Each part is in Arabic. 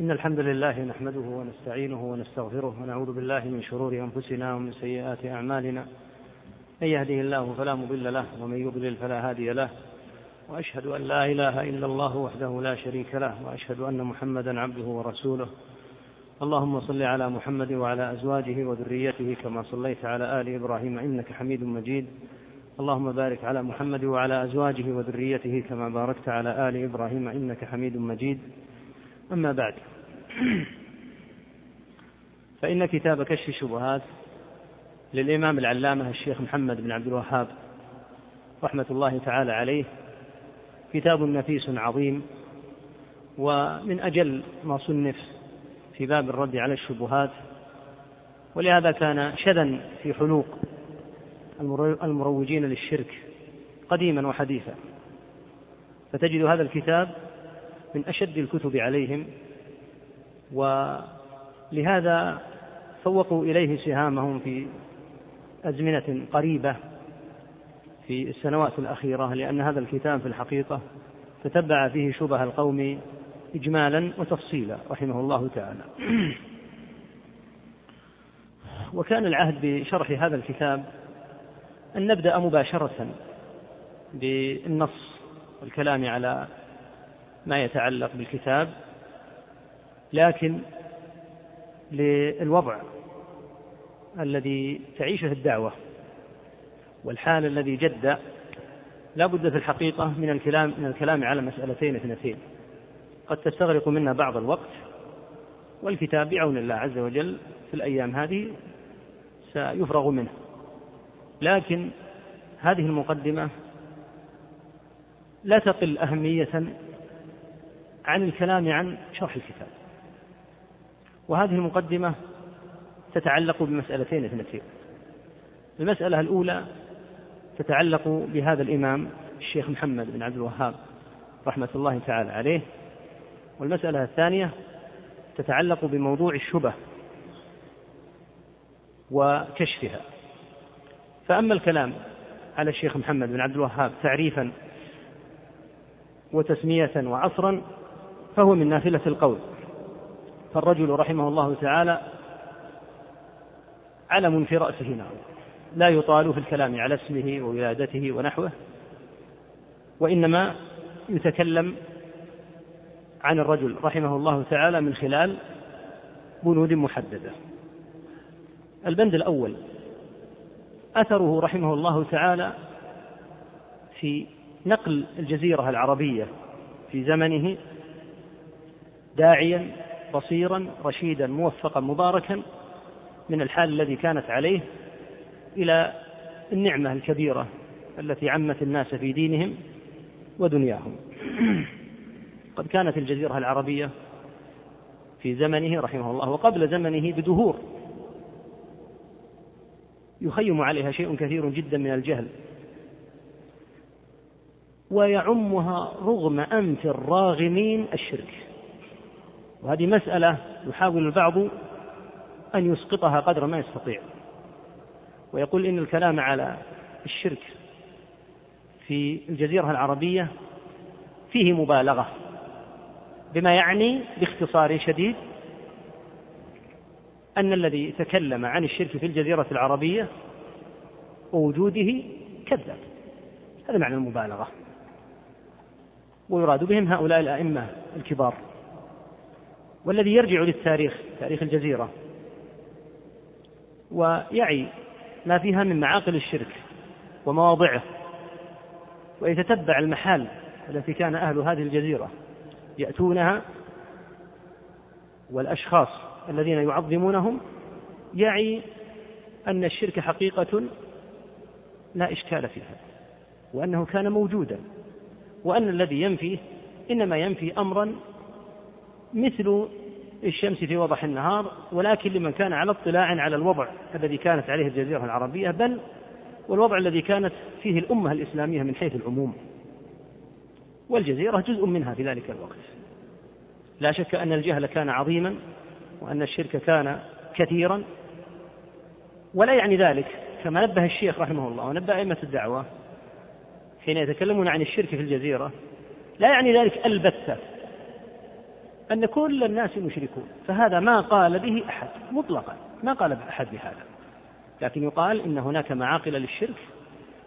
إن الحمد لله نحمده ونستعينه ونستغفره ونعوذ بالله من شرور أنفسنا ومن سيئات أعمالنا. من يهده الله فلا مضل له ومن يضلل فلا هادي له. وأشهد أن لا إله إلا الله وحده لا شريك له وأشهد أن محمدا عبده ورسوله. اللهم صل على محمد وعلى أزواجه وذريته كما صليت على آل إبراهيم إنك حميد مجيد. اللهم بارك على محمد وعلى أزواجه وذريته كما باركت على آل إبراهيم إنك حميد مجيد. أما بعد. فإن كتاب كشف الشبهات للإمام العلامة الشيخ محمد بن عبد الوهاب رحمة الله تعالى عليه كتاب نفيس عظيم ومن أجل ما صنف في باب الرد على الشبهات ولهذا كان شذا في حلوق المروجين للشرك قديما وحديثا. فتجد هذا الكتاب من أشد الكتب عليهم ولهذا فوقوا إليه سهامهم في أزمنة قريبة في السنوات الأخيرة لأن هذا الكتاب في الحقيقة تتبع فيه شبه القوم إجمالا وتفصيلا رحمه الله تعالى. وكان العهد بشرح هذا الكتاب أن نبدأ مباشرة بالنص والكلام على ما يتعلق بالكتاب لكن للوضع الذي تعيشه الدعوة والحال الذي جد لا بد في الحقيقة من الكلام من الكلام على مسألتين اثنتين. قد تستغرق منا بعض الوقت والكتاب بعون الله عز وجل في الأيام هذه سيفرغ منه. لكن هذه المقدمة لا تقل أهمية عن الكلام عن شرح الكتاب. وهذه المقدمة تتعلق بمسألتين اثنتين. المسألة الأولى تتعلق بهذا الإمام الشيخ محمد بن عبد الوهاب رحمة الله تعالى عليه. والمسألة الثانية تتعلق بموضوع الشبه وكشفها. فأما الكلام على الشيخ محمد بن عبد الوهاب تعريفا وتسمية وعصرا فهو من نافلة القول. فالرجل رحمه الله تعالى علم في رأسه نار لا يطال في الكلام على اسمه وولادته ونحوه وإنما يتكلم عن الرجل رحمه الله تعالى من خلال بنود محددة. البند الأول أثره رحمه الله تعالى في نقل الجزيرة العربية في زمنه داعيا بصيرا رشيدا موفقا مباركا من الحال الذي كانت عليه إلى النعمة الكبيرة التي عمت الناس في دينهم ودنياهم. قد كانت الجزيرة العربية في زمنه رحمه الله وقبل زمنه بدهور. يخيم عليها شيء كثير جدا من الجهل. ويعمها رغم أنف الراغمين الشرك. وهذه مسألة يحاول البعض أن يسقطها قدر ما يستطيع. ويقول إن الكلام على الشرك في الجزيرة العربية فيه مبالغة بما يعني باختصار شديد أن الذي تكلم عن الشرك في الجزيرة العربية ووجوده كذب. هذا معنى المبالغة. ويراد بهم هؤلاء الأئمة الكبار. والذي يرجع للتاريخ تاريخ الجزيرة. ويعي ما فيها من معاقل الشرك ومواضعه. ويتتبع المحال التي كان أهل هذه الجزيرة يأتونها والأشخاص الذين يعظمونهم يعي أن الشرك حقيقة لا إشكال فيها وأنه كان موجودا وأن الذي ينفيه إنما ينفي أمرا مثل الشمس في وضح النهار ولكن لمن كان على اطلاع على الوضع الذي كانت عليه الجزيرة العربية بل والوضع الذي كانت فيه الأمة الإسلامية من حيث العموم. والجزيرة جزء منها في ذلك الوقت. لا شك أن الجهل كان عظيما وأن الشرك كان كثيرا. ولا يعني ذلك كما نبه الشيخ رحمه الله ونبه أئمة الدعوة حين يتكلمون عن الشرك في الجزيرة لا يعني ذلك البتة. أن كل الناس مشركون فهذا ما قال به أحد مطلقا ما قال أحد بهذا. لكن يقال إن هناك معاقل للشرك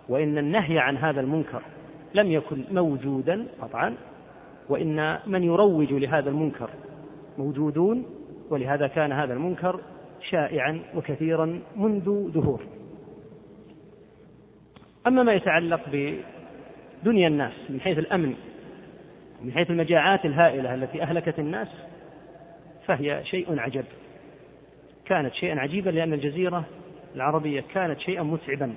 وإن النهي عن هذا المنكر لم يكن موجودا قطعا وإن من يروج لهذا المنكر موجودون ولهذا كان هذا المنكر شائعا وكثيرا منذ دهور أما ما يتعلق بدنيا الناس من حيث الأمن من حيث المجاعات الهائلة التي أهلكت الناس فهي شيء عجب. كانت شيئا عجيبا لأن الجزيرة العربية كانت شيئا متعبا.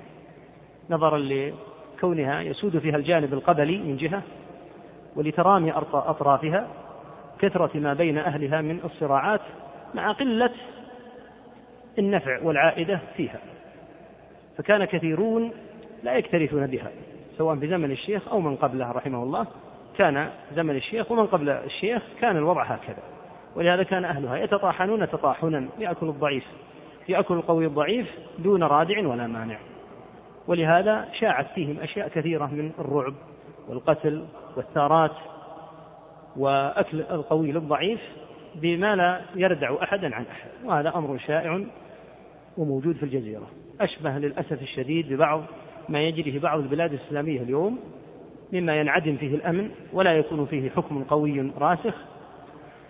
نظرا لكونها يسود فيها الجانب القبلي من جهة ولترامي أطرافها كثرة ما بين أهلها من الصراعات مع قلة النفع والعائدة فيها. فكان كثيرون لا يكترثون بها سواء في زمن الشيخ أو من قبله رحمه الله. كان زمن الشيخ ومن قبل الشيخ كان الوضع هكذا. ولهذا كان أهلها يتطاحنون تطاحنا يأكل الضعيف يأكل القوي الضعيف دون رادع ولا مانع. ولهذا شاعت فيهم أشياء كثيرة من الرعب والقتل والثارات وأكل القوي للضعيف بما لا يردع أحدا عن أحد. وهذا أمر شائع وموجود في الجزيرة. أشبه للأسف الشديد ببعض ما يجري في بعض البلاد الإسلامية اليوم مما ينعدم فيه الأمن ولا يكون فيه حكم قوي راسخ.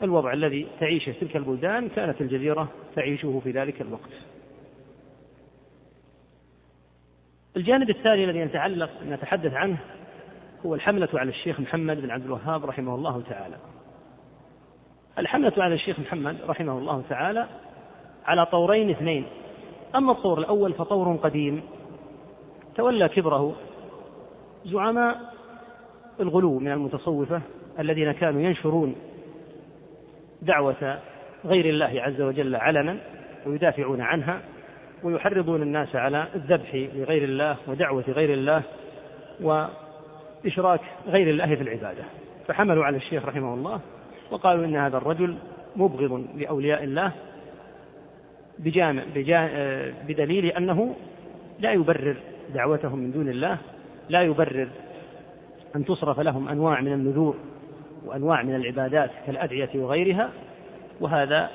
الوضع الذي تعيشه تلك البلدان كانت الجزيرة تعيشه في ذلك الوقت. الجانب الثاني الذي نتعلق نتحدث عنه هو الحملة على الشيخ محمد بن عبد الوهاب رحمه الله تعالى. الحملة على الشيخ محمد رحمه الله تعالى على طورين اثنين. أما الطور الأول فطور قديم تولى كبره زعماء الغلو من المتصوفة الذين كانوا ينشرون دعوة غير الله عز وجل علنا ويدافعون عنها ويحرضون الناس على الذبح لغير الله ودعوة غير الله وإشراك غير الله في العبادة. فحملوا على الشيخ رحمه الله وقالوا إن هذا الرجل مبغض لأولياء الله بجامع بدليل أنه لا يبرر دعوتهم من دون الله لا يبرر أن تصرف لهم أنواع من النذور وأنواع من العبادات كالأدعية وغيرها وهذا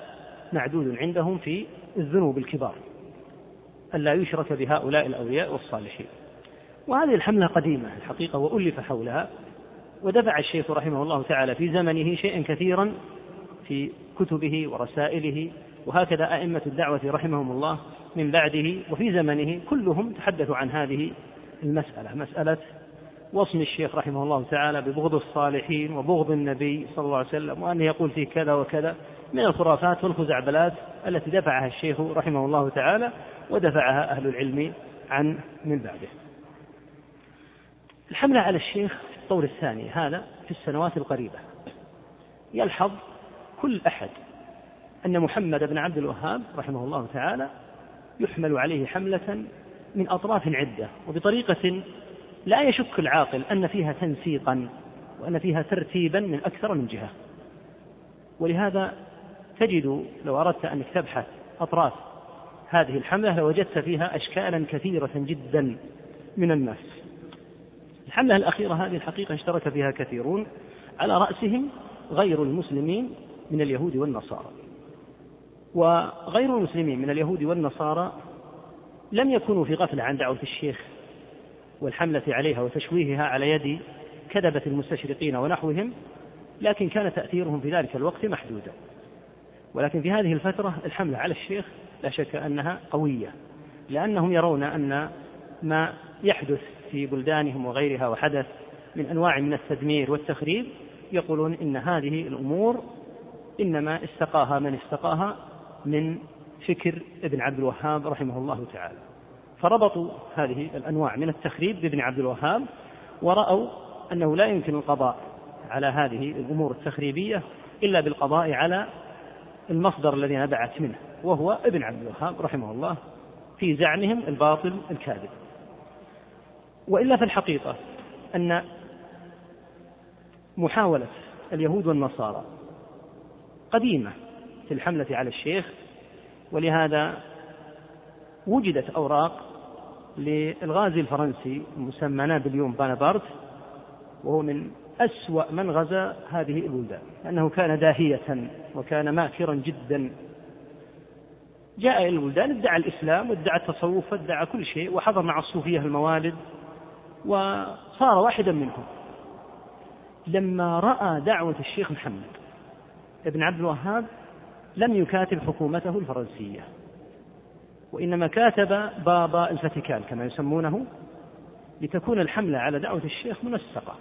معدود عندهم في الذنوب الكبار. ألا يشرك بهؤلاء الأولياء والصالحين. وهذه الحملة قديمة الحقيقة وألف حولها ودفع الشيخ رحمه الله تعالى في زمنه شيئا كثيرا في كتبه ورسائله وهكذا أئمة الدعوة رحمهم الله من بعده وفي زمنه كلهم تحدثوا عن هذه المسألة مسألة وصم الشيخ رحمه الله تعالى ببغض الصالحين وبغض النبي صلى الله عليه وسلم وأنه يقول فيه كذا وكذا من الخرافات والخزعبلات التي دفعها الشيخ رحمه الله تعالى ودفعها أهل العلم عن من بعده. الحملة على الشيخ في الطور الثاني هذا في السنوات القريبة. يلحظ كل أحد أن محمد بن عبد الوهاب رحمه الله تعالى يحمل عليه حملة من أطراف عدة وبطريقة لا يشك العاقل أن فيها تنسيقا وأن فيها ترتيبا من أكثر من جهة. ولهذا تجد لو أردت أنك تبحث أطراف هذه الحملة لوجدت فيها أشكالا كثيرة جدا من الناس. الحملة الأخيرة هذه الحقيقة اشترك فيها كثيرون على رأسهم غير المسلمين من اليهود والنصارى. وغير المسلمين من اليهود والنصارى لم يكونوا في غفلة عن دعوة الشيخ والحملة عليها وتشويهها على يد كذبة المستشرقين ونحوهم لكن كان تأثيرهم في ذلك الوقت محدودا. ولكن في هذه الفترة الحملة على الشيخ لا شك أنها قوية لأنهم يرون أن ما يحدث في بلدانهم وغيرها وحدث من أنواع من التدمير والتخريب يقولون إن هذه الأمور إنما استقاها من استقاها من فكر ابن عبد الوهاب رحمه الله تعالى. فربطوا هذه الأنواع من التخريب بابن عبد الوهاب ورأوا أنه لا يمكن القضاء على هذه الأمور التخريبية إلا بالقضاء على المصدر الذي نبعت منه وهو ابن عبد الوهاب رحمه الله في زعمهم الباطل الكاذب. وإلا في الحقيقة أن محاولة اليهود والنصارى قديمة في الحملة على الشيخ ولهذا وجدت أوراق للغازي الفرنسي المسمى نابليون بانابارت وهو من أسوأ من غزا هذه البلدان لأنه كان داهية وكان ماكرا جدا. جاء إلى البلدان ادعى الإسلام وادعى التصوف وادعى كل شيء وحضر مع الصوفية الموالد وصار واحدا منهم. لما رأى دعوة الشيخ محمد ابن عبد الوهاب لم يكاتب حكومته الفرنسية. وإنما كاتب بابا الفاتيكان كما يسمونه لتكون الحملة على دعوة الشيخ منسقة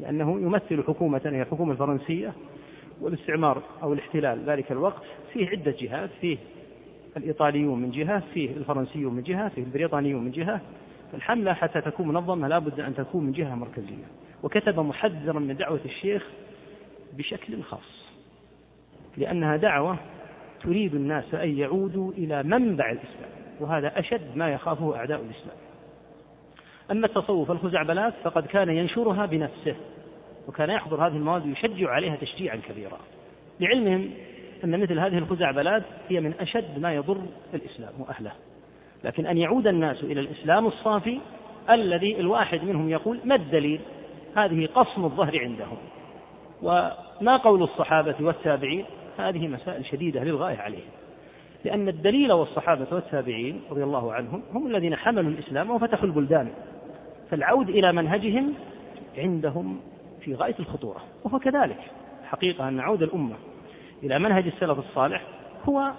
لأنه يمثل حكومة هي الحكومة الفرنسية والاستعمار أو الاحتلال ذلك الوقت فيه عدة جهات فيه الإيطاليون من جهة فيه الفرنسيون من جهة فيه البريطانيون من جهة. فالحملة حتى تكون منظمة لابد أن تكون من جهة مركزية. وكتب محذرا من دعوة الشيخ بشكل خاص لأنها دعوة تريد الناس أن يعودوا إلى منبع الإسلام وهذا أشد ما يخافه أعداء الإسلام. أما التصوف الخزعبلات فقد كان ينشرها بنفسه وكان يحضر هذه المواد ويشجع عليها تشجيعا كبيرا. لعلمهم أن مثل هذه الخزعبلات هي من أشد ما يضر الإسلام وأهله. لكن أن يعود الناس إلى الإسلام الصافي الذي الواحد منهم يقول ما الدليل؟ هذه قصم الظهر عندهم. وما قول الصحابة والتابعين؟ هذه مسائل شديدة للغاية عليهم. لأن الدليل والصحابة والتابعين رضي الله عنهم هم الذين حملوا الإسلام وفتحوا البلدان. فالعود إلى منهجهم عندهم في غاية الخطورة وهو كذلك. حقيقة أن عود الأمة إلى منهج السلف الصالح هو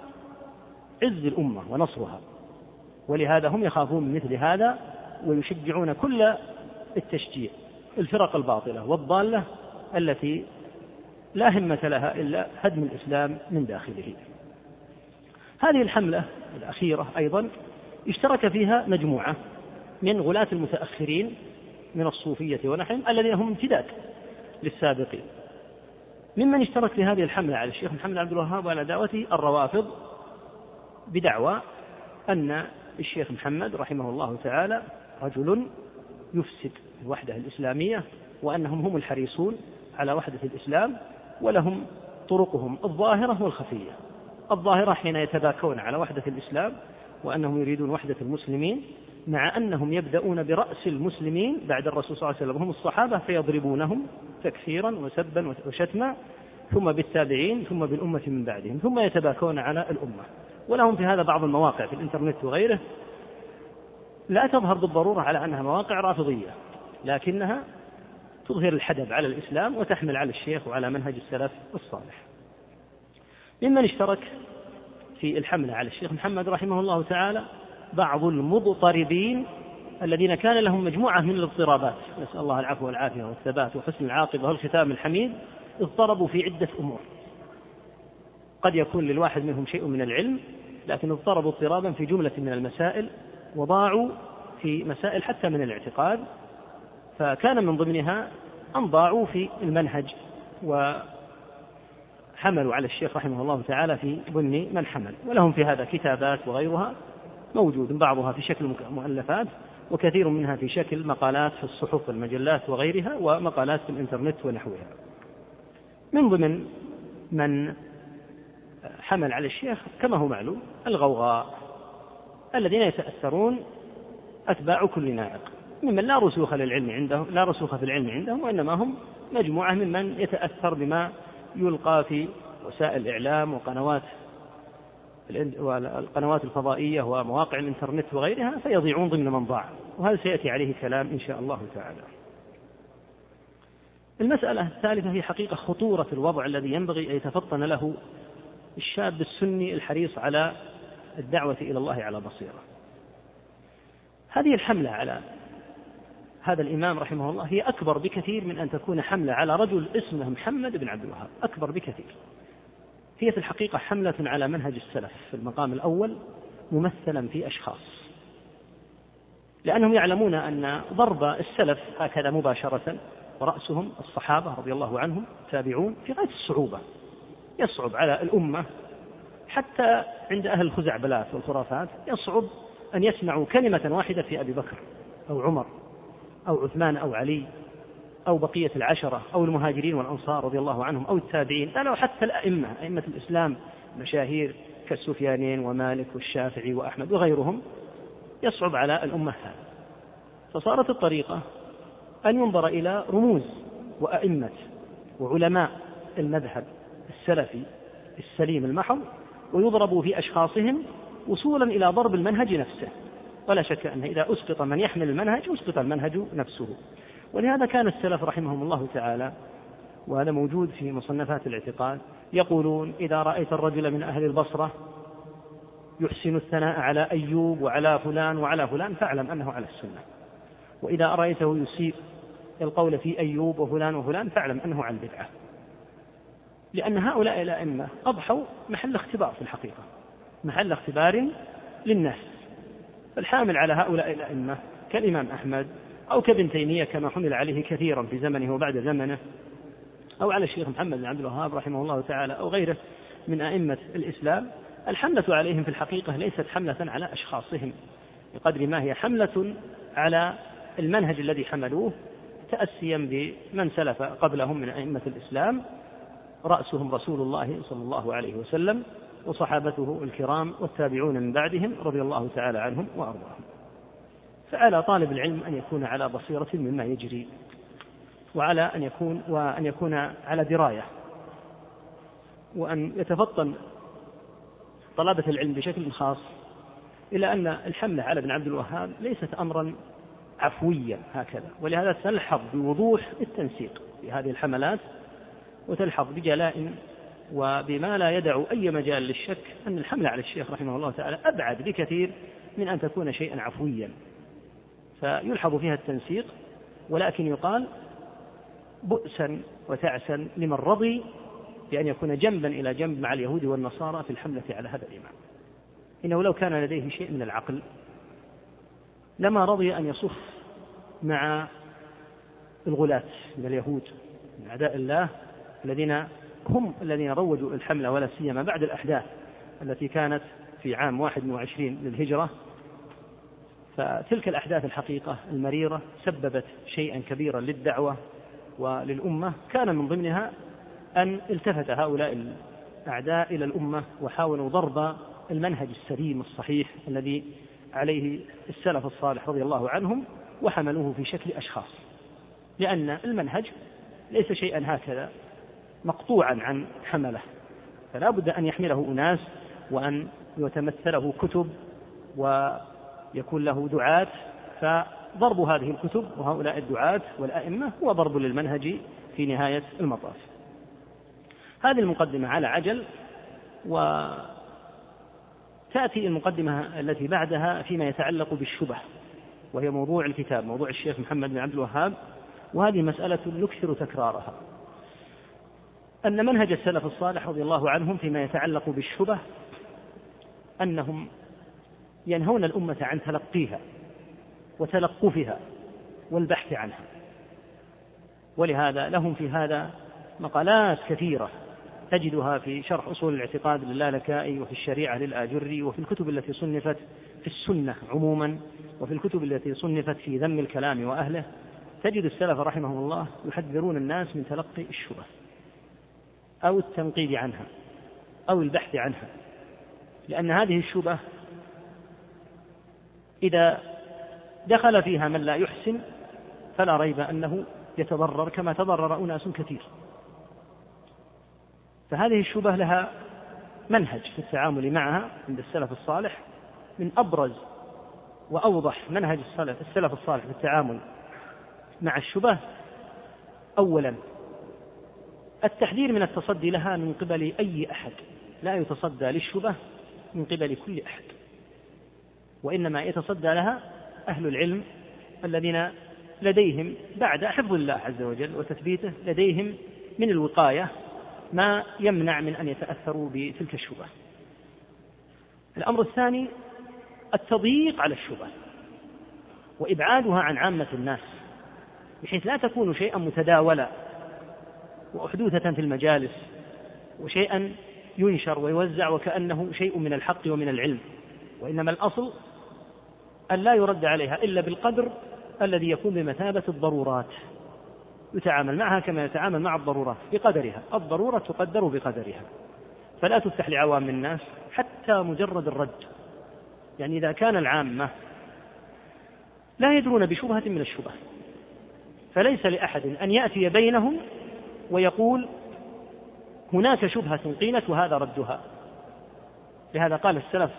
عز الأمة ونصرها. ولهذا هم يخافون من مثل هذا ويشجعون كل التشجيع الفرق الباطلة والضالة التي لا همة لها إلا هدم الإسلام من داخله. هذه الحملة الأخيرة أيضا اشترك فيها مجموعة من غلاة المتأخرين من الصوفية ونحن الذين هم امتداد للسابقين. ممن اشترك في هذه الحملة على الشيخ محمد عبد الوهاب وعلى دعوته الروافض بدعوى أن الشيخ محمد رحمه الله تعالى رجل يفسد الوحدة الإسلامية وأنهم هم الحريصون على وحدة الإسلام ولهم طرقهم الظاهرة والخفية. الظاهرة حين يتباكون على وحدة الإسلام وأنهم يريدون وحدة المسلمين مع أنهم يبدأون برأس المسلمين بعد الرسول صلى الله عليه وسلم. هم الصحابة فيضربونهم تكفيرا وسبا وشتما ثم بالتابعين ثم بالأمة من بعدهم ثم يتباكون على الأمة. ولهم في هذا بعض المواقع في الإنترنت وغيره. لا تظهر بالضرورة على أنها مواقع رافضية لكنها تظهر الحدب على الإسلام وتحمل على الشيخ وعلى منهج السلف الصالح. ممن اشترك في الحملة على الشيخ محمد رحمه الله تعالى بعض المضطربين الذين كان لهم مجموعة من الاضطرابات. نسأل الله العفو والعافية والثبات وحسن العاقبة والختام الحميد. اضطربوا في عدة أمور. قد يكون للواحد منهم شيء من العلم لكن اضطربوا اضطرابا في جملة من المسائل وضاعوا في مسائل حتى من الاعتقاد فكان من ضمنها أن ضاعوا في المنهج وحملوا على الشيخ رحمه الله تعالى في ظن من حمل. ولهم في هذا كتابات وغيرها موجود بعضها في شكل مؤلفات وكثير منها في شكل مقالات في الصحف والمجلات وغيرها ومقالات في الإنترنت ونحوها. من ضمن من حمل على الشيخ كما هو معلوم الغوغاء الذين يتأثرون أتباع كل ناعق ممن لا رسوخ للعلم عندهم لا رسوخ في العلم عندهم وإنما هم مجموعة ممن يتأثر بما يلقى في وسائل الإعلام وقنوات والقنوات الفضائية ومواقع الإنترنت وغيرها فيضيعون ضمن من ضاع. وهذا سيأتي عليه كلام إن شاء الله تعالى. المسألة الثالثة هي حقيقة خطورة الوضع الذي ينبغي أن يتفطن له الشاب السني الحريص على الدعوة إلى الله على بصيرة. هذه الحملة على هذا الإمام رحمه الله هي أكبر بكثير من أن تكون حملة على رجل اسمه محمد بن عبد الوهاب. أكبر بكثير. هي في الحقيقة حملة على منهج السلف في المقام الأول ممثلا في أشخاص. لأنهم يعلمون أن ضرب السلف هكذا مباشرة ورأسهم الصحابة رضي الله عنهم تابعون في غاية الصعوبة. يصعب على الأمة حتى عند أهل الخزعبلات والخرافات يصعب أن يسمعوا كلمة واحدة في أبي بكر أو عمر. أو عثمان أو علي أو بقية العشرة أو المهاجرين والأنصار رضي الله عنهم أو التابعين لا حتى الأئمة أئمة الإسلام مشاهير كالسفيانين ومالك والشافعي وأحمد وغيرهم يصعب على الأمة هذا فصارت الطريقة أن ينظر إلى رموز وأئمة وعلماء المذهب السلفي السليم المحض ويضرب في أشخاصهم وصولا إلى ضرب المنهج نفسه. ولا شك أن إذا أسقط من يحمل المنهج أسقط المنهج نفسه. ولهذا كان السلف رحمهم الله تعالى وهذا موجود في مصنفات الاعتقاد يقولون إذا رأيت الرجل من أهل البصرة يحسن الثناء على أيوب وعلى فلان وعلى فلان فاعلم أنه على السنة. وإذا رأيته يسيء القول في أيوب وفلان وفلان فاعلم أنه على البدعة لأن هؤلاء الأئمة أضحوا محل اختبار في الحقيقة محل اختبار للناس. فالحامل على هؤلاء الأئمة كالإمام أحمد أو كابن تيمية كما حمل عليه كثيرا في زمنه وبعد زمنه أو على الشيخ محمد بن عبد الوهاب رحمه الله تعالى أو غيره من أئمة الإسلام. الحملة عليهم في الحقيقة ليست حملة على أشخاصهم بقدر ما هي حملة على المنهج الذي حملوه تأسيا بمن سلف قبلهم من أئمة الإسلام رأسهم رسول الله صلى الله عليه وسلم. وصحابته الكرام والتابعون من بعدهم رضي الله تعالى عنهم وأرضاهم. فعلى طالب العلم أن يكون على بصيرة مما يجري وعلى أن يكون وأن يكون على دراية وأن يتفطن طلبة العلم بشكل خاص إلى أن الحملة على ابن عبد الوهاب ليست أمرا عفويا هكذا. ولهذا تلحظ بوضوح التنسيق في هذه الحملات وتلحظ بجلاء وبما لا يدع أي مجال للشك أن الحملة على الشيخ رحمه الله تعالى أبعد بكثير من أن تكون شيئا عفويا. فيلحظ فيها التنسيق ولكن يقال بؤسا وتعسا لمن رضي بأن يكون جنبا إلى جنب مع اليهود والنصارى في الحملة على هذا الإمام. إنه لو كان لديه شيء من العقل لما رضي أن يصف مع الغلاة من اليهود من أعداء الله الذين هم الذين روجوا الحملة ولا سيما بعد الأحداث التي كانت في عام 21 للهجرة. فتلك الأحداث الحقيقة المريرة سببت شيئا كبيرا للدعوة وللأمة. كان من ضمنها أن التفت هؤلاء الأعداء إلى الأمة وحاولوا ضرب المنهج السليم الصحيح الذي عليه السلف الصالح رضي الله عنهم وحملوه في شكل أشخاص لأن المنهج ليس شيئا هكذا. مقطوعا عن حملة. فلا بد أن يحمله أناس وأن يتمثله كتب ويكون له دعاة. فضرب هذه الكتب وهؤلاء الدعاة والأئمة هو ضرب للمنهج في نهاية المطاف. هذه المقدمة على عجل وتأتي المقدمة التي بعدها فيما يتعلق بالشبه وهي موضوع الكتاب موضوع الشيخ محمد بن عبد الوهاب. وهذه مسألة نكثر تكرارها. أن منهج السلف الصالح رضي الله عنهم فيما يتعلق بالشبه أنهم ينهون الأمة عن تلقيها وتلقفها والبحث عنها. ولهذا لهم في هذا مقالات كثيرة تجدها في شرح أصول الاعتقاد للالكائي وفي الشريعة للآجري وفي الكتب التي صنفت في السنة عموما وفي الكتب التي صنفت في ذم الكلام وأهله. تجد السلف رحمهم الله يحذرون الناس من تلقي الشبه. أو التنقيب عنها أو البحث عنها. لأن هذه الشبه إذا دخل فيها من لا يحسن فلا ريب أنه يتضرر كما تضرر أناس كثير. فهذه الشبه لها منهج في التعامل معها عند السلف الصالح من أبرز وأوضح منهج السلف, السلف الصالح في التعامل مع الشبه أولا التحذير من التصدي لها من قبل أي أحد. لا يتصدى للشبه من قبل كل أحد. وإنما يتصدى لها أهل العلم الذين لديهم بعد حفظ الله عز وجل وتثبيته لديهم من الوقاية ما يمنع من أن يتأثروا بتلك الشبه. الأمر الثاني التضييق على الشبه وإبعادها عن عامة الناس بحيث لا تكون شيئا متداولا وأحدوثة في المجالس وشيئا ينشر ويوزع وكأنه شيء من الحق ومن العلم. وإنما الأصل أن لا يرد عليها إلا بالقدر الذي يكون بمثابة الضرورات. يتعامل معها كما يتعامل مع الضرورات بقدرها. الضرورة تقدر بقدرها. فلا تفتح لعوام الناس حتى مجرد الرد. يعني إذا كان العامة لا يدرون بشبهة من الشبه فليس لأحد أن يأتي بينهم ويقول هناك شبهة قيلت وهذا ردها. لهذا قال السلف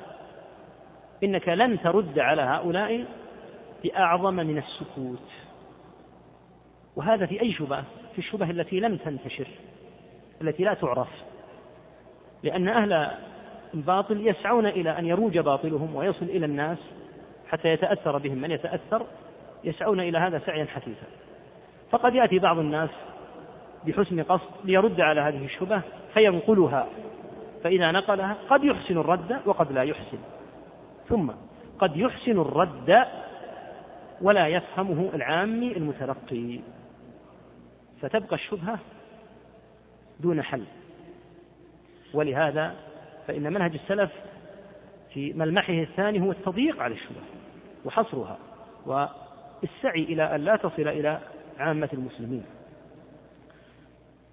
إنك لن ترد على هؤلاء بأعظم من السكوت. وهذا في أي شبهة؟ في الشبهة التي لم تنتشر التي لا تعرف. لأن أهل الباطل يسعون إلى أن يروج باطلهم ويصل إلى الناس حتى يتأثر بهم. من يتأثر؟ يسعون إلى هذا سعيا حثيثا. فقد يأتي بعض الناس بحسن قصد ليرد على هذه الشبهة فينقلها. فإذا نقلها قد يحسن الرد وقد لا يحسن. ثم قد يحسن الرد ولا يفهمه العامي المتلقي. فتبقى الشبهة دون حل. ولهذا فإن منهج السلف في ملمحه الثاني هو التضييق على الشبهة وحصرها والسعي إلى أن لا تصل إلى عامة المسلمين.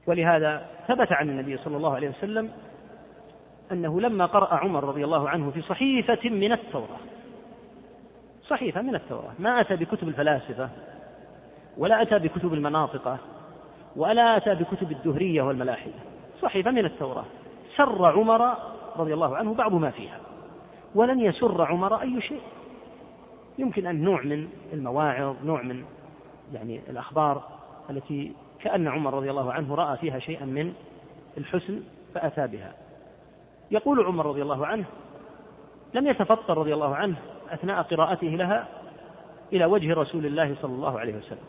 ولهذا ثبت عن النبي صلى الله عليه وسلم أنه لما قرأ عمر رضي الله عنه في صحيفة من التوراة صحيفة من التوراة ما أتى بكتب الفلاسفة ولا أتى بكتب المناطقة ولا أتى بكتب الدهرية والملاحدة صحيفة من التوراة. سر عمر رضي الله عنه بعض ما فيها ولن يسر عمر أي شيء. يمكن أن نوع من المواعظ نوع من يعني الأخبار التي كأن عمر رضي الله عنه رأى فيها شيئا من الحسن فأتى بها. يقول عمر رضي الله عنه لم يتفطر رضي الله عنه أثناء قراءته لها إلى وجه رسول الله صلى الله عليه وسلم.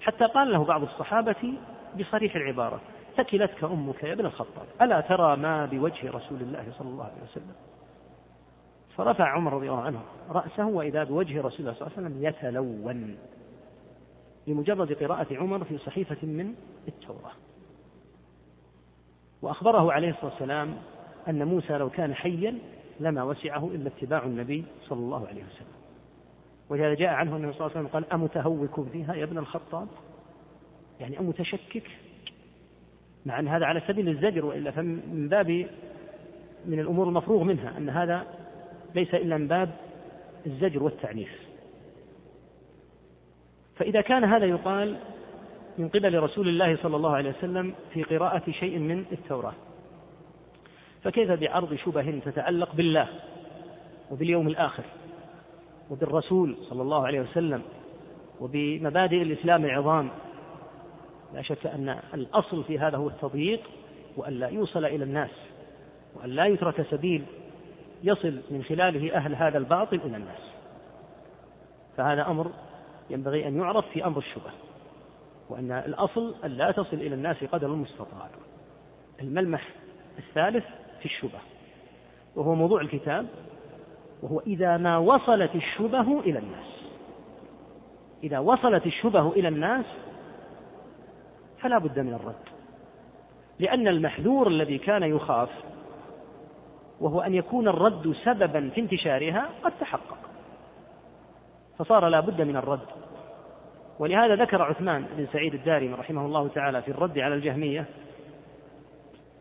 حتى قال له بعض الصحابة بصريح العبارة ثكلتك أمك يا ابن الخطاب ألا ترى ما بوجه رسول الله صلى الله عليه وسلم؟ فرفع عمر رضي الله عنه رأسه وإذا بوجه رسول الله صلى الله عليه وسلم يتلون. لمجرد قراءة عمر في صحيفة من التوراة. وأخبره عليه الصلاة والسلام أن موسى لو كان حيا لما وسعه إلا اتباع النبي صلى الله عليه وسلم. ولهذا جاء عنه النبي صلى الله عليه وسلم قال أمتهوك فيها يا ابن الخطاب؟ يعني أمتشكك؟ مع أن هذا على سبيل الزجر وإلا فمن باب من الأمور المفروغ منها أن هذا ليس إلا من باب الزجر والتعنيف. فإذا كان هذا يقال من قبل رسول الله صلى الله عليه وسلم في قراءة شيء من التوراة. فكيف بعرض شبه تتعلق بالله وباليوم الآخر وبالرسول صلى الله عليه وسلم وبمبادئ الإسلام العظام؟ لا شك أن الأصل في هذا هو التضييق وأن لا يوصل إلى الناس وأن لا يترك سبيل يصل من خلاله أهل هذا الباطل إلى الناس. فهذا أمر ينبغي أن يعرف في أمر الشبه وأن الأصل أن لا تصل إلى الناس قدر المستطاع الملمح الثالث في الشبه وهو موضوع الكتاب وهو إذا ما وصلت الشبه إلى الناس. إذا وصلت الشبه إلى الناس فلا بد من الرد. لأن المحذور الذي كان يخاف وهو أن يكون الرد سببا في انتشارها قد تحقق. فصار لا بد من الرد. ولهذا ذكر عثمان بن سعيد الدارمي رحمه الله تعالى في الرد على الجهمية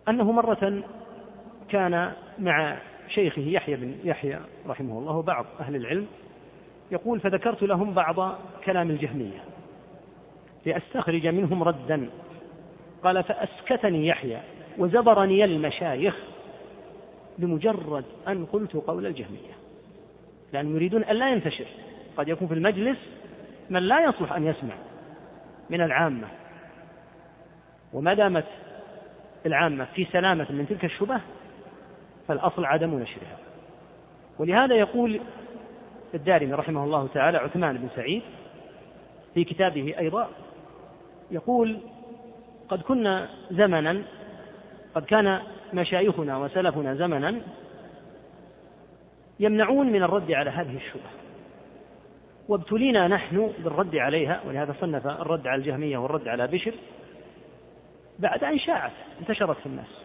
أنه مرة كان مع شيخه يحيى بن يحيى رحمه الله بعض أهل العلم يقول فذكرت لهم بعض كلام الجهمية لأستخرج منهم ردا. قال فأسكتني يحيى وزبرني المشايخ بمجرد أن قلت قول الجهمية لأنهم يريدون أن لا ينتشر قد يكون في المجلس من لا يصلح أن يسمع من العامة وما دامت العامة في سلامة من تلك الشبه فالأصل عدم نشرها. ولهذا يقول الدارمي رحمه الله تعالى عثمان بن سعيد في كتابه أيضا يقول قد كنا زمنا قد كان مشايخنا وسلفنا زمنا يمنعون من الرد على هذه الشبهة وابتلينا نحن بالرد عليها ولهذا صنف الرد على الجهمية والرد على بشر بعد أن شاعت انتشرت في الناس.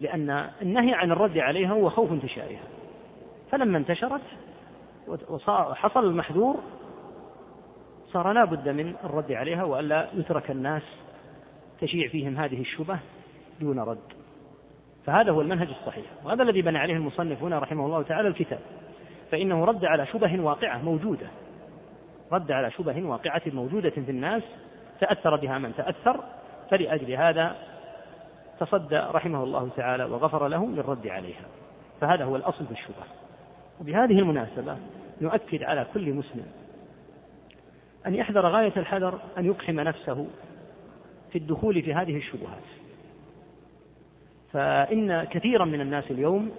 لأن النهي عن الرد عليها هو خوف انتشارها. فلما انتشرت وحصل المحذور صار لا بد من الرد عليها وألا يترك الناس تشيع فيهم هذه الشبه دون رد. فهذا هو المنهج الصحيح. وهذا الذي بنى عليه المصنف هنا رحمه الله تعالى الكتاب. فإنه رد على شبه واقعة موجودة. رد على شبه واقعة موجودة في الناس تأثر بها من تأثر فلأجل هذا تصدى رحمه الله تعالى وغفر له للرد عليها. فهذا هو الأصل في الشبه. وبهذه المناسبة نؤكد على كل مسلم أن يحذر غاية الحذر أن يقحم نفسه في الدخول في هذه الشبهات. فإن كثيرا من الناس اليوم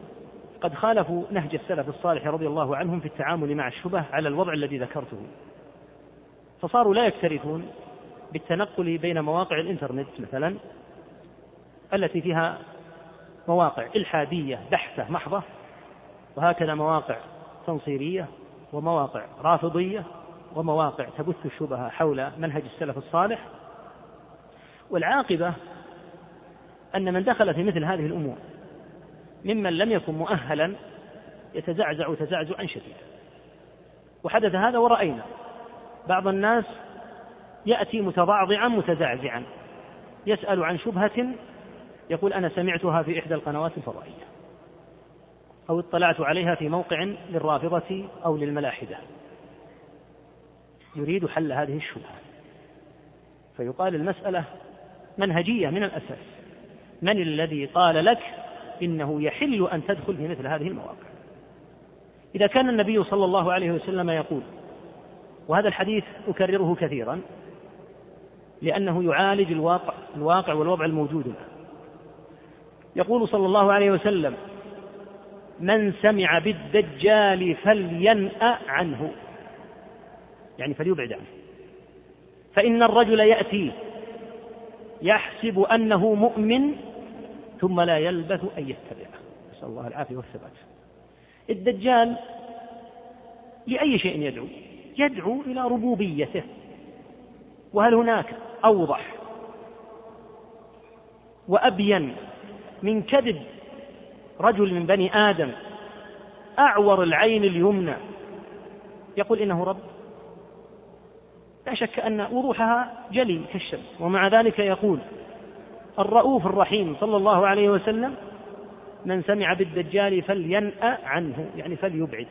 قد خالفوا نهج السلف الصالح رضي الله عنهم في التعامل مع الشبه على الوضع الذي ذكرته. فصاروا لا يكترثون بالتنقل بين مواقع الإنترنت مثلا التي فيها مواقع إلحادية بحته محضة وهكذا مواقع تنصيرية ومواقع رافضية ومواقع تبث الشبهه حول منهج السلف الصالح. والعاقبة أن من دخل في مثل هذه الأمور ممن لم يكن مؤهلا يتزعزع تزعزعا شديدا. وحدث هذا ورأينا بعض الناس يأتي متضعضعا متزعزعا يسأل عن شبهة يقول أنا سمعتها في إحدى القنوات الفضائية أو اطلعت عليها في موقع للرافضة أو للملاحدة. يريد حل هذه الشبهة. فيقال المسألة منهجية من الأساس. من الذي قال لك إنه يحل أن تدخل في مثل هذه المواقع. إذا كان النبي صلى الله عليه وسلم يقول وهذا الحديث أكرره كثيرا لأنه يعالج الواقع الواقع والوضع الموجود له يقول صلى الله عليه وسلم من سمع بالدجال فلينأ عنه. يعني فليبعد عنه. فإن الرجل يأتي يحسب أنه مؤمن ثم لا يلبث أن يتبعه. نسأل الله العافية والثبات. الدجال لأي شيء يدعو يدعو إلى ربوبيته. وهل هناك أوضح وأبين من كذب رجل من بني آدم أعور العين اليمنى؟ يقول إنه رب. لا شك أن وضوحها جلي كالشمس ومع ذلك يقول الرؤوف الرحيم صلى الله عليه وسلم من سمع بالدجال فلينأ عنه يعني فليبعد.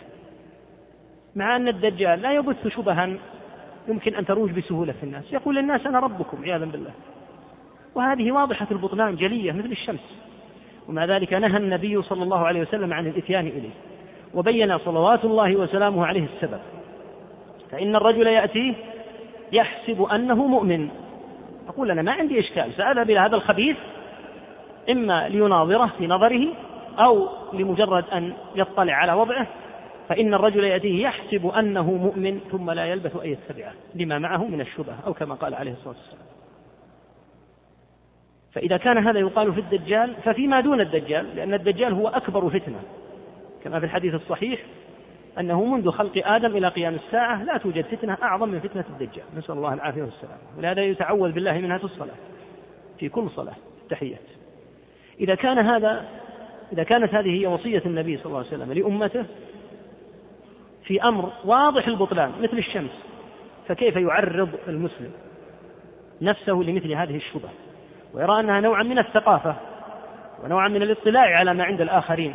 مع أن الدجال لا يبث شبها يمكن أن تروج بسهولة في الناس. يقول للناس أنا ربكم عياذا بالله. وهذه واضحة البطلان جلية مثل الشمس. ومع ذلك نهى النبي صلى الله عليه وسلم عن الإتيان إليه. وبين صلوات الله وسلامه عليه السبب. فإن الرجل يأتيه يحسب أنه مؤمن. أقول أنا ما عندي إشكال سأذهب إلى هذا الخبيث إما ليناظره في نظره أو لمجرد أن يطلع على وضعه فإن الرجل يأتيه يحسب أنه مؤمن ثم لا يلبث أن يتبعه لما معه من الشبهة أو كما قال عليه الصلاة والسلام. فإذا كان هذا يقال في الدجال ففيما دون الدجال لأن الدجال هو أكبر فتنة كما في الحديث الصحيح أنه منذ خلق آدم إلى قيام الساعة لا توجد فتنة أعظم من فتنة الدجال. نسأل الله العافية والسلام. ولهذا يتعوذ بالله منها في الصلاة. في كل صلاة التحيات إذا كان هذا إذا كانت هذه هي وصية النبي صلى الله عليه وسلم لأمته في أمر واضح البطلان مثل الشمس فكيف يعرض المسلم نفسه لمثل هذه الشبه؟ ويرى أنها نوعا من الثقافة ونوعا من الاطلاع على ما عند الآخرين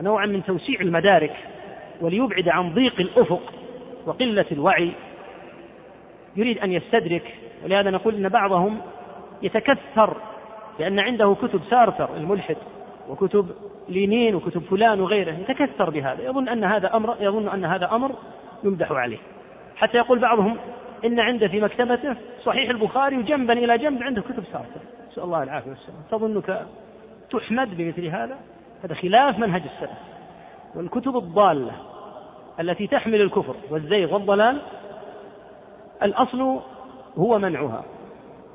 ونوعا من توسيع المدارك. وليبعد عن ضيق الأفق وقلة الوعي. يريد أن يستدرك ولهذا نقول إن بعضهم يتكثر لأن عنده كتب سارتر الملحد وكتب لينين وكتب فلان وغيره يتكثر بهذا. يظن أن هذا أمر يظن أن هذا أمر يمدح عليه. حتى يقول بعضهم إن عنده في مكتبته صحيح البخاري وجنبا إلى جنب عنده كتب سارتر. نسأل الله العافية والسلام. تظنك تحمد بمثل هذا؟ هذا خلاف منهج السلف. والكتب الضالة التي تحمل الكفر والزيغ والضلال الأصل هو منعها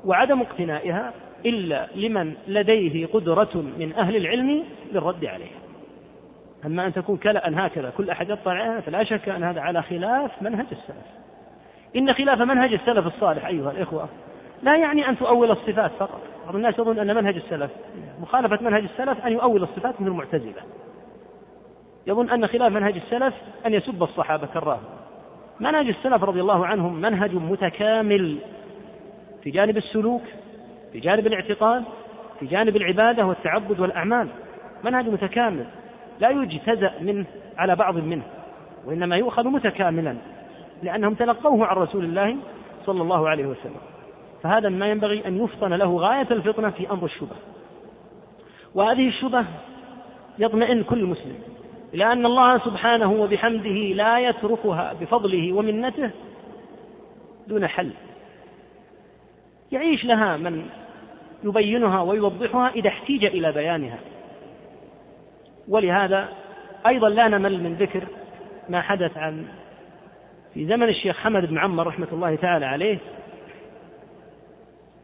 وعدم اقتنائها إلا لمن لديه قدرة من أهل العلم للرد عليها. أما أن تكون كلأ هكذا كل أحد يطلع عليها فلا شك أن هذا على خلاف منهج السلف. إن خلاف منهج السلف الصالح أيها الإخوة لا يعني أن تؤول الصفات فقط. بعض الناس يظن أن منهج السلف مخالفة منهج السلف أن يؤول الصفات من المعتزلة. يظن أن خلاف منهج السلف أن يسب الصحابة كالرافضة منهج السلف رضي الله عنهم منهج متكامل في جانب السلوك في جانب الاعتقاد في جانب العبادة والتعبد والأعمال. منهج متكامل لا يجتزأ منه على بعض منه وإنما يؤخذ متكاملا لأنهم تلقوه عن رسول الله صلى الله عليه وسلم. فهذا ما ينبغي أن يفطن له غاية الفطنة في أمر الشبه. وهذه الشبه يطمئن كل مسلم. إلى أن الله سبحانه وبحمده لا يتركها بفضله ومنته دون حل. يعيش لها من يبينها ويوضحها إذا احتيج إلى بيانها. ولهذا أيضا لا نمل من ذكر ما حدث عن في زمن الشيخ حمد بن عمر رحمة الله تعالى عليه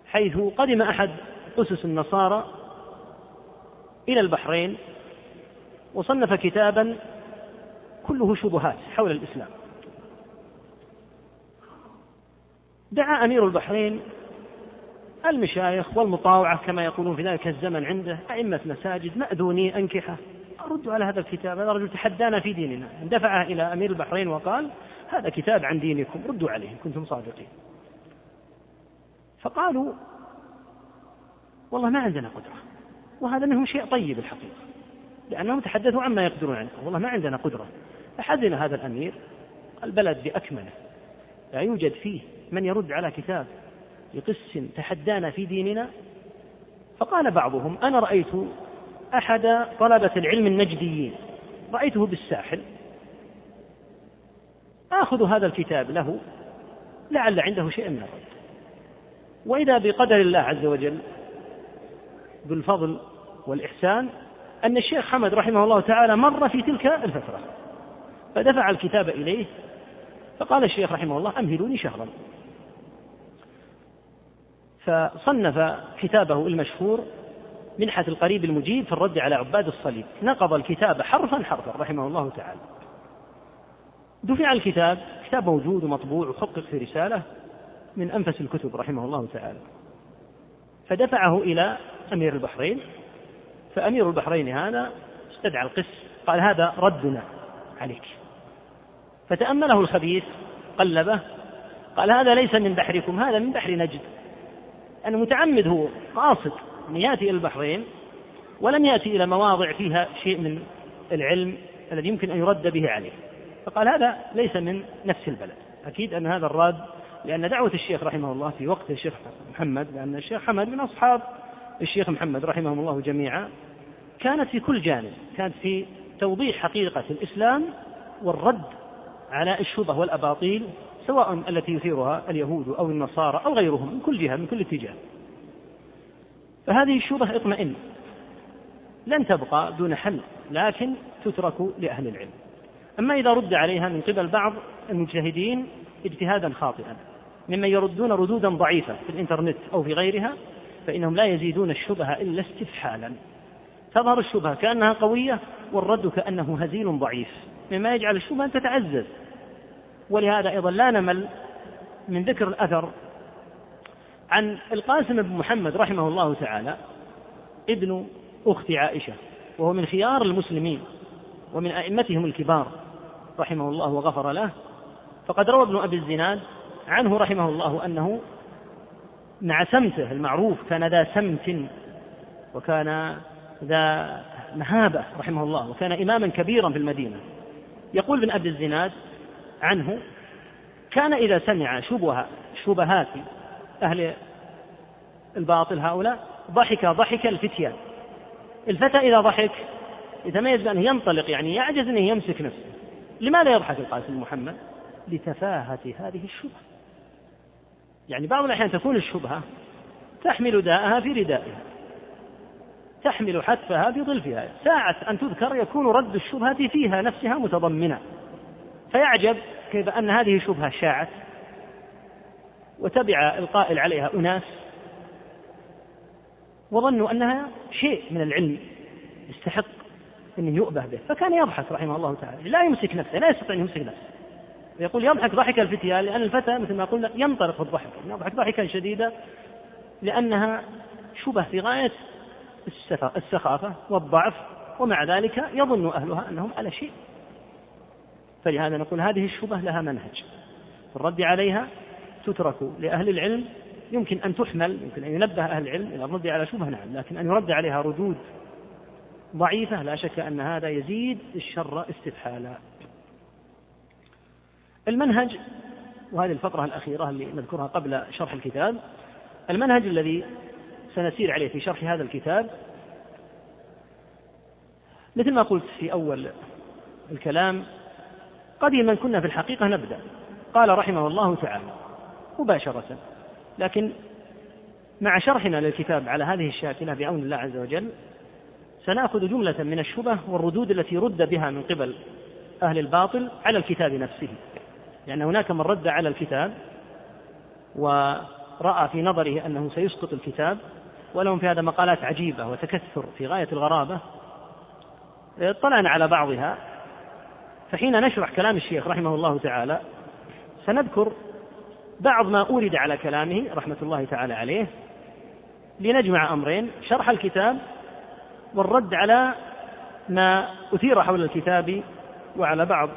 حيث قدم أحد أسس النصارى إلى البحرين وصنف كتابا كله شبهات حول الإسلام. دعا أمير البحرين المشايخ والمطاوعة كما يقولون في ذلك الزمن عنده أئمة مساجد مأذوني أنكحة. ردوا على هذا الكتاب هذا رجل تحدانا في ديننا. اندفع إلى أمير البحرين وقال هذا كتاب عن دينكم ردوا عليه إن كنتم صادقين. فقالوا والله ما عندنا قدرة وهذا منهم شيء طيب الحقيقة. لأنهم تحدثوا عما يقدرون عنه. والله ما عندنا قدرة. فحزن هذا الأمير. البلد بأكمله. لا يوجد فيه من يرد على كتاب بقس تحدانا في ديننا. فقال بعضهم أنا رأيت أحد طلبة العلم النجديين. رأيته بالساحل. آخذ هذا الكتاب له. لعل عنده شيء من الرد. وإذا بقدر الله عز وجل بالفضل والإحسان أن الشيخ حمد رحمه الله تعالى مر في تلك الفترة فدفع الكتاب إليه فقال الشيخ رحمه الله أمهلوني شهرا. فصنف كتابه المشهور منحة القريب المجيب في الرد على عباد الصليب. نقض الكتاب حرفا حرفا رحمه الله تعالى. دفع الكتاب كتاب موجود ومطبوع وحقق في رسالة من أنفس الكتب رحمه الله تعالى. فدفعه إلى أمير البحرين فأمير البحرين هذا استدعى القس قال هذا ردنا عليك. فتأمله الخبيث قلبه قال هذا ليس من بحركم هذا من بحر نجد. أن متعمد هو قاصد أن يأتي إلى البحرين ولم يأتي إلى مواضع فيها شيء من العلم الذي يمكن أن يرد به عليه. فقال هذا ليس من نفس البلد. أكيد أن هذا الراد لأن دعوة الشيخ رحمه الله في وقت الشيخ محمد لأن الشيخ حمد من أصحاب الشيخ محمد رحمهم الله جميعا كانت في كل جانب كانت في توضيح حقيقة الإسلام والرد على الشبه والأباطيل سواء التي يثيرها اليهود أو النصارى أو غيرهم من كل جهة من كل اتجاه. فهذه الشبه اطمئن. لن تبقى دون حل لكن تترك لأهل العلم. أما إذا رد عليها من قبل بعض المجتهدين اجتهادا خاطئا ممن يردون ردودا ضعيفة في الإنترنت أو في غيرها فإنهم لا يزيدون الشبهة إلا استفحالا. تظهر الشبهة كأنها قوية والرد كأنه هزيل ضعيف. مما يجعل الشبهة تتعزز. ولهذا أيضا لا نمل من ذكر الأثر عن القاسم بن محمد رحمه الله تعالى ابن أخت عائشة وهو من خيار المسلمين ومن أئمتهم الكبار رحمه الله وغفر له. فقد روى ابن أبي الزناد عنه رحمه الله أنه مع سمته المعروف كان ذا سمت وكان ذا مهابة رحمه الله وكان إماما كبيرا في المدينة. يقول ابن أبي الزناد عنه كان إذا سمع شبه شبهات أهل الباطل هؤلاء ضحك ضحك الفتيان. الفتى إذا ضحك يتميز بأنه ينطلق يعني يعجز أنه يمسك نفسه. لماذا يضحك القاسم محمد؟ لتفاهة هذه الشبهة. يعني بعض الأحيان تكون الشبهة تحمل داءها في ردائها تحمل حتفها في ظلفها ساعة أن تذكر يكون رد الشبهة فيها نفسها متضمنة. فيعجب كيف أن هذه شبهة شاعت وتبع القائل عليها أناس وظنوا أنها شيء من العلم يستحق أن يؤبه به. فكان يضحك رحمه الله تعالى لا يمسك نفسه لا يستطيع أن يمسك نفسه. يقول يضحك ضحك الفتيان لأن الفتى مثل ما قلنا ينطلق في الضحك. يضحك ضحكا شديدا لأنها شبه في غاية السخافة والضعف ومع ذلك يظن أهلها أنهم على شيء. فلهذا نقول هذه الشبه لها منهج. الرد عليها تترك لأهل العلم يمكن أن تحمل يمكن أن ينبه أهل العلم إلى الرد على شبهة نعم لكن أن يرد عليها ردود ضعيفة لا شك أن هذا يزيد الشر استفحالا المنهج وهذه الفقرة الأخيرة اللي نذكرها قبل شرح الكتاب المنهج الذي سنسير عليه في شرح هذا الكتاب مثل ما قلت في أول الكلام قديما كنا في الحقيقة نبدأ. قال رحمه الله تعالى مباشرة لكن مع شرحنا للكتاب على هذه الشاكلة بعون الله عز وجل سنأخذ جملة من الشبه والردود التي رد بها من قبل أهل الباطل على الكتاب نفسه. لأن هناك من رد على الكتاب ورأى في نظره أنه سيسقط الكتاب ولهم في هذا مقالات عجيبة وتكثر في غاية الغرابة. اطلعنا على بعضها. فحين نشرح كلام الشيخ رحمه الله تعالى سنذكر بعض ما أورد على كلامه رحمة الله تعالى عليه. لنجمع أمرين شرح الكتاب والرد على ما أثير حول الكتاب وعلى بعض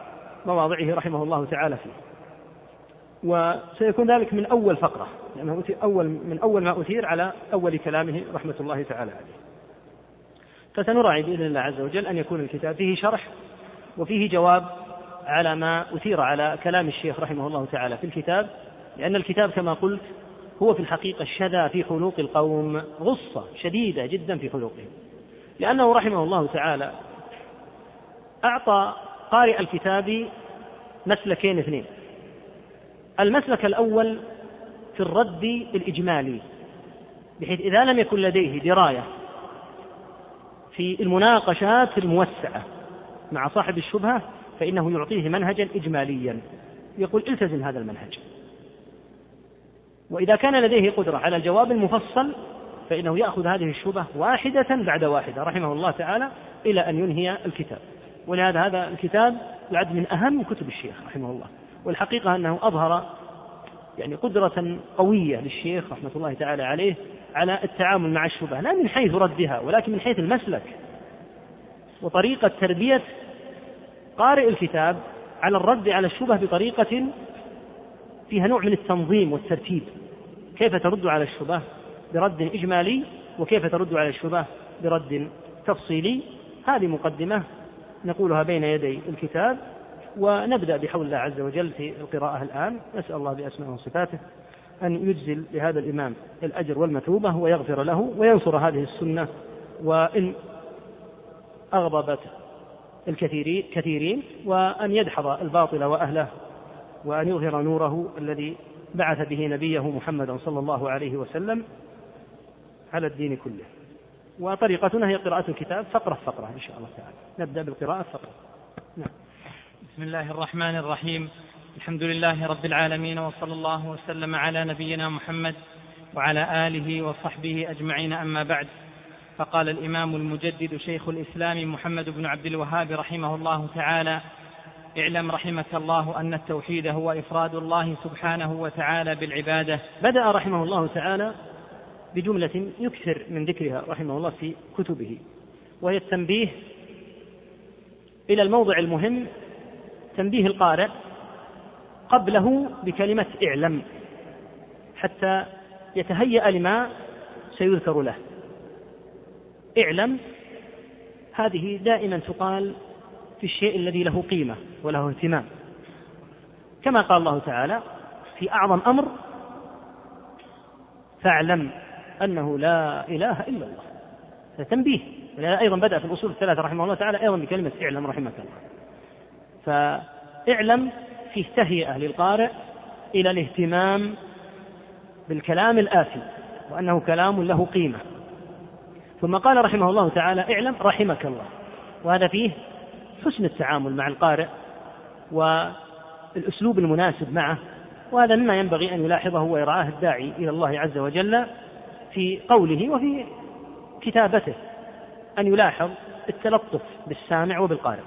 مواضعه رحمه الله تعالى فيه. وسيكون ذلك من أول فقرة لأنه أول من أول ما أثير على أول كلامه رحمة الله تعالى عليه. فسنراعي بإذن الله عز وجل أن يكون الكتاب فيه شرح وفيه جواب على ما أثير على كلام الشيخ رحمه الله تعالى في الكتاب لأن الكتاب كما قلت هو في الحقيقة الشذا في حلوق القوم غصة شديدة جدا في حلوقهم لأنه رحمه الله تعالى أعطى قارئ الكتاب مسلكين اثنين. المسلك الأول في الرد الإجمالي بحيث إذا لم يكن لديه دراية في المناقشات الموسعة مع صاحب الشبهة فإنه يعطيه منهجا إجماليا. يقول التزم هذا المنهج. وإذا كان لديه قدرة على الجواب المفصل فإنه يأخذ هذه الشبهة واحدة بعد واحدة رحمه الله تعالى إلى أن ينهي الكتاب. ولهذا هذا الكتاب يعد من أهم كتب الشيخ رحمه الله. والحقيقة أنه أظهر يعني قدرة قوية للشيخ رحمة الله تعالى عليه على التعامل مع الشبهة لا من حيث ردها ولكن من حيث المسلك. وطريقة تربية قارئ الكتاب على الرد على الشبهة بطريقة فيها نوع من التنظيم والترتيب. كيف ترد على الشبهة برد إجمالي وكيف ترد على الشبهة برد تفصيلي؟ هذه مقدمة نقولها بين يدي الكتاب ونبدأ بحول الله عز وجل في القراءة الآن. نسأل الله بأسمائه وصفاته أن يجزل لهذا الإمام الأجر والمثوبة ويغفر له وينصر هذه السنة. وإن أغضبت الكثيرين كثيرين وأن يدحض الباطل وأهله وأن يظهر نوره الذي بعث به نبيه محمدا صلى الله عليه وسلم على الدين كله. وطريقتنا هي قراءة الكتاب فقرة فقرة إن شاء الله تعالى. نبدأ بالقراءة فقرة. نعم. بسم الله الرحمن الرحيم. الحمد لله رب العالمين وصلى الله وسلم على نبينا محمد وعلى آله وصحبه أجمعين. أما بعد فقال الإمام المجدد شيخ الإسلام محمد بن عبد الوهاب رحمه الله تعالى اعلم رحمك الله أن التوحيد هو إفراد الله سبحانه وتعالى بالعبادة. بدأ رحمه الله تعالى بجملة يكثر من ذكرها رحمه الله في كتبه وهي التنبيه إلى الموضع المهم تنبيه القارئ قبله بكلمة اعلم حتى يتهيأ لما سيذكر له. اعلم هذه دائما تقال في الشيء الذي له قيمة وله اهتمام. كما قال الله تعالى في أعظم أمر فاعلم. أنه لا إله إلا الله. هذا تنبيه. أيضا بدأ في الأصول الثلاثة رحمه الله تعالى أيضا بكلمة اعلم رحمك الله. فاعلم فيه تهيئة للقارئ إلى الاهتمام بالكلام الآتي وأنه كلام له قيمة. ثم قال رحمه الله تعالى اعلم رحمك الله. وهذا فيه حسن التعامل مع القارئ والأسلوب المناسب معه. وهذا مما ينبغي أن يلاحظه ويرعاه الداعي إلى الله عز وجل. في قوله وفي كتابته أن يلاحظ التلطف بالسامع وبالقارئ.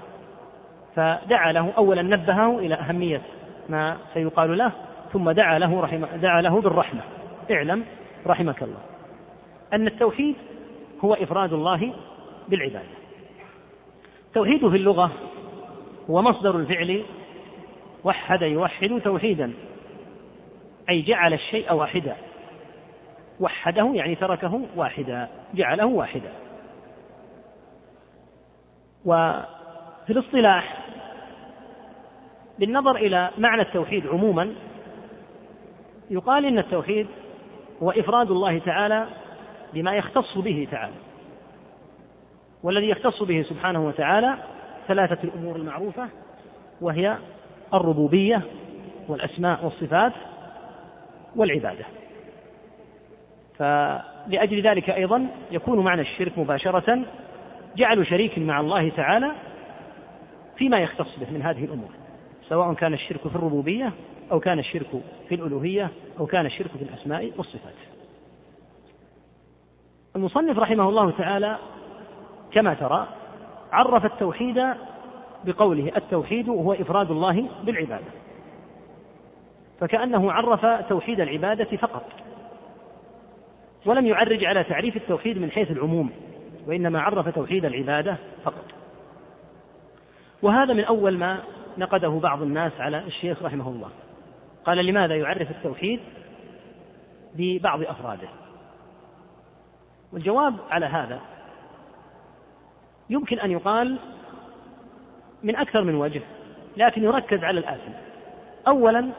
فدعا له أولا نبهه إلى أهمية ما سيقال له ثم دعا له رحمه دعا له بالرحمة. اعلم رحمك الله. أن التوحيد هو إفراد الله بالعبادة. توحيد في اللغة هو مصدر الفعل وحد يوحد توحيدا أي جعل الشيء واحدا. وحده يعني تركه واحدا جعله واحدا. وفي الاصطلاح بالنظر إلى معنى التوحيد عموما يقال إن التوحيد هو إفراد الله تعالى بما يختص به تعالى. والذي يختص به سبحانه وتعالى ثلاثة الأمور المعروفة وهي الربوبية والأسماء والصفات والعبادة. فلأجل ذلك أيضا يكون معنى الشرك مباشرة جعل شريك مع الله تعالى فيما يختص به من هذه الأمور سواء كان الشرك في الربوبية أو كان الشرك في الألوهية أو كان الشرك في الأسماء والصفات. المصنف رحمه الله تعالى كما ترى عرف التوحيد بقوله التوحيد هو إفراد الله بالعبادة فكأنه عرف توحيد العبادة فقط. ولم يعرج على تعريف التوحيد من حيث العموم وإنما عرف توحيد العبادة فقط. وهذا من أول ما نقده بعض الناس على الشيخ رحمه الله. قال لماذا يعرف التوحيد ببعض أفراده؟ والجواب على هذا يمكن أن يقال من أكثر من وجه لكن يركز على الآتي أولا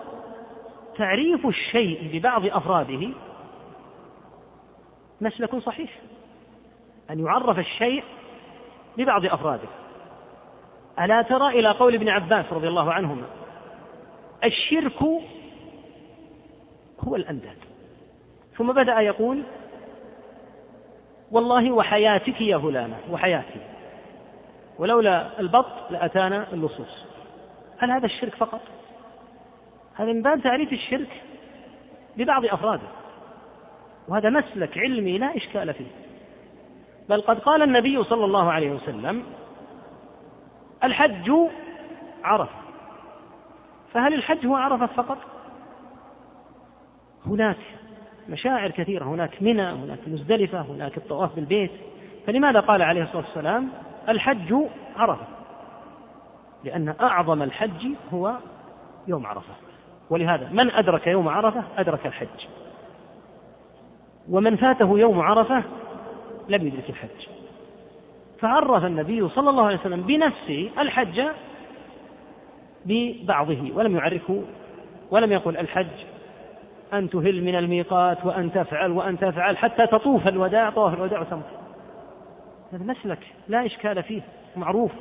تعريف الشيء ببعض أفراده مسلك صحيح. أن يعرف الشيء ببعض أفراده. ألا ترى إلى قول ابن عباس رضي الله عنهما الشرك هو الأنداد. ثم بدأ يقول والله وحياتك يا فلانة وحياتي. ولولا البط لأتانا اللصوص. هل هذا الشرك فقط؟ هذا من باب تعريف الشرك ببعض أفراده. وهذا مسلك علمي لا إشكال فيه. بل قد قال النبي صلى الله عليه وسلم الحج عرفة. فهل الحج هو عرفة فقط؟ هناك مشاعر كثيرة هناك منى هناك مزدلفة هناك الطواف بالبيت. فلماذا قال عليه الصلاة والسلام الحج عرفة؟ لأن أعظم الحج هو يوم عرفة. ولهذا من أدرك يوم عرفة؟ أدرك الحج. ومن فاته يوم عرفة لم يدرك الحج. فعرف النبي صلى الله عليه وسلم بنفسه الحج ببعضه ولم يعرفه ولم يقل الحج أن تهل من الميقات وأن تفعل وأن تفعل حتى تطوف الوداع طواف الوداع وتمضي هذا مسلك لا إشكال فيه معروف.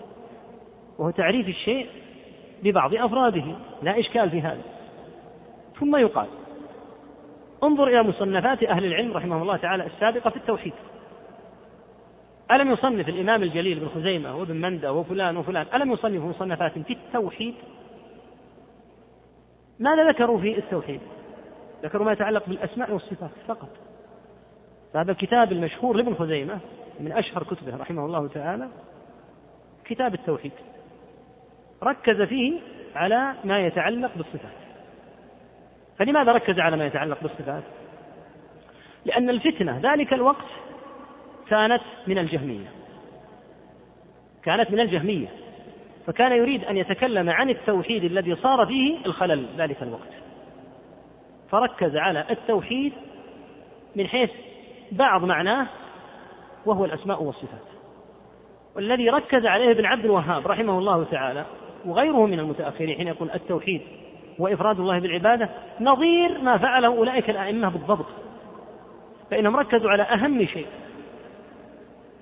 وهو تعريف الشيء ببعض أفراده لا إشكال في هذا. ثم يقال انظر إلى مصنفات أهل العلم رحمه الله تعالى السابقة في التوحيد. ألم يصنف الإمام الجليل بن خزيمة وابن مندى وفلان وفلان ألم يصنفوا مصنفات في التوحيد؟ ماذا ذكروا في التوحيد؟ ذكروا ما يتعلق بالأسماء والصفات فقط. فهذا الكتاب المشهور لابن خزيمة من أشهر كتبه رحمه الله تعالى كتاب التوحيد. ركز فيه على ما يتعلق بالصفات. فلماذا ركز على ما يتعلق بالصفات؟ لأن الفتنة ذلك الوقت كانت من الجهمية. كانت من الجهمية. فكان يريد أن يتكلم عن التوحيد الذي صار فيه الخلل ذلك الوقت. فركز على التوحيد من حيث بعض معناه وهو الأسماء والصفات. والذي ركز عليه ابن عبد الوهاب رحمه الله تعالى وغيره من المتأخرين حين يقول التوحيد وإفراد الله بالعبادة نظير ما فعله أولئك الأئمة بالضبط. فإنهم ركزوا على أهم شيء.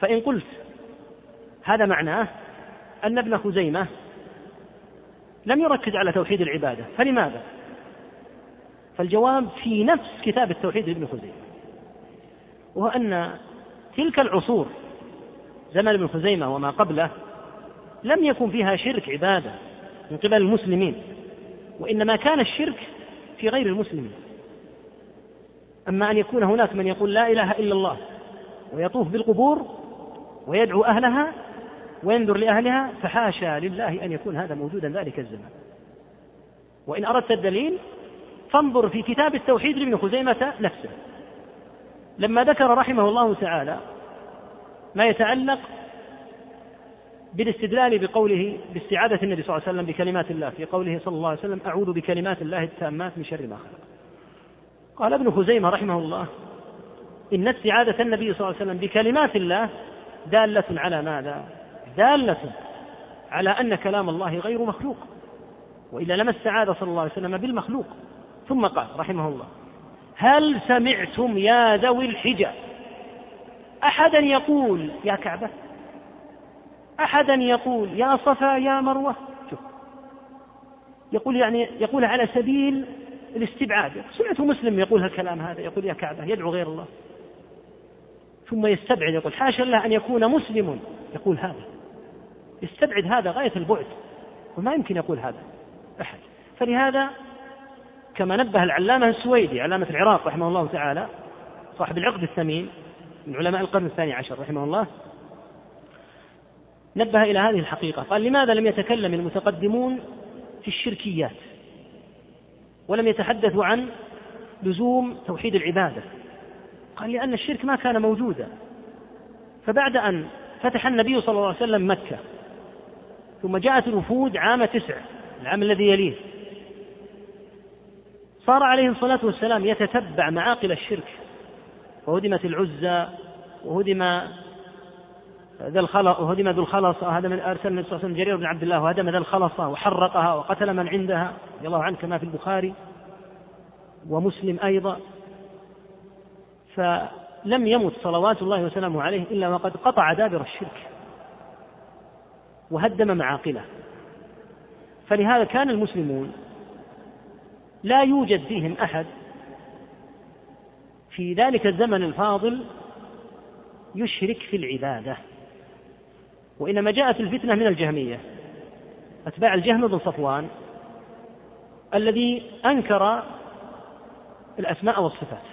فإن قلت هذا معناه أن ابن خزيمة لم يركز على توحيد العبادة. فلماذا؟ فالجواب في نفس كتاب التوحيد لابن خزيمة. وهو أن تلك العصور زمن ابن خزيمة وما قبله لم يكن فيها شرك عبادة من قبل المسلمين. وإنما كان الشرك في غير المسلمين أما أن يكون هناك من يقول لا إله إلا الله ويطوف بالقبور ويدعو أهلها وينذر لأهلها فحاشا لله أن يكون هذا موجودا ذلك الزمان. وإن أردت الدليل فانظر في كتاب التوحيد لابن خزيمة نفسه. لما ذكر رحمه الله تعالى ما يتعلق بالاستدلال بقوله باستعاذة النبي صلى الله عليه وسلم بكلمات الله في قوله صلى الله عليه وسلم أعوذ بكلمات الله التامات من شر ما خلق. قال ابن خزيمة رحمه الله إن استعاذة النبي صلى الله عليه وسلم بكلمات الله دالة على ماذا؟ دالة على أن كلام الله غير مخلوق. وإلا لما استعاذ صلى الله عليه وسلم بالمخلوق. ثم قال رحمه الله هل سمعتم يا ذوي الحجى أحدا يقول يا كعبة أحدا يقول يا صفا يا مروة. شوف. يقول يعني يقول على سبيل الاستبعاد. سمعت مسلم يقول هالكلام هذا يقول يا كعبة يدعو غير الله. ثم يستبعد يقول حاشا له أن يكون مسلم. يقول هذا. يستبعد هذا غاية البعد. وما يمكن يقول هذا أحد. فلهذا كما نبه العلامة السويدي علامة العراق رحمه الله تعالى صاحب العقد الثمين من علماء القرن الثاني عشر رحمه الله نبه إلى هذه الحقيقة. قال لماذا لم يتكلم المتقدمون في الشركيات؟ ولم يتحدثوا عن لزوم توحيد العبادة. قال لأن الشرك ما كان موجودا. فبعد أن فتح النبي صلى الله عليه وسلم مكة ثم جاءت الوفود عام تسع العام الذي يليه صار عليه الصلاة والسلام يتتبع معاقل الشرك. وهدمت العزى وهدم ذا الخلق وهدم ذو الخلصة هذا من أرسل النبي صلى الله عليه وسلم جرير بن عبد الله وهدم ذا الخلصة وحرقها وقتل من عندها رضي الله عنه كما في البخاري ومسلم أيضا. فلم يمت صلوات الله وسلامه عليه إلا وقد قطع دابر الشرك وهدم معاقله. فلهذا كان المسلمون لا يوجد فيهم أحد في ذلك الزمن الفاضل يشرك في العبادة. وإنما جاءت الفتنة من الجهمية. أتباع الجهم بن صفوان الذي أنكر الأسماء والصفات.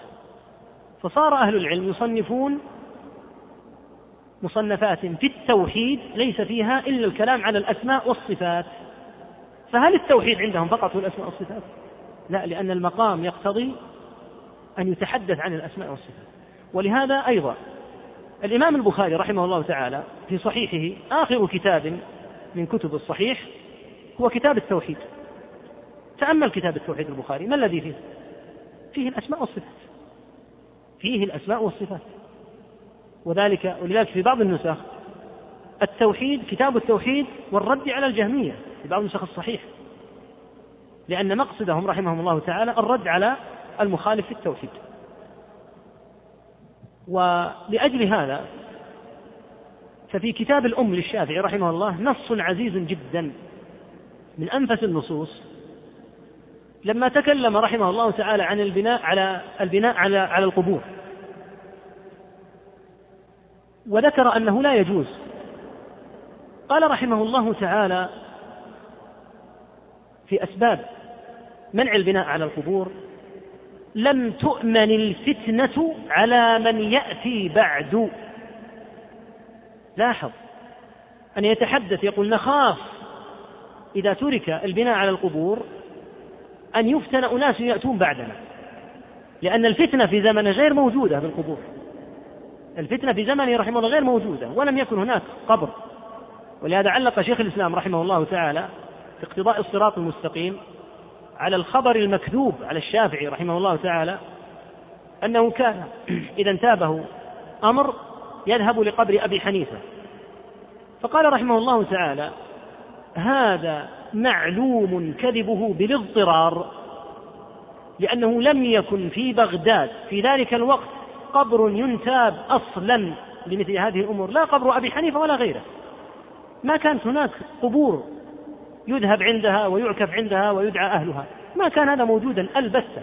فصار أهل العلم يصنفون مصنفات في التوحيد ليس فيها إلا الكلام على الأسماء والصفات. فهل التوحيد عندهم فقط هو الأسماء والصفات؟ لا لأن المقام يقتضي أن يتحدث عن الأسماء والصفات. ولهذا أيضا الإمام البخاري رحمه الله تعالى في صحيحه آخر كتاب من كتب الصحيح هو كتاب التوحيد. تأمل كتاب التوحيد البخاري. ما الذي فيه؟ فيه الأسماء والصفات. فيه الأسماء والصفات. وذلك ولذلك في بعض النسخ التوحيد كتاب التوحيد والرد على الجهمية في بعض النسخ الصحيح. لأن مقصدهم رحمهم الله تعالى الرد على المخالف في التوحيد. ولأجل هذا ففي كتاب الأم للشافعي رحمه الله نص عزيز جدا من أنفس النصوص لما تكلم رحمه الله تعالى عن البناء على البناء على على القبور وذكر أنه لا يجوز قال رحمه الله تعالى في أسباب منع البناء على القبور لم تؤمن الفتنة على من يأتي بعد. لاحظ أن يتحدث يقول نخاف إذا ترك البناء على القبور أن يفتن أناس يأتون بعدنا لأن الفتنة في زمنه غير موجودة بالقبور الفتنة في زمنه رحمه الله غير موجودة ولم يكن هناك قبر. ولهذا علق شيخ الإسلام رحمه الله تعالى في اقتضاء الصراط المستقيم على الخبر المكذوب على الشافعي رحمه الله تعالى أنه كان إذا انتابه أمر يذهب لقبر أبي حنيفة. فقال رحمه الله تعالى هذا معلوم كذبه بالاضطرار لأنه لم يكن في بغداد. في ذلك الوقت قبر ينتاب أصلا لمثل هذه الأمور لا قبر أبي حنيفة ولا غيره. ما كانت هناك قبور يذهب عندها ويعكف عندها ويدعى أهلها. ما كان هذا موجودا البتة.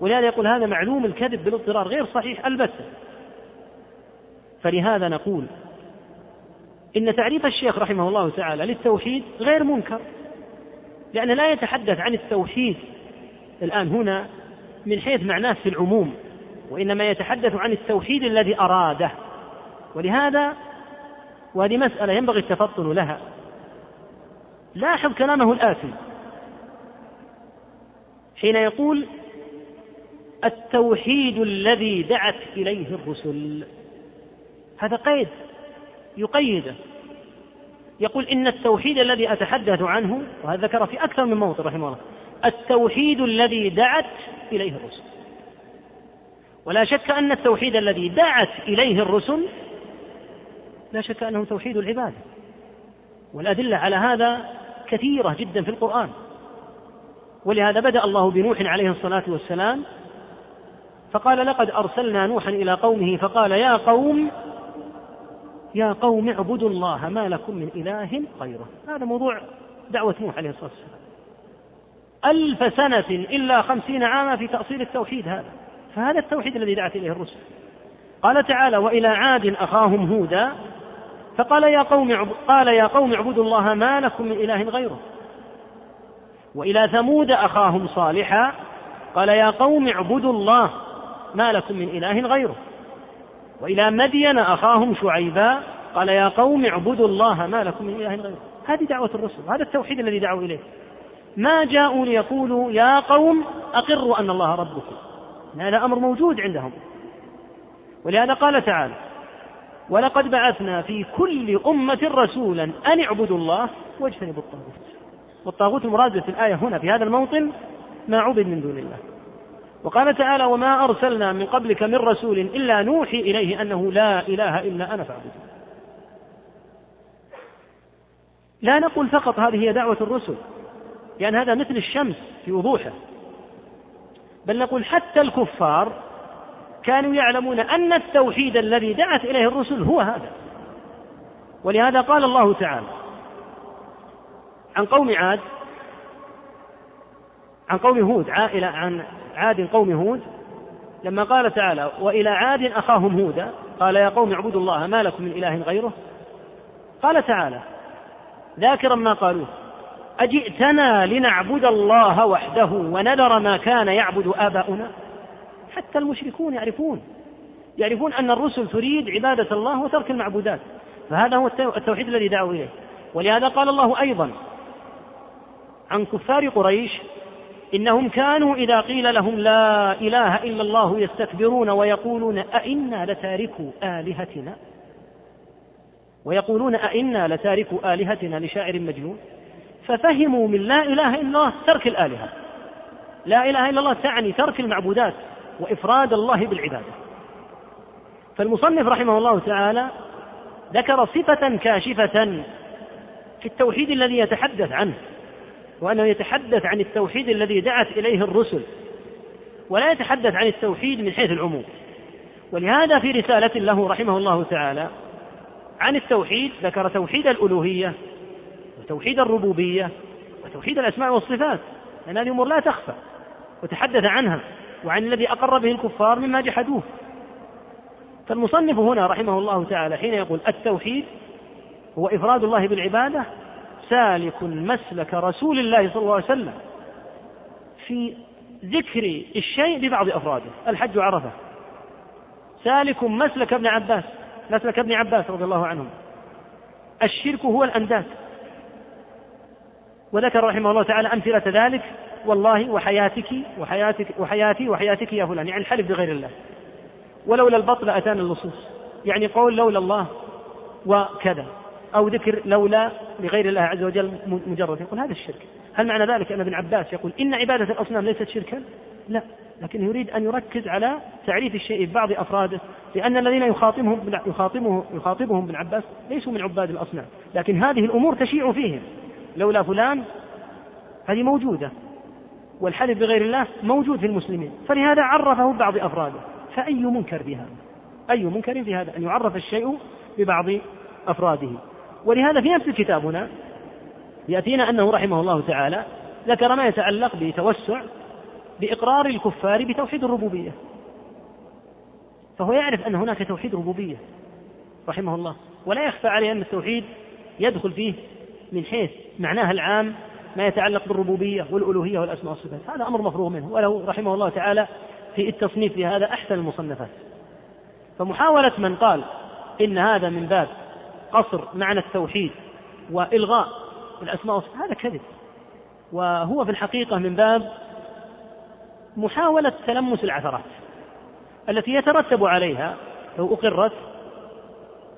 ولهذا يقول هذا معلوم الكذب بالاضطرار غير صحيح البتة. فلهذا نقول إن تعريف الشيخ رحمه الله تعالى للتوحيد غير منكر لأنه لا يتحدث عن التوحيد الآن هنا من حيث معناه في العموم وإنما يتحدث عن التوحيد الذي أراده. ولهذا وهذه مسألة ينبغي التفطن لها. لاحظ كلامه الآتي. حين يقول التوحيد الذي دعت إليه الرسل. هذا قيد يقيده. يقول إن التوحيد الذي أتحدث عنه وهذا ذكر في أكثر من موطن رحمه الله التوحيد الذي دعت إليه الرسل. ولا شك أن التوحيد الذي دعت إليه الرسل لا شك أنه توحيد العبادة والأدلة على هذا كثيرة جدا في القرآن. ولهذا بدأ الله بنوح عليه الصلاة والسلام فقال لقد أرسلنا نوحا إلى قومه فقال يا قوم يا قوم اعبدوا الله ما لكم من إله غيره. هذا موضوع دعوة نوح عليه الصلاة والسلام. ألف سنة إلا خمسين عاما في تأصيل التوحيد هذا. فهذا التوحيد الذي دعت إليه الرسل. قال تعالى وإلى عاد أخاهم هودا فقال يا قوم قال يا قوم اعبدوا الله ما لكم من إله غيره. وإلى ثمود أخاهم صالحا قال يا قوم اعبدوا الله ما لكم من إله غيره. وإلى مدين أخاهم شعيبا قال يا قوم اعبدوا الله ما لكم من إله غيره. هذه دعوة الرسل هذا التوحيد الذي دعوا إليه. ما جاءوا ليقولوا يا قوم أقروا أن الله ربكم. هذا أمر موجود عندهم. ولهذا قال تعالى ولقد بعثنا في كل أمة رسولا أن اعبدوا الله واجتنبوا الطاغوت. والطاغوت المراد في الآية هنا في هذا الموطن ما عبد من دون الله. وقال تعالى وما أرسلنا من قبلك من رسول إلا نوحي إليه أنه لا إله إلا أنا فاعبدون. لا نقول فقط هذه هي دعوة الرسل لأن يعني هذا مثل الشمس في وضوحه. بل نقول حتى الكفار كانوا يعلمون أن التوحيد الذي دعت إليه الرسل هو هذا. ولهذا قال الله تعالى عن قوم عاد عن قوم هود عائلة عن عاد قوم هود لما قال تعالى وإلى عاد أخاهم هودا قال يا قوم اعبدوا الله ما لكم من إله غيره. قال تعالى ذاكرا ما قالوه أجئتنا لنعبد الله وحده ونذر ما كان يعبد آباؤنا؟ حتى المشركون يعرفون يعرفون أن الرسل تريد عبادة الله وترك المعبودات فهذا هو التوحيد الذي دعوا إليه. ولهذا قال الله أيضا عن كفار قريش إنهم كانوا إذا قيل لهم لا إله إلا الله يستكبرون ويقولون أئنا لتاركوا آلهتنا؟ ويقولون أئنا لتاركوا آلهتنا لشاعر مجنون؟ ففهموا من لا إله إلا الله ترك الآلهة. لا إله إلا الله تعني ترك المعبودات. وإفراد الله بالعبادة. فالمصنف رحمه الله تعالى ذكر صفة كاشفة في التوحيد الذي يتحدث عنه وأنه يتحدث عن التوحيد الذي دعت إليه الرسل ولا يتحدث عن التوحيد من حيث العموم. ولهذا في رسالة له رحمه الله تعالى عن التوحيد ذكر توحيد الألوهية وتوحيد الربوبية وتوحيد الأسماء والصفات. لأن هذه أمور لا تخفى وتحدث عنها. وعن الذي أقر به الكفار مما جحدوه. فالمصنف هنا رحمه الله تعالى حين يقول التوحيد هو إفراد الله بالعبادة سالك مسلك رسول الله صلى الله عليه وسلم في ذكر الشيء ببعض أفراده. الحج عرفة سالك مسلك ابن عباس مسلك ابن عباس رضي الله عنهم. الشرك هو الأنداد. وذكر رحمه الله تعالى أمثلة ذلك والله وحياتك وحياتك وحياتي وحياتك يا فلان يعني الحلف بغير الله. ولولا البطل أتانا اللصوص. يعني قول لولا الله وكذا. أو ذكر لولا لغير الله عز وجل مجرد. يقول هذا الشرك. هل معنى ذلك أن ابن عباس يقول إن عبادة الأصنام ليست شركا؟ لا. لكن يريد أن يركز على تعريف الشيء ببعض أفراده. لأن الذين يخاطبهم يخاطبهم يخاطبهم ابن عباس ليسوا من عباد الأصنام. لكن هذه الأمور تشيع فيهم. لولا فلان هذه موجودة. والحلف بغير الله موجود في المسلمين فلهذا عرفه ببعض أفراده فأي منكر بهذا أي منكر في هذا؟ أن يعرف الشيء ببعض أفراده. ولهذا في نفس الكتاب هنا يأتينا أنه رحمه الله تعالى ذكر ما يتعلق بتوسع بإقرار الكفار بتوحيد الربوبية. فهو يعرف أن هناك توحيد ربوبية رحمه الله. ولا يخفى عليه أن التوحيد يدخل فيه من حيث معناها العام ما يتعلق بالربوبية والألوهية والأسماء والصفات. هذا أمر مفروغ منه. وله رحمه الله تعالى في التصنيف لهذا أحسن المصنفات. فمحاولة من قال إن هذا من باب قصر معنى التوحيد وإلغاء الأسماء والصفات هذا كذب. وهو في الحقيقة من باب محاولة تلمس العثرات التي يترتب عليها لو أقرت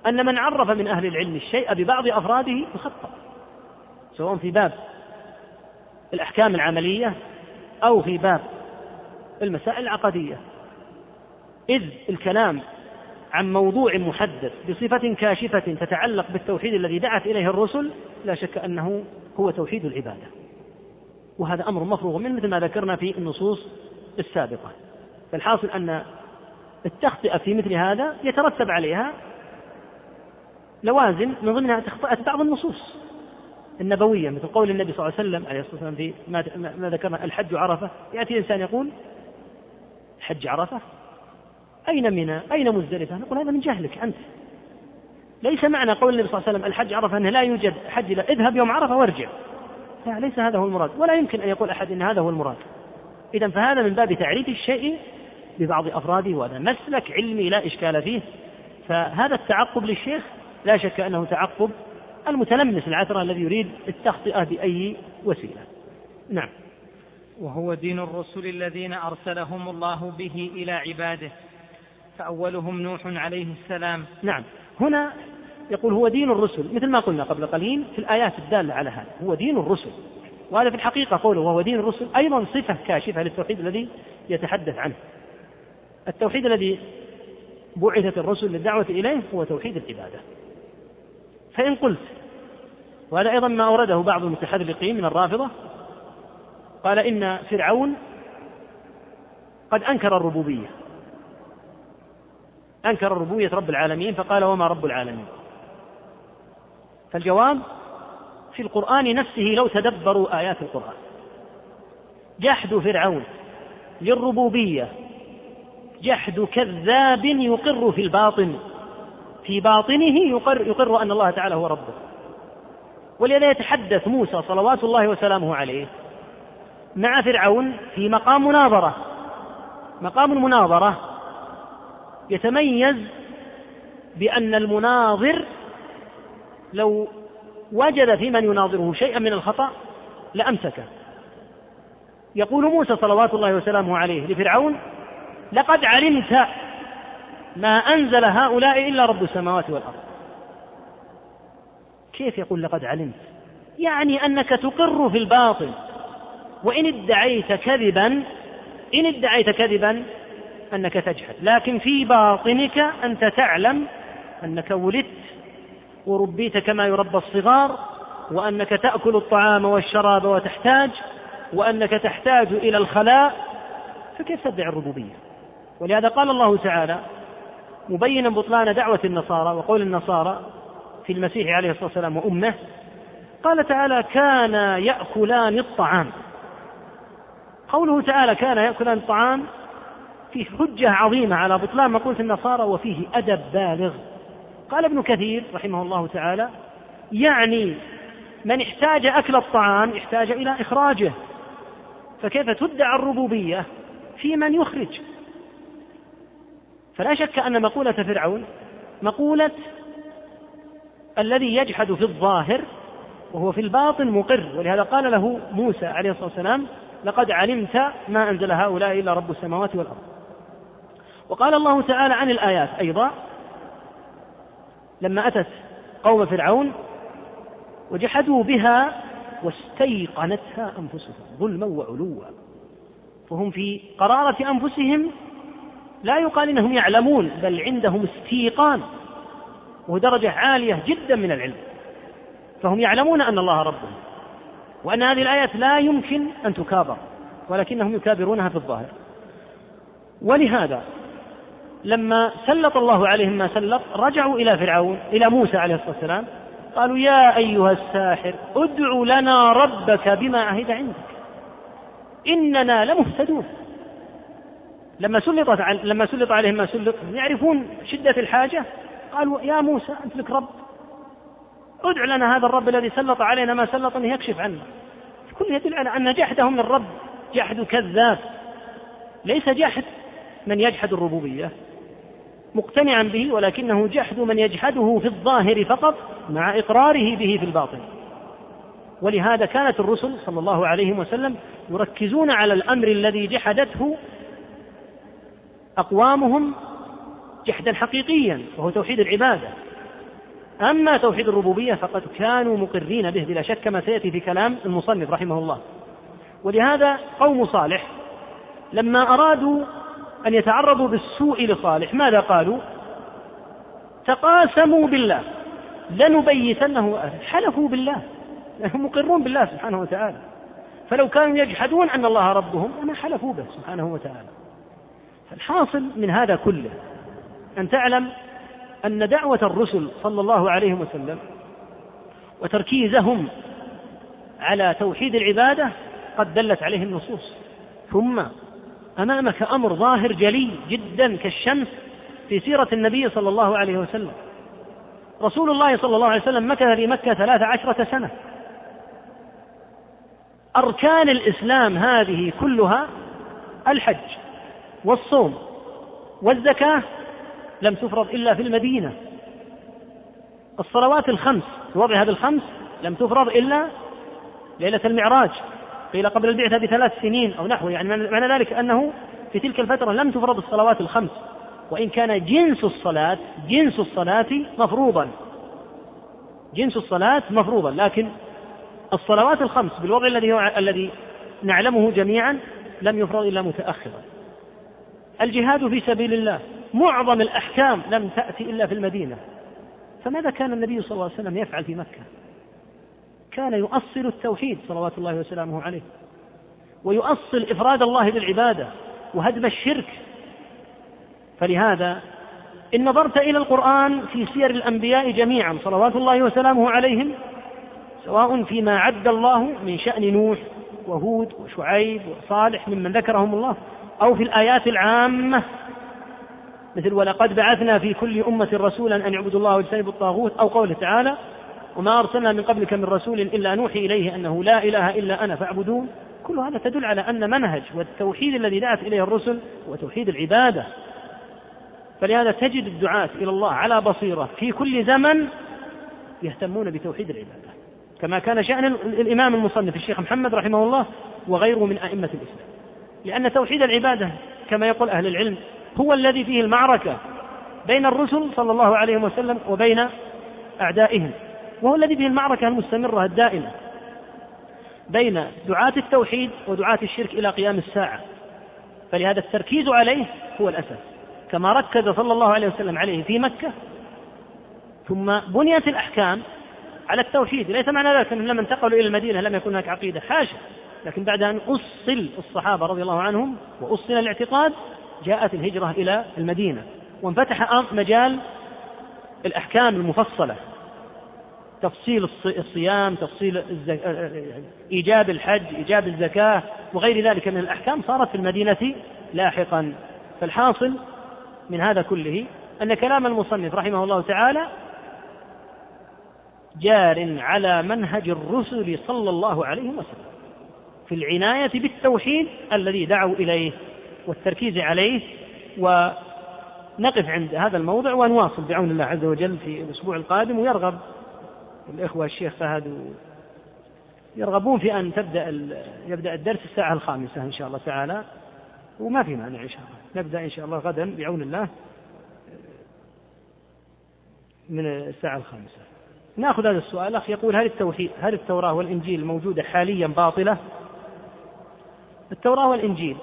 أن من عرف من أهل العلم الشيء ببعض أفراده فخطأ سواء في باب الأحكام العملية أو في باب المسائل العقدية. إذ الكلام عن موضوع محدد بصفة كاشفة تتعلق بالتوحيد الذي دعت إليه الرسل لا شك أنه هو توحيد العبادة. وهذا أمر مفروغ منه مثل ما ذكرنا في النصوص السابقة. فالحاصل أن التخطئة في مثل هذا يترتب عليها لوازم من ضمنها تخطئة بعض النصوص. النبوية مثل قول النبي صلى الله عليه وسلم عليه الصلاة والسلام في ما, ذكرنا الحج عرفة. يأتي إنسان يقول حج عرفة؟ أين منى؟ أين مزدلفة؟ نقول هذا من جهلك أنت. ليس معنى قول النبي صلى الله عليه وسلم الحج عرفة أنه لا يوجد حج لا اذهب يوم عرفة وارجع. لا ليس هذا هو المراد. ولا يمكن أن يقول أحد أن هذا هو المراد. إذا فهذا من باب تعريف الشيء ببعض أفراده وهذا مسلك علمي لا إشكال فيه. فهذا التعقب للشيخ لا شك أنه تعقب المتلمس العثرة الذي يريد التخطئة بأي وسيلة. نعم. وهو دين الرسل الذين أرسلهم الله به إلى عباده. فأولهم نوح عليه السلام. نعم. هنا يقول هو دين الرسل مثل ما قلنا قبل قليل في الآيات الدالة على هذا. هو دين الرسل. وهذا في الحقيقة قوله وهو دين الرسل أيضا صفة كاشفة للتوحيد الذي يتحدث عنه. التوحيد الذي بعثت الرسل للدعوة إليه هو توحيد العبادة. فإن قلت وهذا أيضا ما أورده بعض المتحرقين من الرافضة. قال إن فرعون قد أنكر الربوبية. أنكر ربوبية رب العالمين فقال وما رب العالمين. فالجواب في القرآن نفسه لو تدبروا آيات القرآن. جحد فرعون للربوبية جحد كذاب يقر في الباطن في باطنه يقر, يقر أن الله تعالى هو ربه. ولذا يتحدث موسى صلوات الله وسلامه عليه مع فرعون في مقام مناظرة. مقام المناظرة يتميز بأن المناظر لو وجد في من يناظره شيئا من الخطأ لأمسكه. يقول موسى صلوات الله وسلامه عليه لفرعون لقد علمت ما أنزل هؤلاء إلا رب السماوات والأرض. كيف يقول لقد علمت؟ يعني أنك تقر في الباطل. وإن ادعيت كذبا إن ادعيت كذبا أنك تجحد. لكن في باطنك أنت تعلم أنك ولدت وربيت كما يربى الصغار وأنك تأكل الطعام والشراب وتحتاج وأنك تحتاج إلى الخلاء. فكيف تدعي الربوبية؟ ولهذا قال الله تعالى مبينا بطلان دعوة النصارى وقول النصارى في المسيح عليه الصلاة والسلام وأمه قال تعالى كان يأكلان الطعام. قوله تعالى كان يأكلان الطعام فيه حجة عظيمة على بطلان مقولة النصارى وفيه أدب بالغ. قال ابن كثير رحمه الله تعالى يعني من احتاج أكل الطعام احتاج إلى إخراجه فكيف تدعى الربوبية في من يخرج؟ فلا شك أن مقولة فرعون مقولة الذي يجحد في الظاهر وهو في الباطن مقر. ولهذا قال له موسى عليه الصلاة والسلام لقد علمت ما أنزل هؤلاء إلا رب السماوات والأرض. وقال الله تعالى عن الآيات أيضا لما أتت قوم فرعون وجحدوا بها واستيقنتها أنفسهم ظلما وعلوا فهم في قرارة أنفسهم لا يقال إنهم يعلمون بل عندهم استيقان. وهو درجة عالية جدا من العلم. فهم يعلمون أن الله ربهم وأن هذه الآيات لا يمكن أن تكابر ولكنهم يكابرونها في الظاهر. ولهذا لما سلط الله عليهم ما سلط رجعوا إلى فرعون إلى موسى عليه الصلاة والسلام. قالوا يا أيها الساحر ادع لنا ربك بما عهد عندك. إننا لمهتدون. لما سلط لما سلط عليهم ما سلط يعرفون شدة الحاجة؟ قالوا يا موسى أنت لك رب. ادع لنا هذا الرب الذي سلط علينا ما سلط أن يكشف عنا. كل يدل على أن جحدهم للرب جحد كذاب. ليس جحد من يجحد الربوبية. مقتنعا به ولكنه جحد من يجحده في الظاهر فقط مع إقراره به في الباطن. ولهذا كانت الرسل صلى الله عليه وسلم يركزون على الأمر الذي جحدته أقوامهم جحدا حقيقيا وهو توحيد العبادة. أما توحيد الربوبية فقد كانوا مقرين به بلا شك كما سيأتي في كلام المصنف رحمه الله. ولهذا قوم صالح لما أرادوا أن يتعرضوا بالسوء لصالح ماذا قالوا؟ تقاسموا بالله. لنبيتنه حلفوا بالله. هم مقرون بالله سبحانه وتعالى. فلو كانوا يجحدون أن الله ربهم لما حلفوا به سبحانه وتعالى. الحاصل من هذا كله أن تعلم أن دعوة الرسل صلى الله عليه وسلم وتركيزهم على توحيد العبادة قد دلت عليه النصوص. ثم أمامك أمر ظاهر جلي جدا كالشمس في سيرة النبي صلى الله عليه وسلم. رسول الله صلى الله عليه وسلم مكث في مكة ثلاث عشرة سنة. أركان الإسلام هذه كلها الحج والصوم والزكاة لم تفرض إلا في المدينة. الصلوات الخمس في وضع هذه الخمس لم تفرض إلا ليلة المعراج. قيل قبل البعثة بثلاث سنين أو نحو يعني معنى ذلك أنه في تلك الفترة لم تفرض الصلوات الخمس. وإن كان جنس الصلاة جنس الصلاة مفروضا. جنس الصلاة مفروضا لكن الصلوات الخمس بالوضع الذي هو الذي نعلمه جميعا لم يفرض إلا متأخرا. الجهاد في سبيل الله. معظم الأحكام لم تأتي إلا في المدينة. فماذا كان النبي صلى الله عليه وسلم يفعل في مكة؟ كان يؤصل التوحيد صلوات الله وسلامه عليه ويؤصل إفراد الله بالعبادة وهدم الشرك. فلهذا إن نظرت إلى القرآن في سير الأنبياء جميعا صلوات الله وسلامه عليهم سواء فيما عد الله من شأن نوح وهود وشعيب وصالح ممن ذكرهم الله أو في الآيات العامة مثل ولقد بعثنا في كل أمة رسولا أن يعبدوا الله واجتنبوا الطاغوت أو قوله تعالى وما أرسلنا من قبلك من رسول إلا نوحي إليه أنه لا إله إلا أنا فاعبدون. كل هذا تدل على أن منهج والتوحيد الذي دعت إليه الرسل هو توحيد العبادة. فلهذا تجد الدعاة إلى الله على بصيرة في كل زمن يهتمون بتوحيد العبادة. كما كان شأن الإمام المصنف الشيخ محمد رحمه الله وغيره من أئمة الإسلام. لأن توحيد العبادة كما يقول أهل العلم هو الذي فيه المعركة بين الرسل صلى الله عليه وسلم وبين أعدائهم. وهو الذي فيه المعركة المستمرة الدائمة بين دعاة التوحيد ودعاة الشرك إلى قيام الساعة. فلهذا التركيز عليه هو الأساس كما ركز صلى الله عليه وسلم عليه في مكة. ثم بنيت الأحكام على التوحيد ليس معنى ذلك أنهم لما انتقلوا إلى المدينة لم يكن هناك عقيدة حاشا لكن بعد أن أصل الصحابة رضي الله عنهم وأصل الاعتقاد جاءت الهجرة إلى المدينة وانفتح مجال الأحكام المفصلة. تفصيل الصيام تفصيل الزك... إيجاب الحج إيجاب الزكاة وغير ذلك من الأحكام صارت في المدينة لاحقا. فالحاصل من هذا كله أن كلام المصنف رحمه الله تعالى جار على منهج الرسل صلى الله عليه وسلم في العناية بالتوحيد الذي دعوا إليه. والتركيز عليه ونقف عند هذا الموضع ونواصل بعون الله عز وجل في الأسبوع القادم ويرغب الإخوة الشيخ فهد يرغبون في أن تبدأ يبدأ الدرس الساعة الخامسة إن شاء الله تعالى وما في مانع إن شاء الله نبدأ إن شاء الله غدا بعون الله من الساعة الخامسة نأخذ هذا السؤال أخ يقول هل التوحيد هل التوراة والإنجيل موجودة حاليا باطلة؟ التوراة والإنجيل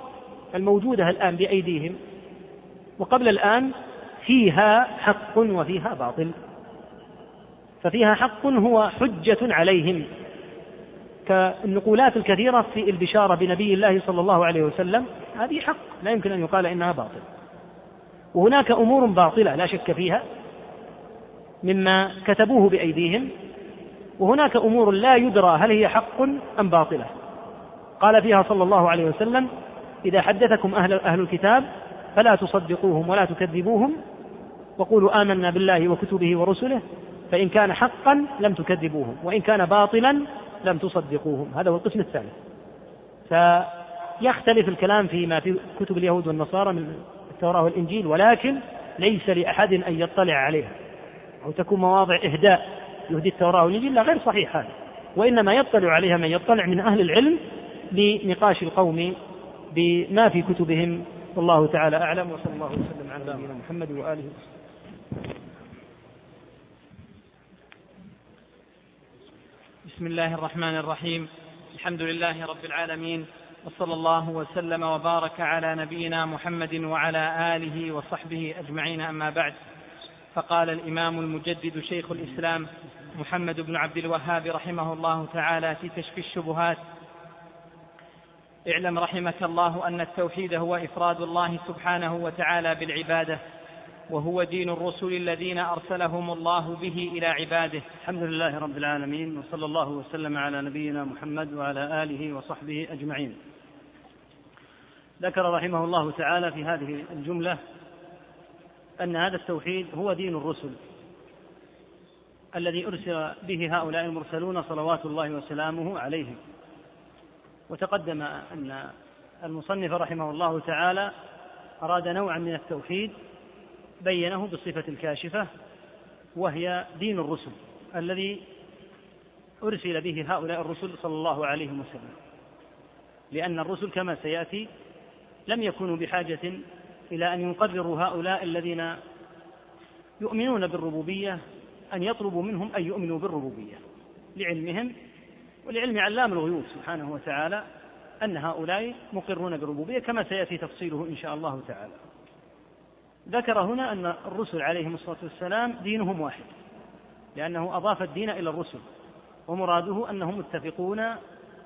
الموجودة الآن بأيديهم. وقبل الآن فيها حق وفيها باطل. ففيها حق هو حجة عليهم. كالنقولات الكثيرة في البشارة بنبي الله صلى الله عليه وسلم هذه حق لا يمكن أن يقال إنها باطل. وهناك أمور باطلة لا شك فيها مما كتبوه بأيديهم. وهناك أمور لا يدرى هل هي حق أم باطلة. قال فيها صلى الله عليه وسلم إذا حدثكم أهل, أهل الكتاب فلا تصدقوهم ولا تكذبوهم وقولوا آمنا بالله وكتبه ورسله فإن كان حقا لم تكذبوهم وإن كان باطلا لم تصدقوهم. هذا هو القسم الثالث فيختلف الكلام فيما في كتب اليهود والنصارى من التوراة والإنجيل ولكن ليس لأحد أن يطلع عليها أو تكون مواضع إهداء يهدي التوراة والإنجيل لا غير صحيح هذا. وإنما يطلع عليها من يطلع من أهل العلم لنقاش القوم بما في كتبهم. والله تعالى أعلم. وصلى الله وسلم على نبينا محمد وآله وصحبه. بسم الله الرحمن الرحيم. الحمد لله رب العالمين. وصلى الله وسلم وبارك على نبينا محمد وعلى آله وصحبه أجمعين. أما بعد فقال الإمام المجدد شيخ الإسلام محمد بن عبد الوهاب رحمه الله تعالى في كشف الشبهات اعلم رحمك الله أن التوحيد هو إفراد الله سبحانه وتعالى بالعبادة وهو دين الرسل الذين أرسلهم الله به إلى عباده. الحمد لله رب العالمين وصلى الله وسلم على نبينا محمد وعلى آله وصحبه أجمعين. ذكر رحمه الله تعالى في هذه الجملة أن هذا التوحيد هو دين الرسل الذي أرسل به هؤلاء المرسلون صلوات الله وسلامه عليهم. وتقدم أن المصنف رحمه الله تعالى أراد نوعا من التوحيد بينه بالصفة الكاشفة وهي دين الرسل الذي أرسل به هؤلاء الرسل صلى الله عليه وسلم. لأن الرسل كما سيأتي لم يكونوا بحاجة إلى أن يقرروا هؤلاء الذين يؤمنون بالربوبية أن يطلبوا منهم أن يؤمنوا بالربوبية لعلمهم ولعلم علام الغيوب سبحانه وتعالى أن هؤلاء مقرون بالربوبية كما سيأتي تفصيله إن شاء الله تعالى. ذكر هنا أن الرسل عليهم الصلاة والسلام دينهم واحد لأنه أضاف الدين إلى الرسل ومراده أنهم متفقون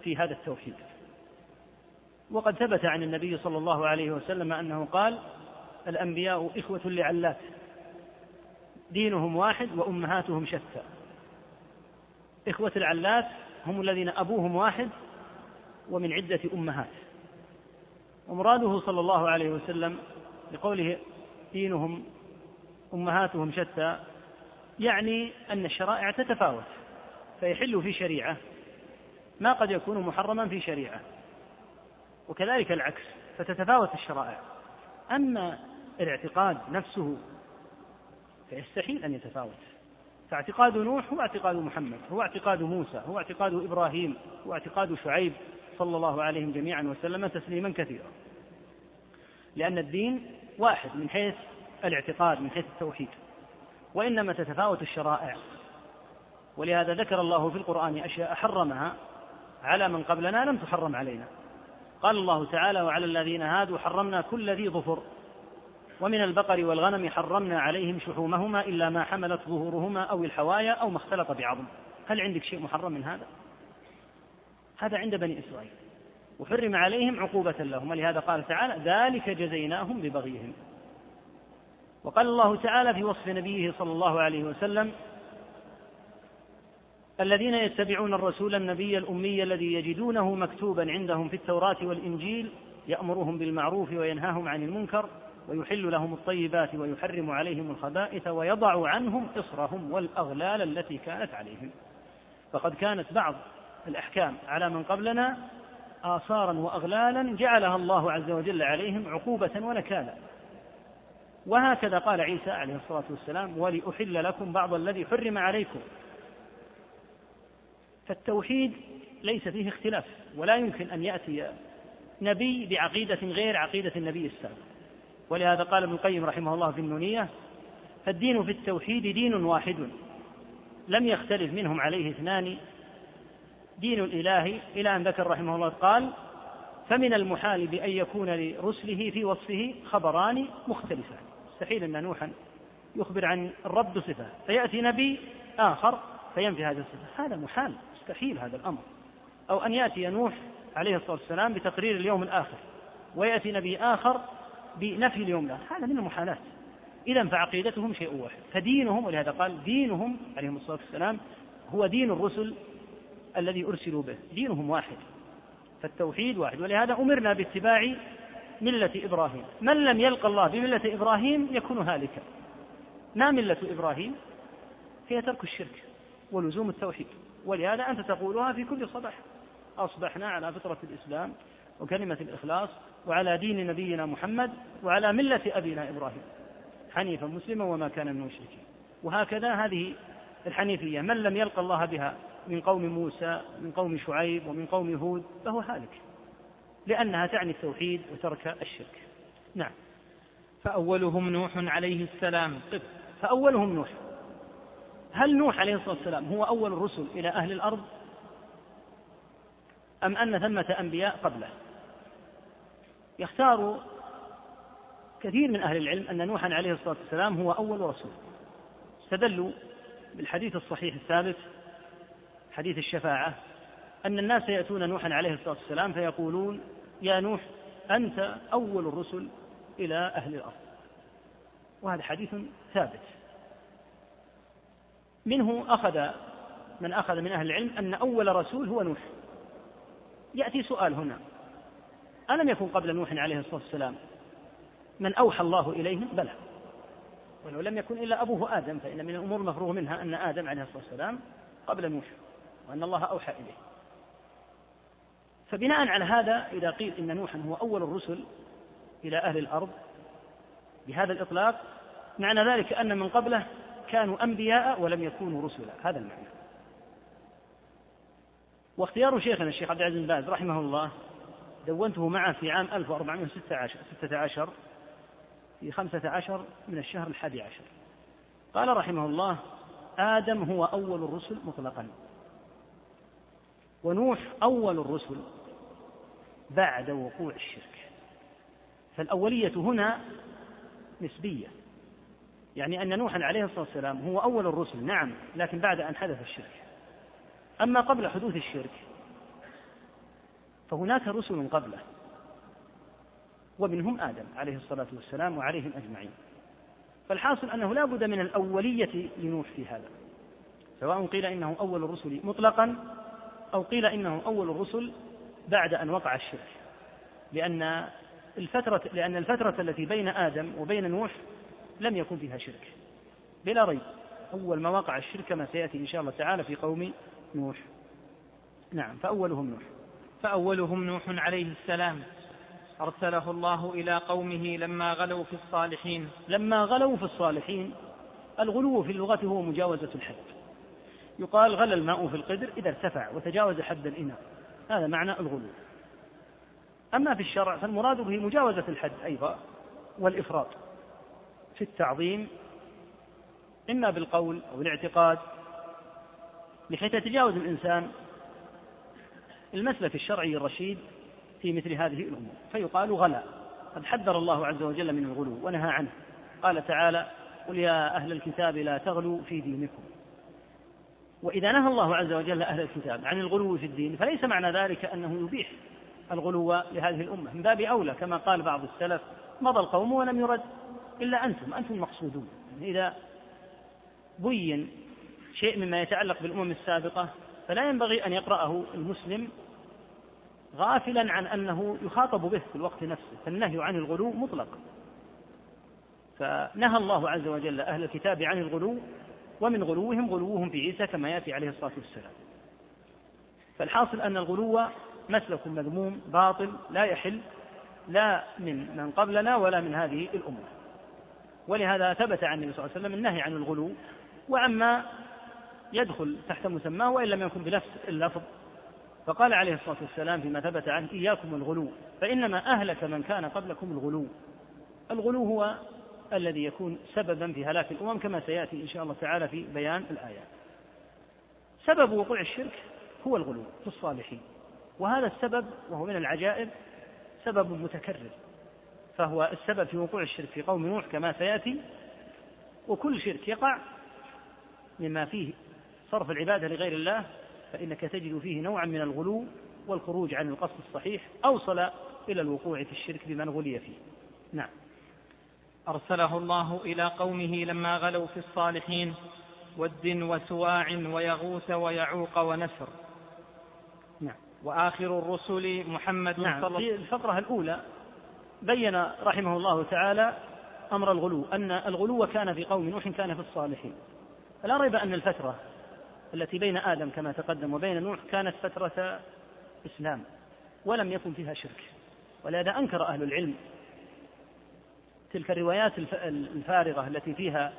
في هذا التوحيد. وقد ثبت عن النبي صلى الله عليه وسلم أنه قال الأنبياء إخوة لعلات دينهم واحد وأمهاتهم شتى. إخوة العلات هم الذين أبوهم واحد ومن عدة أمهات. ومراده صلى الله عليه وسلم بقوله دينهم أمهاتهم شتى يعني أن الشرائع تتفاوت فيحل في شريعة ما قد يكون محرما في شريعة وكذلك العكس فتتفاوت الشرائع. أما الاعتقاد نفسه فيستحيل أن يتفاوت. فاعتقاد نوح هو اعتقاد محمد هو اعتقاد موسى هو اعتقاد إبراهيم هو اعتقاد شعيب صلى الله عليهم جميعا وسلم تسليما كثيرا. لأن الدين واحد من حيث الاعتقاد من حيث التوحيد وإنما تتفاوت الشرائع. ولهذا ذكر الله في القرآن أشياء حرمها على من قبلنا لم تحرم علينا. قال الله تعالى وعلى الذين هادوا حرمنا كل ذي ظفر. ومن البقر والغنم حرمنا عليهم شحومهما إلا ما حملت ظهورهما أو الحوايا أو ما اختلط بعظم هل عندك شيء محرم من هذا؟ هذا عند بني إسرائيل. وحرم عليهم عقوبة لهم. ولهذا قال تعالى ذلك جزيناهم ببغيهم. وقال الله تعالى في وصف نبيه صلى الله عليه وسلم الذين يتبعون الرسول النبي الأمي الذي يجدونه مكتوبا عندهم في التوراة والإنجيل يأمرهم بالمعروف وينهاهم عن المنكر ويحل لهم الطيبات ويحرم عليهم الخبائث ويضع عنهم إصرهم والأغلال التي كانت عليهم. فقد كانت بعض الأحكام على من قبلنا آثارا وأغلالا جعلها الله عز وجل عليهم عقوبة ونكالا. وهكذا قال عيسى عليه الصلاة والسلام ولأحل لكم بعض الذي حرم عليكم. فالتوحيد ليس فيه اختلاف ولا يمكن أن يأتي نبي بعقيدة غير عقيدة النبي السابق. ولهذا قال ابن القيم رحمه الله في النونية فالدين في التوحيد دين واحد لم يختلف منهم عليه اثنان. دين الإله إلى أن ذكر رحمه الله قال فمن المحال بأن يكون لرسله في وصفه خبران مختلفان. مستحيل أن نوحا يخبر عن الرب بصفة فيأتي نبي آخر فينفي هذه الصفة. هذا محال. مستحيل هذا الأمر. أو أن يأتي نوح عليه الصلاة والسلام بتقرير اليوم الآخر. ويأتي نبي آخر بنفي اليوم الآخر هذا من المحالات. إذا فعقيدتهم شيء واحد. فدينهم ولهذا قال دينهم عليهم الصلاة والسلام هو دين الرسل الذي أرسلوا به. دينهم واحد. فالتوحيد واحد. ولهذا أمرنا باتباع ملة إبراهيم. من لم يلقى الله بملة إبراهيم يكون هالكا. ما ملة إبراهيم؟ هي ترك الشرك ولزوم التوحيد. ولهذا أنت تقولها في كل صباح. أصبحنا على فطرة الإسلام وكلمة الإخلاص وعلى دين نبينا محمد وعلى ملة أبينا إبراهيم. حنيفا مسلما وما كان من المشركين. وهكذا هذه الحنيفية. من لم يلقى الله بها من قوم موسى من قوم شعيب ومن قوم هود فهو هالك. لأنها تعني التوحيد وترك الشرك. نعم. فأولهم نوح عليه السلام. طيب. فأولهم نوح. هل نوح عليه الصلاة والسلام هو أول الرسل إلى أهل الأرض؟ أم أن ثمة أنبياء قبله؟ يختار كثير من أهل العلم أن نوحا عليه الصلاة والسلام هو أول رسول. استدلوا بالحديث الصحيح الثابت حديث الشفاعة أن الناس يأتون نوحا عليه الصلاة والسلام فيقولون يا نوح أنت أول الرسل إلى أهل الأرض. وهذا حديث ثابت. منه أخذ من أخذ من أهل العلم أن أول رسول هو نوح. يأتي سؤال هنا. ألم يكن قبل نوح عليه الصلاة والسلام من أوحى الله إليهم؟ بلى. ولو لم يكن إلا أبوه آدم فإن من الأمور المفروغ منها أن آدم عليه الصلاة والسلام قبل نوح وأن الله أوحى إليه. فبناء على هذا إذا قيل إن نوحا هو أول الرسل إلى أهل الأرض بهذا الإطلاق معنى ذلك أن من قبله كانوا أنبياء ولم يكونوا رسلا. هذا المعنى. واختيار شيخنا الشيخ عبد العزيز بن باز رحمه الله دونته معه في عام 1416 في خمسة عشر من الشهر الحادي عشر. قال رحمه الله آدم هو أول الرسل مطلقا. ونوح أول الرسل بعد وقوع الشرك. فالأولية هنا نسبية. يعني أن نوحا عليه الصلاة والسلام هو أول الرسل نعم لكن بعد أن حدث الشرك. أما قبل حدوث الشرك فهناك رسل قبله ومنهم آدم عليه الصلاة والسلام وعليهم أجمعين. فالحاصل أنه لا بد من الأولية لنوح في هذا سواء قيل إنه أول الرسل مطلقا أو قيل إنه أول الرسل بعد أن وقع الشرك. لأن الفترة لأن الفترة التي بين آدم وبين نوح لم يكن فيها شرك. بلا ريب أول ما وقع الشرك كما سيأتي إن شاء الله تعالى في قوم نوح. نعم فأولهم نوح. فأولهم نوح عليه السلام. أرسله الله إلى قومه لما غلوا في الصالحين. لما غلوا في الصالحين الغلو في اللغة هو مجاوزة الحد. يقال غلى الماء في القدر إذا ارتفع وتجاوز حد الإناء. هذا معنى الغلو. أما في الشرع فالمراد به مجاوزة الحد أيضا والإفراط في التعظيم إما بالقول أو الاعتقاد لحيث يتجاوز الإنسان المسلك الشرعي الرشيد في مثل هذه الأمور. فيقال غلا. قد حذر الله عز وجل من الغلو ونهى عنه. قال تعالى قل يا أهل الكتاب لا تغلوا في دينكم. وإذا نهى الله عز وجل أهل الكتاب عن الغلو في الدين فليس معنى ذلك أنه يبيح الغلو لهذه الأمة. من باب أولى كما قال بعض السلف مضى القوم ولم يرد إلا أنتم أنتم المقصودون. إذا بين شيء مما يتعلق بالأمم السابقة فلا ينبغي أن يقرأه المسلم غافلا عن أنه يخاطب به في الوقت نفسه فالنهي عن الغلو مطلق. فنهى الله عز وجل أهل الكتاب عن الغلو ومن غلوهم غلوهم في عيسى كما يأتي عليه الصلاة والسلام. فالحاصل أن الغلو مسلك مذموم باطل لا يحل لا من من قبلنا ولا من هذه الأمة. ولهذا ثبت عن النبي صلى الله عليه وسلم النهي عن الغلو. وعما يدخل تحت مسماه وإن لم يكن بنفس اللفظ. فقال عليه الصلاة والسلام فيما ثبت عنه إياكم الغلو. فإنما أهلك من كان قبلكم الغلو. الغلو هو الذي يكون سببا في هلاك الأمم كما سيأتي إن شاء الله تعالى في بيان الآيات. سبب وقوع الشرك هو الغلو في الصالحين. وهذا السبب وهو من العجائب سبب متكرر. فهو السبب في وقوع الشرك في قوم نوح كما سيأتي. وكل شرك يقع مما فيه صرف العبادة لغير الله فإنك تجد فيه نوعا من الغلو والخروج عن القصد الصحيح أوصل إلى الوقوع في الشرك بمن غلي فيه. نعم. أرسله الله إلى قومه لما غلوا في الصالحين ود وسواع ويغوث ويعوق ونسر. نعم. وآخر الرسل محمد نعم. صلى في الفقرة الأولى بين رحمه الله تعالى أمر الغلو أن الغلو كان في قوم نوح كان في الصالحين. فلا ريب أن الفترة التي بين آدم كما تقدم وبين نوح كانت فترة إسلام ولم يكن فيها شرك. ولهذا أنكر أهل العلم تلك الروايات الفارغة التي فيها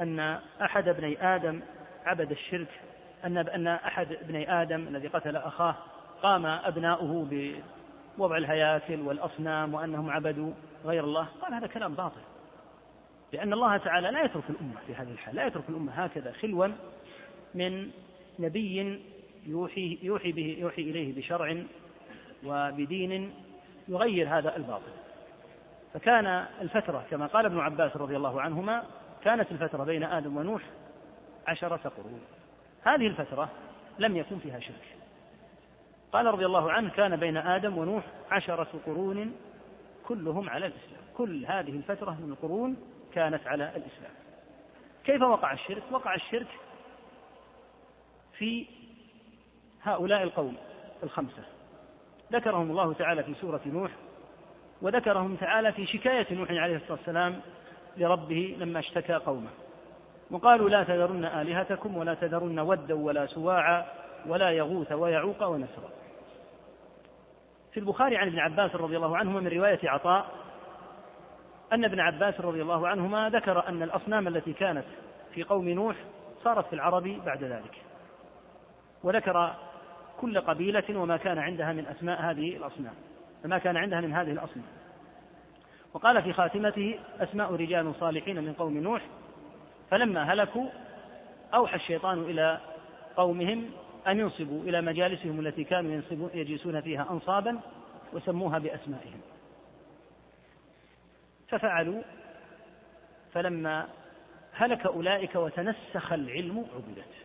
أن أحد ابني آدم عبد الشرك أن أن أحد ابني آدم الذي قتل أخاه قام أبناؤه بوضع الهياكل والأصنام وأنهم عبدوا غير الله. قال هذا كلام باطل لأن الله تعالى لا يترك الأمة في هذه الحال لا يترك الأمة هكذا خلوا من نبي يوحي, يوحي, به يوحي إليه بشرع وبدين يغير هذا الباطل. فكان الفترة كما قال ابن عباس رضي الله عنهما كانت الفترة بين آدم ونوح عشرة قرون هذه الفترة لم يكن فيها شرك. قال رضي الله عنه كان بين آدم ونوح عشرة قرون كلهم على الإسلام. كل هذه الفترة من القرون كانت على الإسلام. كيف وقع الشرك؟ وقع الشرك في هؤلاء القوم الخمسة. ذكرهم الله تعالى في سورة نوح وذكرهم تعالى في شكاية نوح عليه الصلاة والسلام لربه لما اشتكى قومه. وقالوا لا تذرن آلهتكم ولا تذرن ودا ولا سواعا ولا يغوث ويعوق ونسرا. في البخاري عن ابن عباس رضي الله عنهما من رواية عطاء أن ابن عباس رضي الله عنهما ذكر أن الأصنام التي كانت في قوم نوح صارت في العرب بعد ذلك. وذكر كل قبيلة وما كان عندها من أسماء هذه الأصنام وما كان عندها من هذه الأصنام. وقال في خاتمته أسماء رجال صالحين من قوم نوح فلما هلكوا أوحى الشيطان إلى قومهم أن ينصبوا إلى مجالسهم التي كانوا يجلسون فيها أنصابا وسموها بأسمائهم. ففعلوا فلما هلك أولئك وتنسخ العلم عبدت.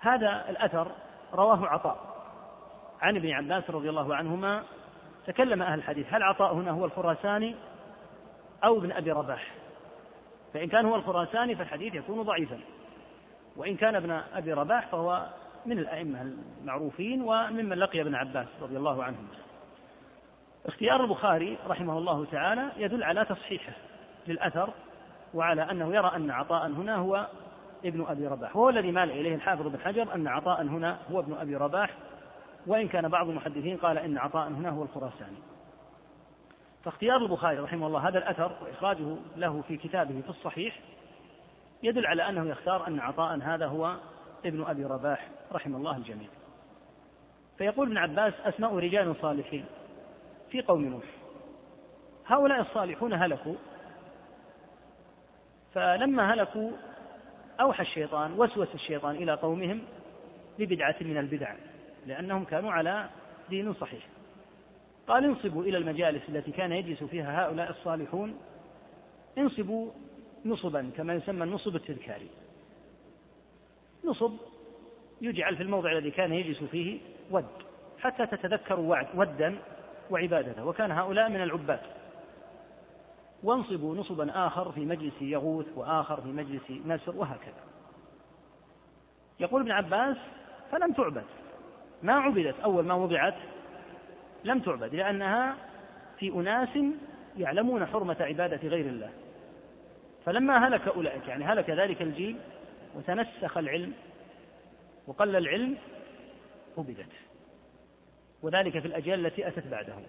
هذا الأثر رواه عطاء. عن ابن عباس رضي الله عنهما تكلم أهل الحديث هل عطاء هنا هو الخراساني أو ابن أبي رباح؟ فإن كان هو الخراساني فالحديث يكون ضعيفا. وإن كان ابن أبي رباح فهو من الأئمة المعروفين وممن لقي ابن عباس رضي الله عنهم اختيار البخاري رحمه الله تعالى يدل على تصحيحه للأثر وعلى أنه يرى أن عطاء هنا هو ابن أبي رباح. وهو الذي مال إليه الحافظ بن حجر أن عطاء هنا هو ابن أبي رباح. وإن كان بعض المحدثين قال إن عطاء هنا هو الخراساني. فاختيار البخاري رحمه الله هذا الأثر وإخراجه له في كتابه في الصحيح يدل على أنه يختار أن عطاء هذا هو ابن أبي رباح رحم الله الجميع فيقول ابن عباس أسماء رجال صالحين في قوم نوح. هؤلاء الصالحون هلكوا. فلما هلكوا أوحى الشيطان وسوس الشيطان إلى قومهم ببدعة من البدع لأنهم كانوا على دين صحيح. قال انصبوا إلى المجالس التي كان يجلس فيها هؤلاء الصالحون انصبوا نصبا كما يسمى النصب التذكاري. نصب يجعل في الموضع الذي كان يجلس فيه ود حتى تتذكروا ودا وعبادته. وكان هؤلاء من العباد. وانصبوا نصبا آخر في مجلس يغوث وآخر في مجلس نسر وهكذا. يقول ابن عباس فلم تعبد. ما عبدت. أول ما وضعت لم تعبد لأنها في أناس يعلمون حرمة عبادة غير الله. فلما هلك أولئك يعني هلك ذلك الجيل وتنسخ العلم وقل العلم عبدت. وذلك في الأجيال التي أتت بعدهم.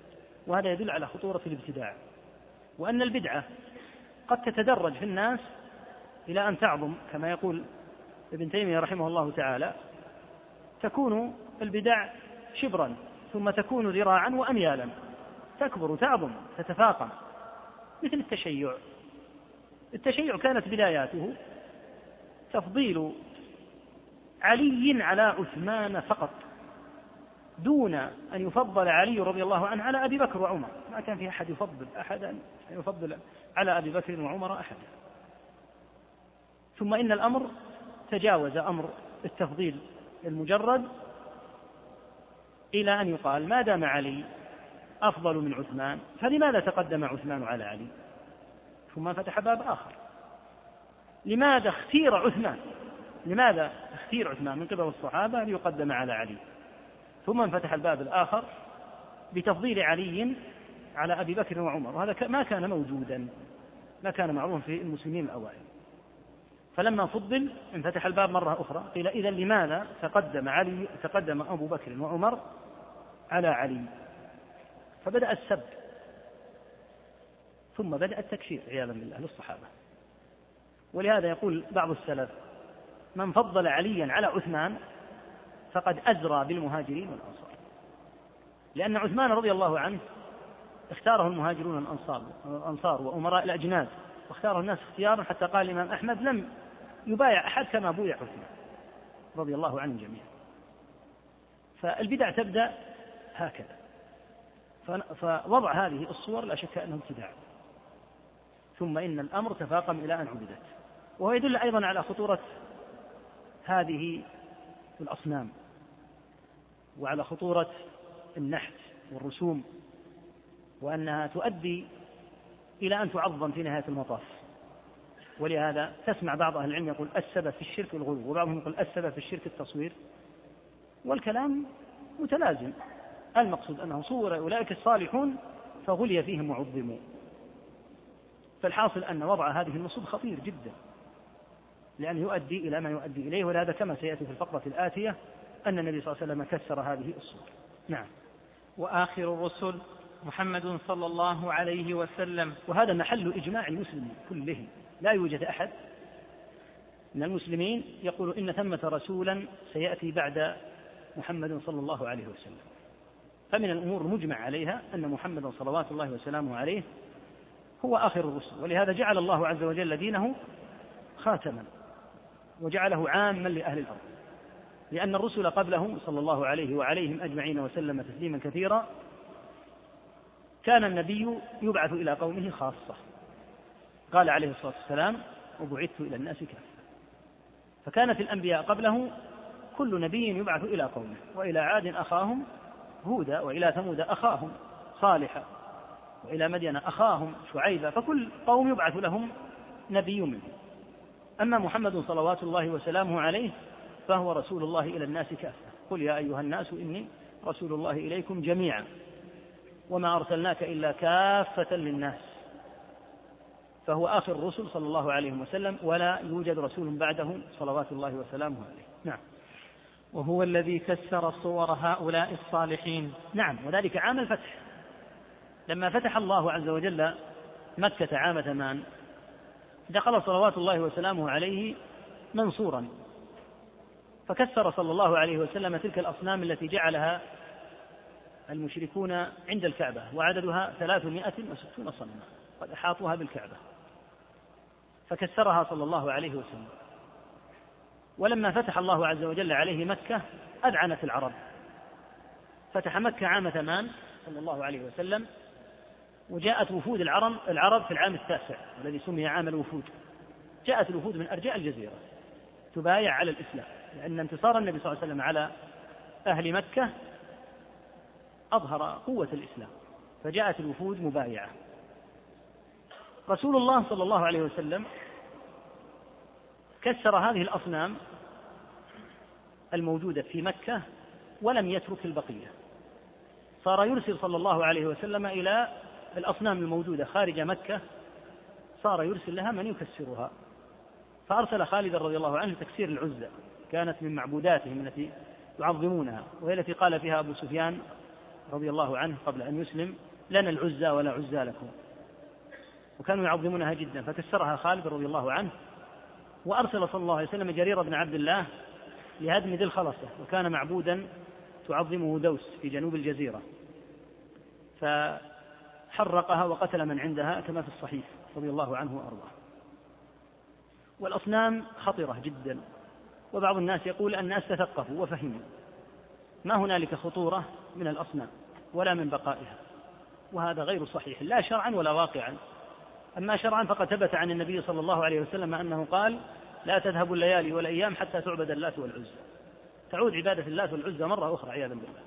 وهذا يدل على خطورة الابتداع. وأن البدعة قد تتدرج في الناس إلى أن تعظم كما يقول ابن تيمية رحمه الله تعالى تكون البدع شبرا ثم تكون ذراعا وأميالا تكبر تعظم تتفاقم مثل التشيع. التشيع كانت بداياته تفضيل علي على عثمان فقط. دون أن يفضل علي رضي الله عنه على أبي بكر وعمر. ما كان في أحد يفضل أحدا يفضل على أبي بكر وعمر أحدا. ثم إن الأمر تجاوز أمر التفضيل المجرد إلى أن يقال ما دام علي أفضل من عثمان فلماذا تقدم عثمان على علي؟ ثم فتح باب آخر. لماذا اختير عثمان؟ لماذا اختير عثمان من قبل الصحابة ليقدم على علي؟ ثم انفتح الباب الآخر بتفضيل علي على أبي بكر وعمر. وهذا ما كان موجودا ما كان معروفا في المسلمين الأوائل. فلما فضل انفتح الباب مرة أخرى قيل إذا لماذا تقدم علي تقدم أبو بكر وعمر على علي؟ فبدأ السب. ثم بدأ التكفير عياذا بالله للصحابة. ولهذا يقول بعض السلف من فضل عليا على عثمان فقد أزرى بالمهاجرين والأنصار. لأن عثمان رضي الله عنه اختاره المهاجرون الأنصار الأنصار وأمراء الأجناد واختاره الناس اختيارا حتى قال الإمام أحمد لم يبايع أحد كما بويع عثمان رضي الله عنه جميعا. فالبدع تبدأ هكذا. فوضع هذه الصور لا شك أنه ابتداع ثم إن الأمر تفاقم إلى أن عبدت. وهو يدل أيضا على خطورة هذه الأصنام. وعلى خطورة النحت والرسوم وأنها تؤدي إلى أن تعظم في نهاية المطاف. ولهذا تسمع بعض أهل العلم يقول السبب في الشرك الغلو وبعضهم يقول السبب في الشرك التصوير. والكلام متلازم. المقصود أنه صور أولئك الصالحون فغلي فيهم وعظموا. فالحاصل أن وضع هذه النصوص خطير جدا لأنه يؤدي إلى ما يؤدي إليه ولهذا كما سيأتي في الفقرة الآتية أن النبي صلى الله عليه وسلم كسر هذه الصور نعم. وآخر الرسل محمد صلى الله عليه وسلم. وهذا محل إجماع المسلمين كلهم. لا يوجد أحد من المسلمين يقول إن ثمة رسولا سيأتي بعد محمد صلى الله عليه وسلم. فمن الأمور المجمع عليها أن محمدا صلوات الله وسلامه عليه هو آخر الرسل. ولهذا جعل الله عز وجل دينه خاتما وجعله عاما لأهل الأرض. لأن الرسل قبله صلى الله عليه وعليهم أجمعين وسلم تسليما كثيرا كان النبي يبعث إلى قومه خاصة. قال عليه الصلاة والسلام وبعثت إلى الناس كافة. فكانت الأنبياء قبله كل نبي يبعث إلى قومه وإلى عاد أخاهم هودا وإلى ثمود أخاهم صالحا وإلى مدين أخاهم شعيبا فكل قوم يبعث لهم نبي منهم. أما محمد صلوات الله وسلامه عليه فهو رسول الله إلى الناس كافة. قل يا أيها الناس إني رسول الله إليكم جميعا. وما أرسلناك إلا كافة للناس. فهو آخر الرسل صلى الله عليه وسلم ولا يوجد رسول بعده صلوات الله وسلامه عليه. نعم. وهو الذي كسر صور هؤلاء الصالحين. نعم وذلك عام الفتح. لما فتح الله عز وجل مكة عام ثمان دخل صلوات الله وسلامه عليه منصورا. فكسر صلى الله عليه وسلم تلك الأصنام التي جعلها المشركون عند الكعبة وعددها ثلاثمائة وستون صنما قد أحاطوها بالكعبة. فكسرها صلى الله عليه وسلم. ولما فتح الله عز وجل عليه مكة أذعنت العرب. فتح مكة عام ثمان صلى الله عليه وسلم وجاءت وفود العرب العرب في العام التاسع الذي سمي عام الوفود. جاءت الوفود من أرجاء الجزيرة تبايع على الإسلام. لأن انتصار النبي صلى الله عليه وسلم على أهل مكة أظهر قوة الإسلام فجاءت الوفود مبايعة. رسول الله صلى الله عليه وسلم كسر هذه الأصنام الموجودة في مكة ولم يترك البقية. صار يرسل صلى الله عليه وسلم إلى الأصنام الموجودة خارج مكة صار يرسل لها من يكسرها. فأرسل خالد رضي الله عنه تكسير العزة. كانت من معبوداتهم التي يعظمونها وهي التي قال فيها أبو سفيان رضي الله عنه قبل أن يسلم لنا العزى ولا عزى لكم. وكانوا يعظمونها جدا فكسرها خالد رضي الله عنه وأرسل صلى الله عليه وسلم جرير بن عبد الله لهدم ذي الخلصة وكان معبودا تعظمه دوس في جنوب الجزيرة. فحرقها وقتل من عندها كما في الصحيح رضي الله عنه وأرضاه. والأصنام خطرة جدا. وبعض الناس يقول الناس تثقفوا وفهموا. ما هنالك خطورة من الأصنام ولا من بقائها؟ وهذا غير صحيح لا شرعا ولا واقعا. أما شرعا فقد ثبت عن النبي صلى الله عليه وسلم أنه قال لا تذهب الليالي والأيام حتى تعبد اللات والعزى. تعود عبادة اللات والعزى مرة أخرى عياذا بالله.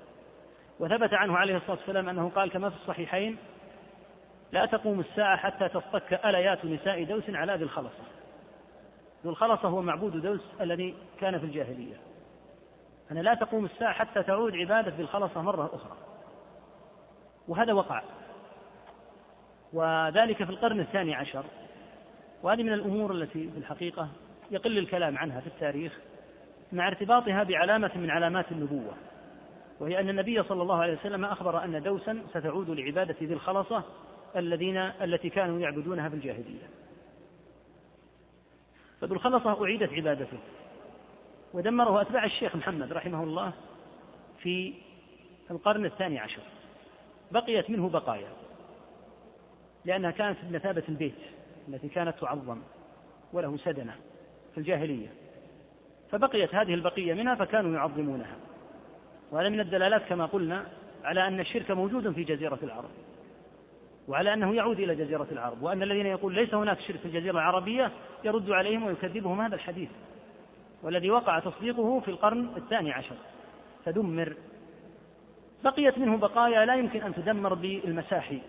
وثبت عنه عليه الصلاة والسلام أنه قال كما في الصحيحين لا تقوم الساعة حتى تصطك أليات نساء دوس على ذي الخلصة. ذو الخلصة هو معبود دوس الذي كان في الجاهلية. أن لا تقوم الساعة حتى تعود عبادة ذي الخلصة مرة أخرى. وهذا وقع. وذلك في القرن الثاني عشر. وهذه من الأمور التي في الحقيقة يقل الكلام عنها في التاريخ مع ارتباطها بعلامة من علامات النبوة. وهي أن النبي صلى الله عليه وسلم أخبر أن دوسا ستعود لعبادة ذي الخلصة الذين التي كانوا يعبدونها في الجاهلية. فذو الخلصة أعيدت عبادته. ودمره أتباع الشيخ محمد رحمه الله في القرن الثاني عشر. بقيت منه بقايا لأنها كانت بمثابة البيت التي كانت تعظم وله سدنة في الجاهلية. فبقيت هذه البقية منها فكانوا يعظمونها. وهذا من الدلالات كما قلنا على أن الشرك موجود في جزيرة العرب. وعلى أنه يعود إلى جزيرة العرب وأن الذين يقول ليس هناك شرك في الجزيرة العربية يرد عليهم ويكذبهم هذا الحديث والذي وقع تصديقه في القرن الثاني عشر. فدمر بقيت منه بقايا لا يمكن أن تدمر بالمساحي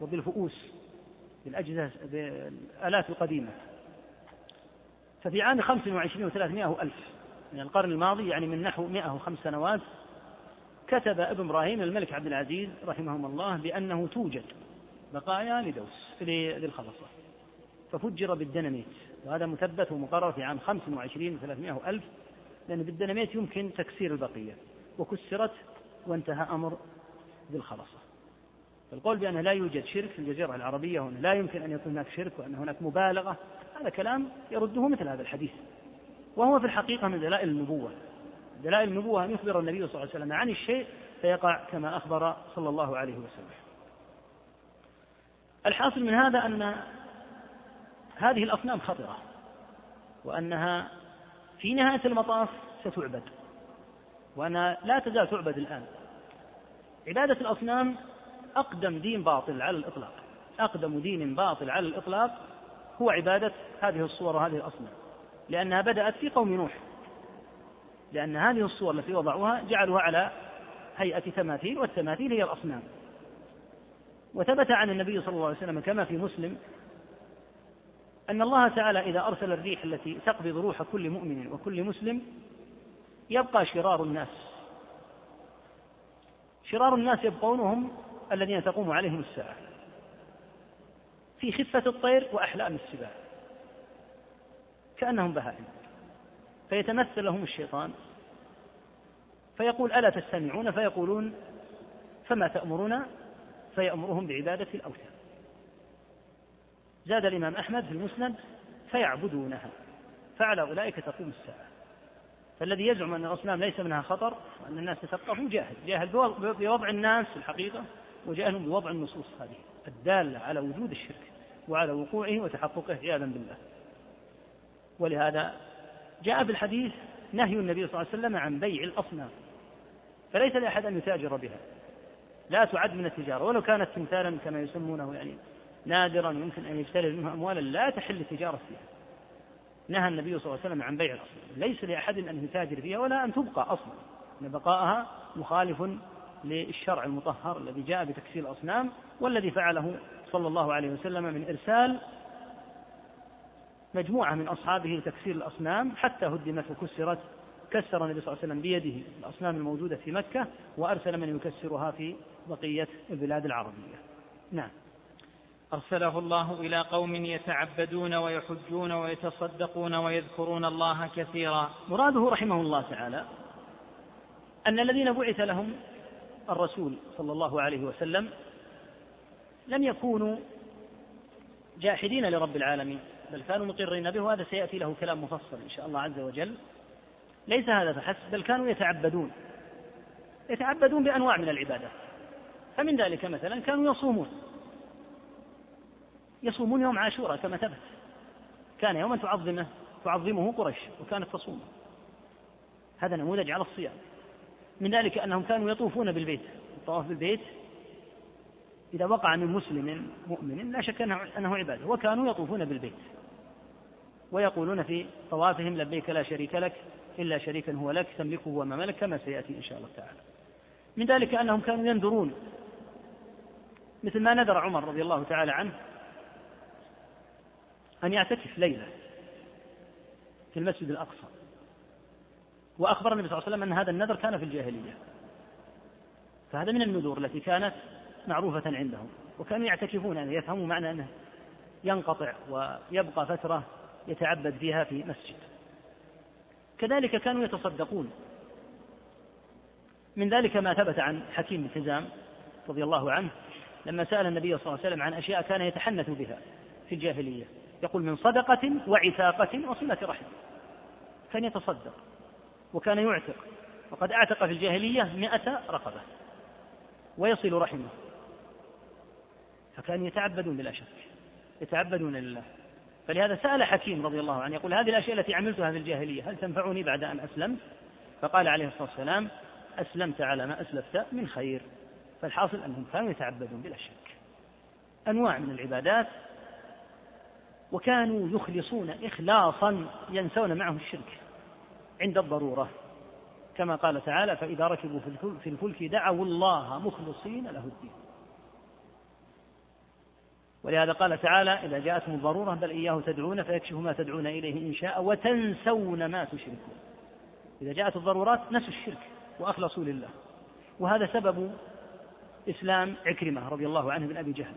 وبالفؤوس بالأجهزة بالآلات القديمة. ففي عام 25 و300 ألف من القرن الماضي يعني من نحو 105 سنوات كتب ابن إبراهيم الملك عبد العزيز رحمهم الله بأنه توجد. بقايا لدوس للخلصة ففجر بالدنميت وهذا مثبت ومقرر في عام 25 و300 ألف لأن بالدنميت يمكن تكسير البقية. وكسرت وانتهى أمر بالخلصة القول بأنه لا يوجد شرك في الجزيرة العربية وأنه لا يمكن أن يكون هناك شرك وأن هناك مبالغة هذا كلام يرده مثل هذا الحديث. وهو في الحقيقة من دلائل النبوة. دلائل النبوة أن يخبر النبي صلى الله عليه وسلم عن الشيء فيقع كما أخبر صلى الله عليه وسلم. الحاصل من هذا أن هذه الأصنام خطرة وأنها في نهاية المطاف ستعبد وأنها لا تزال تعبد الآن. عبادة الأصنام أقدم دين باطل على الإطلاق أقدم دين باطل على الإطلاق هو عبادة هذه الصور وهذه الأصنام لأنها بدأت في قوم نوح لأن هذه الصور التي وضعوها جعلوها على هيئة تماثيل والتماثيل هي الأصنام. وثبت عن النبي صلى الله عليه وسلم كما في مسلم أن الله تعالى إذا أرسل الريح التي تقبض روح كل مؤمن وكل مسلم يبقى شرار الناس. شرار الناس يبقون هم الذين تقوم عليهم الساعة في خفة الطير وأحلام السباع كأنهم بهائم. فيتمثل لهم الشيطان فيقول ألا تستمعون؟ فيقولون فما تأمرون فيأمرهم بعبادة الأوثان. زاد الإمام أحمد في المسند فيعبدونها فعلى أولئك تقوم الساعة. فالذي يزعم أن الأصنام ليس منها خطر وأن الناس تثقفوا جاهل. جاهل بوضع الناس في الحقيقة وجاهل بوضع النصوص هذه الدالة على وجود الشرك وعلى وقوعه وتحققه عياذا بالله. ولهذا جاء في الحديث نهي النبي صلى الله عليه وسلم عن بيع الأصنام فليس لأحد أن يتاجر بها. لا تعد من التجارة ولو كانت تمثالا كما يسمونه يعني نادرا يمكن أن يشتري منه أموالا لا تحل التجارة فيها. نهى النبي صلى الله عليه وسلم عن بيع الأصنام ليس لأحد أن يتاجر فيها ولا أن تبقى أصلا. أن بقاءها مخالف للشرع المطهر الذي جاء بتكسير الأصنام والذي فعله صلى الله عليه وسلم من إرسال مجموعة من أصحابه لتكسير الأصنام حتى هدمت وكسرت كسر النبي صلى الله عليه وسلم بيده الأصنام الموجودة في مكة وأرسل من يكسرها في بقية البلاد العربية. نعم. أرسله الله إلى قوم يتعبدون ويحجون ويتصدقون ويذكرون الله كثيرا. مراده رحمه الله تعالى أن الذين بعث لهم الرسول صلى الله عليه وسلم لم يكونوا جاحدين لرب العالمين بل كانوا مقرين به وهذا سيأتي له كلام مفصل إن شاء الله عز وجل. ليس هذا فحسب بل كانوا يتعبدون. يتعبدون بأنواع من العبادات. فمن ذلك مثلا كانوا يصومون. يصومون يوم عاشوراء كما ثبت. كان يوما تعظمه تعظمه قريش وكانت تصومه هذا نموذج على الصيام. من ذلك أنهم كانوا يطوفون بالبيت. الطواف بالبيت إذا وقع من مسلم مؤمن لا شك أنه عبادة. وكانوا يطوفون بالبيت. ويقولون في طوافهم لبيك لا شريك لك إلا شريكا هو لك تملكه وما ملك كما سيأتي إن شاء الله تعالى. من ذلك أنهم كانوا ينذرون مثل ما نذر عمر رضي الله تعالى عنه أن يعتكف ليلة في المسجد الأقصى. وأخبر النبي صلى الله عليه وسلم أن هذا النذر كان في الجاهلية. فهذا من النذور التي كانت معروفة عندهم. وكانوا يعتكفون يعني يفهموا معنى أنه ينقطع ويبقى فترة يتعبد فيها في مسجد. كذلك كانوا يتصدقون. من ذلك ما ثبت عن حكيم بن حزام رضي الله عنه لما سأل النبي صلى الله عليه وسلم عن أشياء كان يتحنث بها في الجاهلية. يقول من صدقة وعتاقة وصلة رحم. كان يتصدق وكان يعتق. وقد أعتق في الجاهلية مئة رقبة. ويصل رحمه. فكانوا يتعبدون بلا شك. يتعبدون لله. فلهذا سأل حكيم رضي الله عنه يقول هذه الأشياء التي عملتها في الجاهلية هل تنفعني بعد أن أسلمت؟ فقال عليه الصلاة والسلام أسلمت على ما أسلفت من خير. فالحاصل أنهم كانوا يتعبدون بلا شك. أنواع من العبادات وكانوا يخلصون إخلاصا ينسون معه الشرك عند الضرورة. كما قال تعالى فإذا ركبوا في الفلك دعوا الله مخلصين له الدين. ولهذا قال تعالى إذا جاءتهم الضرورة بل إياه تدعون فيكشف ما تدعون إليه إن شاء وتنسون ما تشركون. إذا جاءت الضرورات نسوا الشرك وأخلصوا لله. وهذا سبب إسلام عكرمة رضي الله عنه بن أبي جهل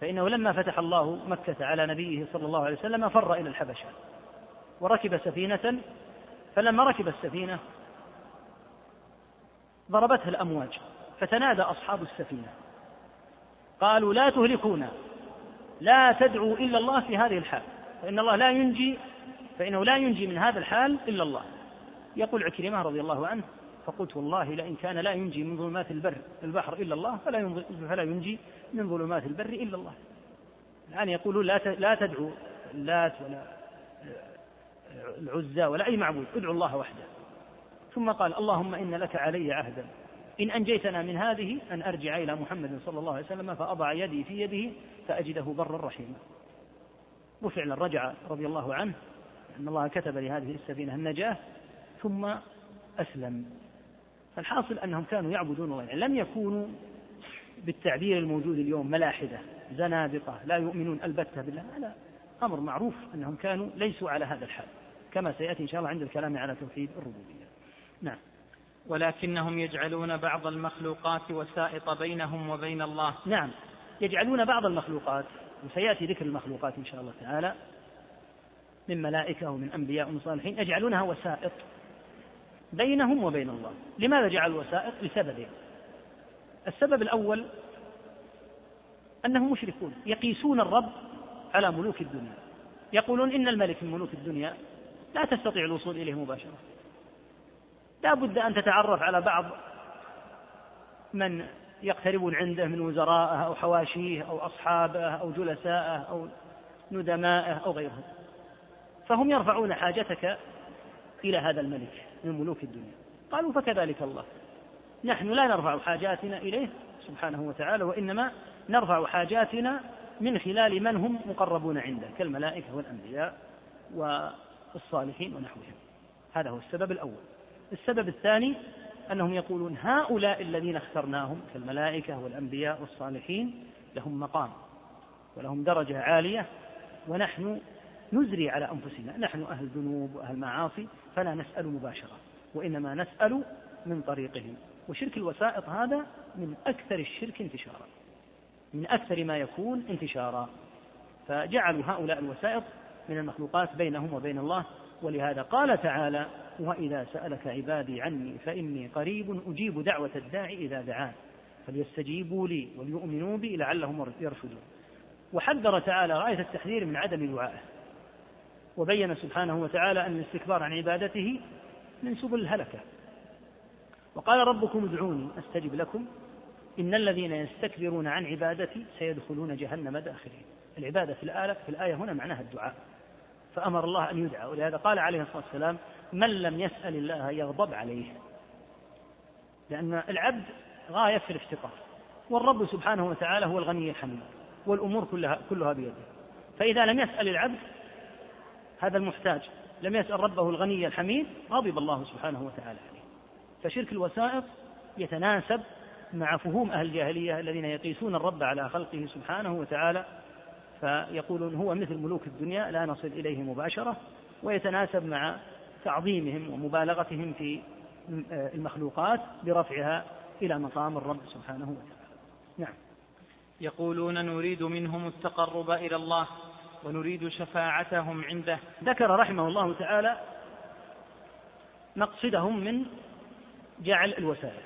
فإنه لما فتح الله مكة على نبيه صلى الله عليه وسلم فر إلى الحبشة وركب سفينة فلما ركب السفينة ضربتها الأمواج فتنادى أصحاب السفينة قالوا لا تهلكونا لا تدعوا إلا الله في هذه الحال فإن الله لا ينجي فإنه لا ينجي من هذا الحال إلا الله. يقول عكرمة رضي الله عنه فقلت والله لئن كان لا ينجي من ظلمات البر البحر إلا الله فلا فلا ينجي من ظلمات البر إلا الله. الآن يقولون لا لا تدعوا اللات ولا العزى ولا أي معبود ادعوا الله وحده. ثم قال اللهم إن لك علي عهدا. إن أنجيتنا من هذه أن أرجع إلى محمد صلى الله عليه وسلم فأضع يدي في يده فأجده برا رحيما. وفعلا رجع رضي الله عنه أن الله كتب لهذه السفينة النجاة ثم أسلم. فالحاصل أنهم كانوا يعبدون الله. يعني لم يكونوا بالتعبير الموجود اليوم ملاحدة زنادقة لا يؤمنون البتة بالله. هذا أمر معروف أنهم كانوا ليسوا على هذا الحال. كما سيأتي إن شاء الله عند الكلام على توحيد الربوبية. نعم. ولكنهم يجعلون بعض المخلوقات وسائط بينهم وبين الله. نعم. يجعلون بعض المخلوقات وسيأتي ذكر المخلوقات إن شاء الله تعالى من ملائكة ومن أنبياء ومن صالحين يجعلونها وسائط. بينهم وبين الله. لماذا جعلوا وسائط لسببين السبب الأول أنهم مشركون يقيسون الرب على ملوك الدنيا. يقولون إن الملك من ملوك الدنيا لا تستطيع الوصول إليه مباشرة. لا بد أن تتعرف على بعض من يقتربون عنده من وزرائه أو حواشيه أو أصحابه أو جلسائه أو ندمائه أو غيرهم. فهم يرفعون حاجتك إلى هذا الملك من ملوك الدنيا. قالوا فكذلك الله. نحن لا نرفع حاجاتنا إليه سبحانه وتعالى وإنما نرفع حاجاتنا من خلال من هم مقربون عنده كالملائكة والأنبياء والصالحين ونحوهم. هذا هو السبب الأول. السبب الثاني أنهم يقولون هؤلاء الذين اخترناهم كالملائكة والأنبياء والصالحين لهم مقام ولهم درجة عالية ونحن نزري على أنفسنا. نحن أهل ذنوب وأهل معاصي فلا نسأل مباشرة وإنما نسأل من طريقهم. وشرك الوسائط هذا من أكثر الشرك انتشارا. من أكثر ما يكون انتشارا. فجعلوا هؤلاء الوسائط من المخلوقات بينهم وبين الله. ولهذا قال تعالى وإذا سألك عبادي عني فإني قريب أجيب دعوة الداعي إذا دعان. فليستجيبوا لي وليؤمنوا بي لعلهم يرشدون. وحذر تعالى غاية التحذير من عدم دعائه. وبين سبحانه وتعالى أن الاستكبار عن عبادته من سبل الهلكة. وقال ربكم ادعوني أستجب لكم. إن الذين يستكبرون عن عبادتي سيدخلون جهنم داخلين. العبادة في الآية, في الآية هنا معناها الدعاء. فأمر الله أن يدعى. ولهذا قال عليه الصلاة والسلام من لم يسأل الله يغضب عليه. لأن العبد غاية في الافتقار. والرب سبحانه وتعالى هو الغني الحميد والأمور كلها, كلها بيده. فإذا لم يسأل العبد هذا المحتاج. لم يسأل ربه الغني الحميد غضب الله سبحانه وتعالى عليه. فشرك الوسائط يتناسب مع فهوم أهل الجاهلية الذين يقيسون الرب على خلقه سبحانه وتعالى فيقولون هو مثل ملوك الدنيا لا نصل إليه مباشرة ويتناسب مع تعظيمهم ومبالغتهم في المخلوقات برفعها إلى مقام الرب سبحانه وتعالى. نعم. يقولون نريد منهم التقرب إلى الله. ونريد شفاعتهم عنده. ذكر رحمه الله تعالى مقصدهم من جعل الوسائل.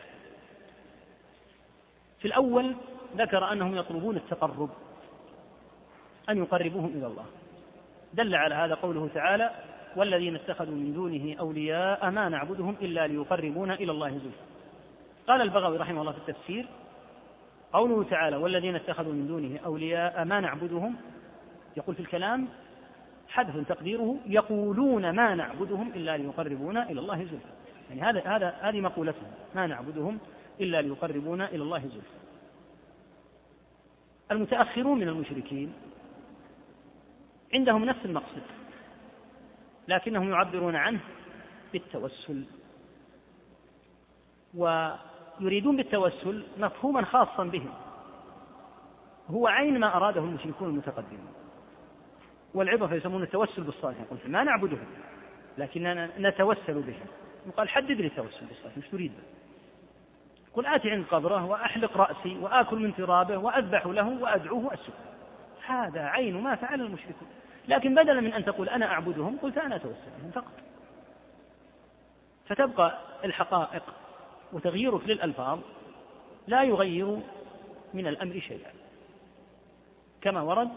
في الأول ذكر أنهم يطلبون التقرب أن يقربوهم إلى الله. دل على هذا قوله تعالى والذين اتخذوا من دونه أولياء ما نعبدهم إلا ليقربونا إلى الله زلفى. قال البغوي رحمه الله في التفسير قوله تعالى والذين اتخذوا من دونه أولياء ما نعبدهم يقول في الكلام حذف تقديره يقولون ما نعبدهم إلا ليقربونا إلى الله زلفى. يعني هذا هذا هذه مقولتهم. ما نعبدهم إلا ليقربونا إلى الله زلفى. المتأخرون من المشركين عندهم نفس المقصد لكنهم يعبرون عنه بالتوسل. ويريدون بالتوسل مفهوما خاصا بهم. هو عين ما أراده المشركون المتقدمون. والعبرة فيسمون التوسل بالصالحين. قلت ما نعبدهم لكننا نتوسل بهم. يقال حدد لي التوسل بالصالحين إيش تريد. قل آتي عند قبره وأحلق رأسي وآكل من ترابه وأذبح له وأدعوه وأسجد هذا عين ما فعل المشركون. لكن بدلا من أن تقول أنا أعبدهم قلت أنا أتوسل بهم فقط. فتبقى الحقائق وتغييرك للألفاظ لا يغير من الأمر شيئا. كما ورد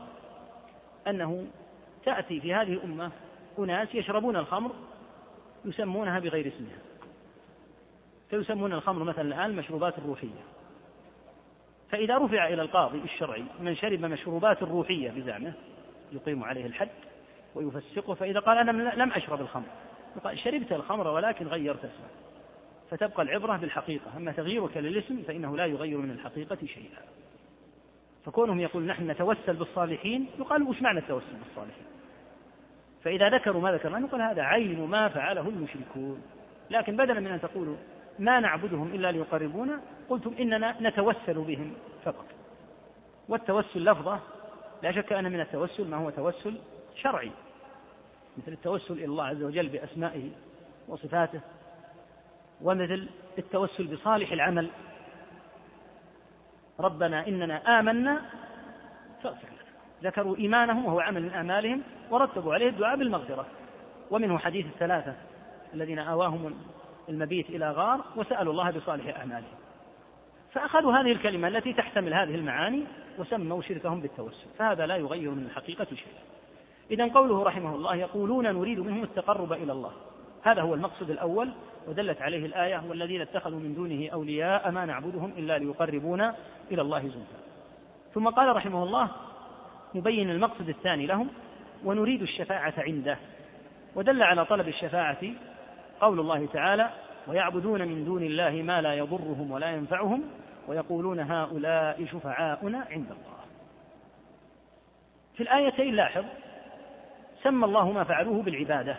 أنه تأتي في هذه الأمة أناس يشربون الخمر يسمونها بغير اسمها. فيسمون الخمر مثلا الآن المشروبات الروحية. فإذا رفع إلى القاضي الشرعي من شرب مشروبات الروحية بزعمه يقيم عليه الحد ويفسقه فإذا قال أنا لم أشرب الخمر. يقال شربت الخمر ولكن غيرت اسمه. فتبقى العبرة بالحقيقة. أما تغييرك للاسم فإنه لا يغير من الحقيقة شيئا. فكونهم يقول نحن نتوسل بالصالحين يقال وش معنى التوسل بالصالحين؟ فإذا ذكروا ما ذكرنا نقول هذا عين ما فعله المشركون. لكن بدلا من أن تقولوا ما نعبدهم إلا ليقربونا قلتم إننا نتوسل بهم فقط. والتوسل لفظة لا شك أن من التوسل ما هو توسل شرعي. مثل التوسل إلى الله عز وجل بأسمائه وصفاته ومثل التوسل بصالح العمل. ربنا إننا آمنا فاغفر لنا. ذكروا إيمانهم وهو عمل من أعمالهم ورتبوا عليه الدعاء بالمغفرة. ومنه حديث الثلاثة الذين آواهم المبيت إلى غار وسألوا الله بصالح أعمالهم. فأخذوا هذه الكلمة التي تحتمل هذه المعاني وسموا شركهم بالتوسل. فهذا لا يغير من الحقيقة شيئا إذا قوله رحمه الله يقولون نريد منهم التقرب إلى الله. هذا هو المقصد الأول ودلت عليه الآية والذين اتخذوا من دونه أولياء ما نعبدهم إلا ليقربونا إلى الله زلفى. ثم قال رحمه الله مبين المقصد الثاني لهم ونريد الشفاعة عنده ودل على طلب الشفاعة قول الله تعالى ويعبدون من دون الله ما لا يضرهم ولا ينفعهم ويقولون هؤلاء شفعاؤنا عند الله. في الآيتين لاحظ سمى الله ما فعلوه بالعبادة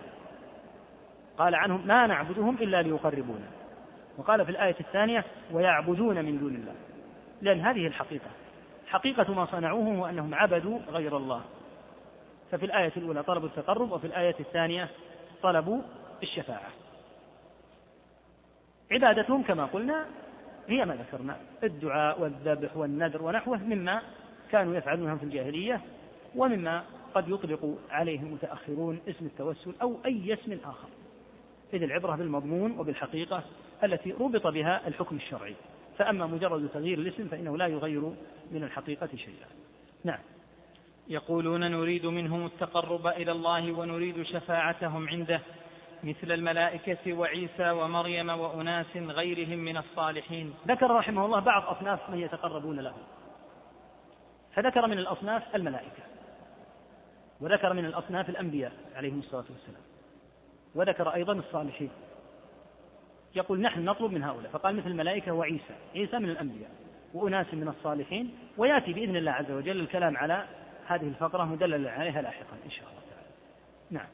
قال عنهم ما نعبدهم إلا ليقربونا. وقال في الآية الثانية ويعبدون من دون الله. لأن هذه الحقيقة حقيقة ما صنعوه هو أنهم عبدوا غير الله. ففي الآية الأولى طلبوا التقرب وفي الآية الثانية طلبوا الشفاعة. عبادتهم كما قلنا هي ما ذكرنا الدعاء والذبح والنذر ونحوه مما كانوا يفعلونها في الجاهلية ومما قد يطلق عليه المتأخرون اسم التوسل أو أي اسم آخر. إذ العبرة بالمضمون وبالحقيقة التي ربط بها الحكم الشرعي. فأما مجرد تغيير الاسم فإنه لا يغير من الحقيقة شيئا. نعم. يقولون نريد منهم التقرب إلى الله ونريد شفاعتهم عنده مثل الملائكة وعيسى ومريم وأناس غيرهم من الصالحين. ذكر رحمه الله بعض أصناف من يتقربون له. فذكر من الأصناف الملائكة وذكر من الأصناف الأنبياء عليهم الصلاة والسلام وذكر أيضا الصالحين. يقول نحن نطلب من هؤلاء فقال مثل الملائكة وعيسى عيسى من الأنبياء وأناس من الصالحين ويأتي بإذن الله عز وجل الكلام على هذه الفقرة مدلل عليها لاحقا إن شاء الله تعالى. نعم.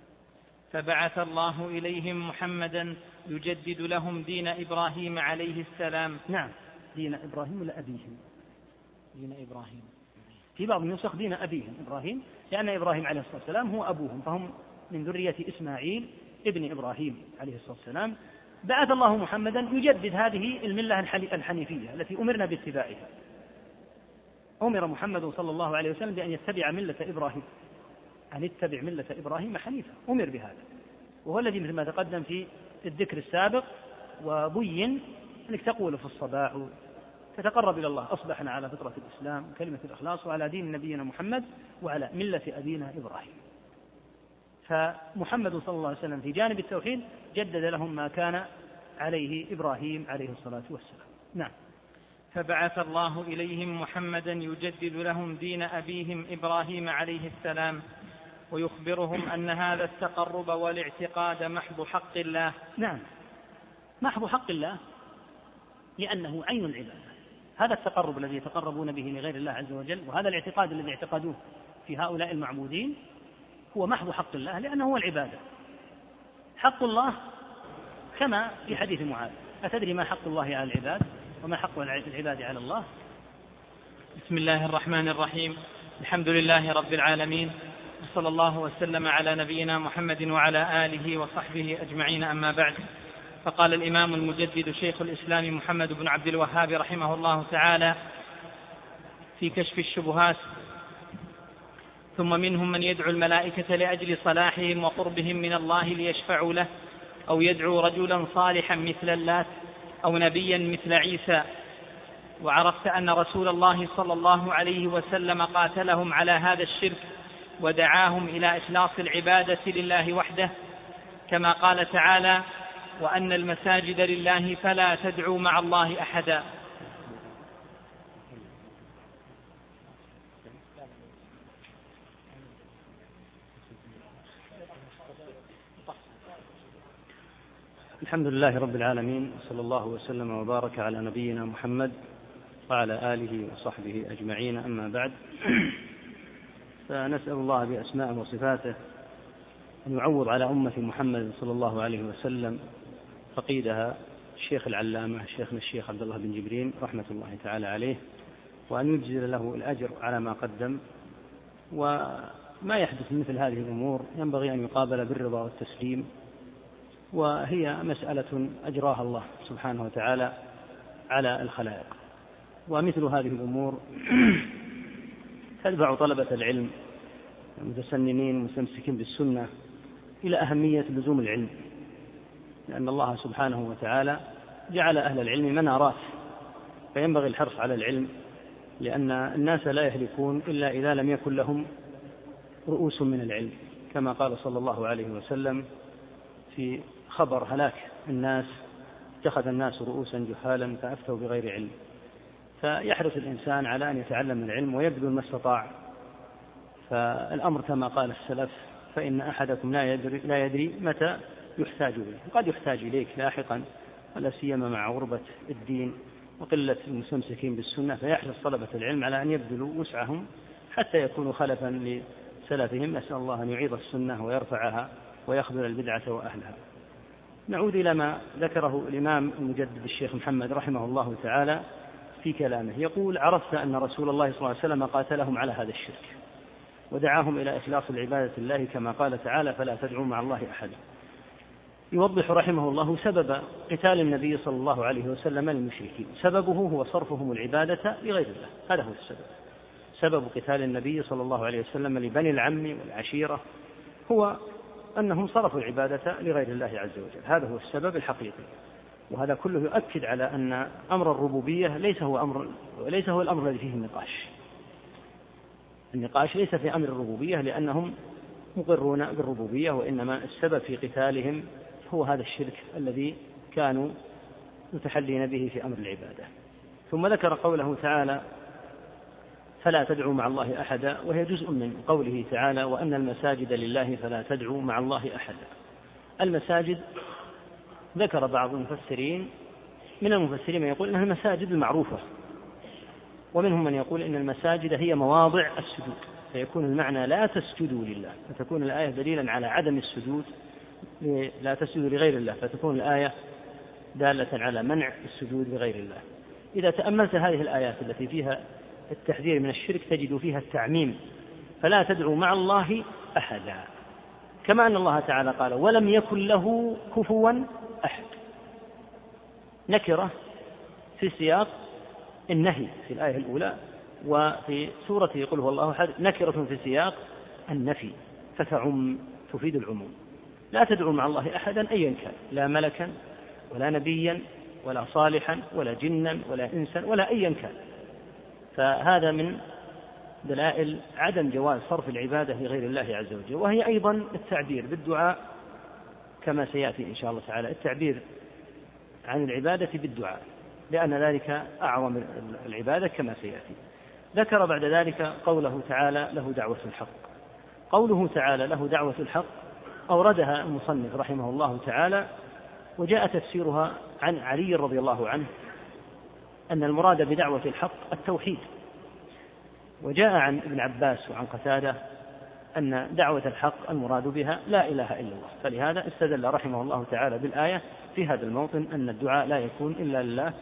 فبعث الله إليهم محمدا يجدد لهم دين إبراهيم عليه السلام. نعم. دين إبراهيم ولا أبيهم؟ دين إبراهيم. في بعض النسخ دين أبيهم. إبراهيم لأن إبراهيم عليه الصلاة والسلام هو أبوهم فهم من ذرية إسماعيل ابن إبراهيم عليه الصلاة والسلام. بعث الله محمدا يجدد هذه الملة الحنيفية التي أمرنا باتباعها. أمر محمد صلى الله عليه وسلم بأن يتبع ملة إبراهيم. أن اتبع ملة إبراهيم حنيفا أمر بهذا. وهو الذي مثل ما تقدم في الذكر السابق وبين أنك تقول في الصباح تتقرب إلى الله. أصبحنا على فطرة الإسلام كلمة الإخلاص وعلى دين نبينا محمد وعلى ملة أبينا إبراهيم. فمحمد صلى الله عليه وسلم في جانب التوحيد جدد لهم ما كان عليه إبراهيم عليه الصلاة والسلام. نعم. فبعث الله إليهم محمدا يجدد لهم دين أبيهم إبراهيم عليه السلام ويخبرهم أن هذا التقرب والاعتقاد محض حق الله. نعم. محض حق الله لأنه عين العبادة. هذا التقرب الذي يتقربون به لغير الله عز وجل وهذا الاعتقاد الذي اعتقدوه في هؤلاء المعبودين هو محض حق الله لأنه هو العبادة. حق الله كما في حديث معاذ. أتدري ما حق الله على العباد؟ وما حق العباد على الله. بسم الله الرحمن الرحيم. الحمد لله رب العالمين. وصلى الله وسلم على نبينا محمد وعلى آله وصحبه أجمعين. أما بعد فقال الإمام المجدد شيخ الإسلام محمد بن عبد الوهاب رحمه الله تعالى في كشف الشبهات ثم منهم من يدعو الملائكة لأجل صلاحهم وقربهم من الله ليشفعوا له أو يدعو رجلا صالحا مثل اللات أو نبيا مثل عيسى. وعرفت أن رسول الله صلى الله عليه وسلم قاتلهم على هذا الشرك ودعاهم إلى إخلاص العبادة لله وحده. كما قال تعالى وأن المساجد لله فلا تدعوا مع الله أحدا. الحمد لله رب العالمين صلى الله وسلم وبارك على نبينا محمد وعلى آله وصحبه أجمعين أما بعد. فنسأل الله بأسمائه وصفاته أن يعوض على أمة محمد صلى الله عليه وسلم فقيدها الشيخ العلامة شيخنا الشيخ عبد الله بن جبرين رحمة الله تعالى عليه وأن يجزل له الأجر على ما قدم. وما يحدث مثل هذه الأمور ينبغي أن يقابل بالرضا والتسليم. وهي مسألة أجراها الله سبحانه وتعالى على الخلائق. ومثل هذه الأمور تدفع طلبة العلم المتسننين المستمسكين بالسنة إلى أهمية لزوم العلم. لأن الله سبحانه وتعالى جعل أهل العلم منارات فينبغي الحرص على العلم لأن الناس لا يهلكون إلا إذا لم يكن لهم رؤوس من العلم كما قال صلى الله عليه وسلم في خبر هلاك الناس اتخذ الناس رؤوسا جهالا فأفتوا بغير علم. فيحرص الإنسان على أن يتعلم العلم ويبذل ما استطاع. فالأمر كما قال السلف فإن أحدكم لا يدري, لا يدري متى يحتاج إليه. قد يحتاج إليك لاحقا ولا سيما مع غربة الدين وقلة المستمسكين بالسنة. فيحرص طلبة العلم على أن يبذلوا وسعهم حتى يكونوا خلفا لسلفهم. نسأل الله أن يعيض السنة ويرفعها ويخذل البدعة وأهلها. نعود إلى ما ذكره الإمام المجدد الشيخ محمد رحمه الله تعالى في كلامه. يقول عرفت أن رسول الله صلى الله عليه وسلم قاتلهم على هذا الشرك ودعاهم إلى إخلاص العبادة لله كما قال تعالى فلا تدعوا مع الله أحدا يوضح رحمه الله سبب قتال النبي صلى الله عليه وسلم للمشركين. سببه هو صرفهم العبادة لغير الله. هذا هو السبب. سبب قتال النبي صلى الله عليه وسلم لبني العم والعشيرة هو أنهم صرفوا العبادة لغير الله عز وجل. هذا هو السبب الحقيقي. وهذا كله يؤكد على أن أمر الربوبية ليس هو أمر ليس هو الأمر الذي فيه النقاش. النقاش ليس في أمر الربوبية لأنهم مقرون بالربوبية وإنما السبب في قتالهم هو هذا الشرك الذي كانوا متحلين به في أمر العبادة. ثم ذكر قوله تعالى فلا تدعوا مع الله أحدا وهي جزء من قوله تعالى وأن المساجد لله فلا تدعوا مع الله أحدا. المساجد ذكر بعض المفسرين من المفسرين من يقول إنها المساجد المعروفة ومنهم من يقول إن المساجد هي مواضع السجود فيكون المعنى لا تسجدوا لله فتكون الآية دليلا على عدم السجود لا تسجدوا لغير الله فتكون الآية دالة على منع السجود لغير الله. إذا تأملت هذه الآيات التي فيها التحذير من الشرك تجد فيها التعميم فلا تدعوا مع الله أحدا. كما أن الله تعالى قال ولم يكن له كفوا أحد. نكرة في سياق النهي في الآية الأولى وفي سورة قل هو الله أحد. نكرة في سياق النفي فتعم تفيد العموم. لا تدعو مع الله أحدا أيا كان لا ملكا ولا نبيا ولا صالحا ولا جنا ولا إنسا ولا أيا كان. فهذا من دلائل عدم جواز صرف العبادة لغير الله عز وجل. وهي أيضا التعبير بالدعاء كما سيأتي إن شاء الله تعالى. التعبير عن العبادة بالدعاء لأن ذلك أعظم العبادة كما سيأتي. ذكر بعد ذلك قوله تعالى له دعوة الحق. قوله تعالى له دعوة الحق أوردها المصنف رحمه الله تعالى وجاء تفسيرها عن علي رضي الله عنه أن المراد بدعوة الحق التوحيد. وجاء عن ابن عباس وعن قتادة أن دعوة الحق المراد بها لا إله إلا الله. فلهذا استدل رحمه الله تعالى بالآية في هذا الموطن أن الدعاء لا يكون إلا لله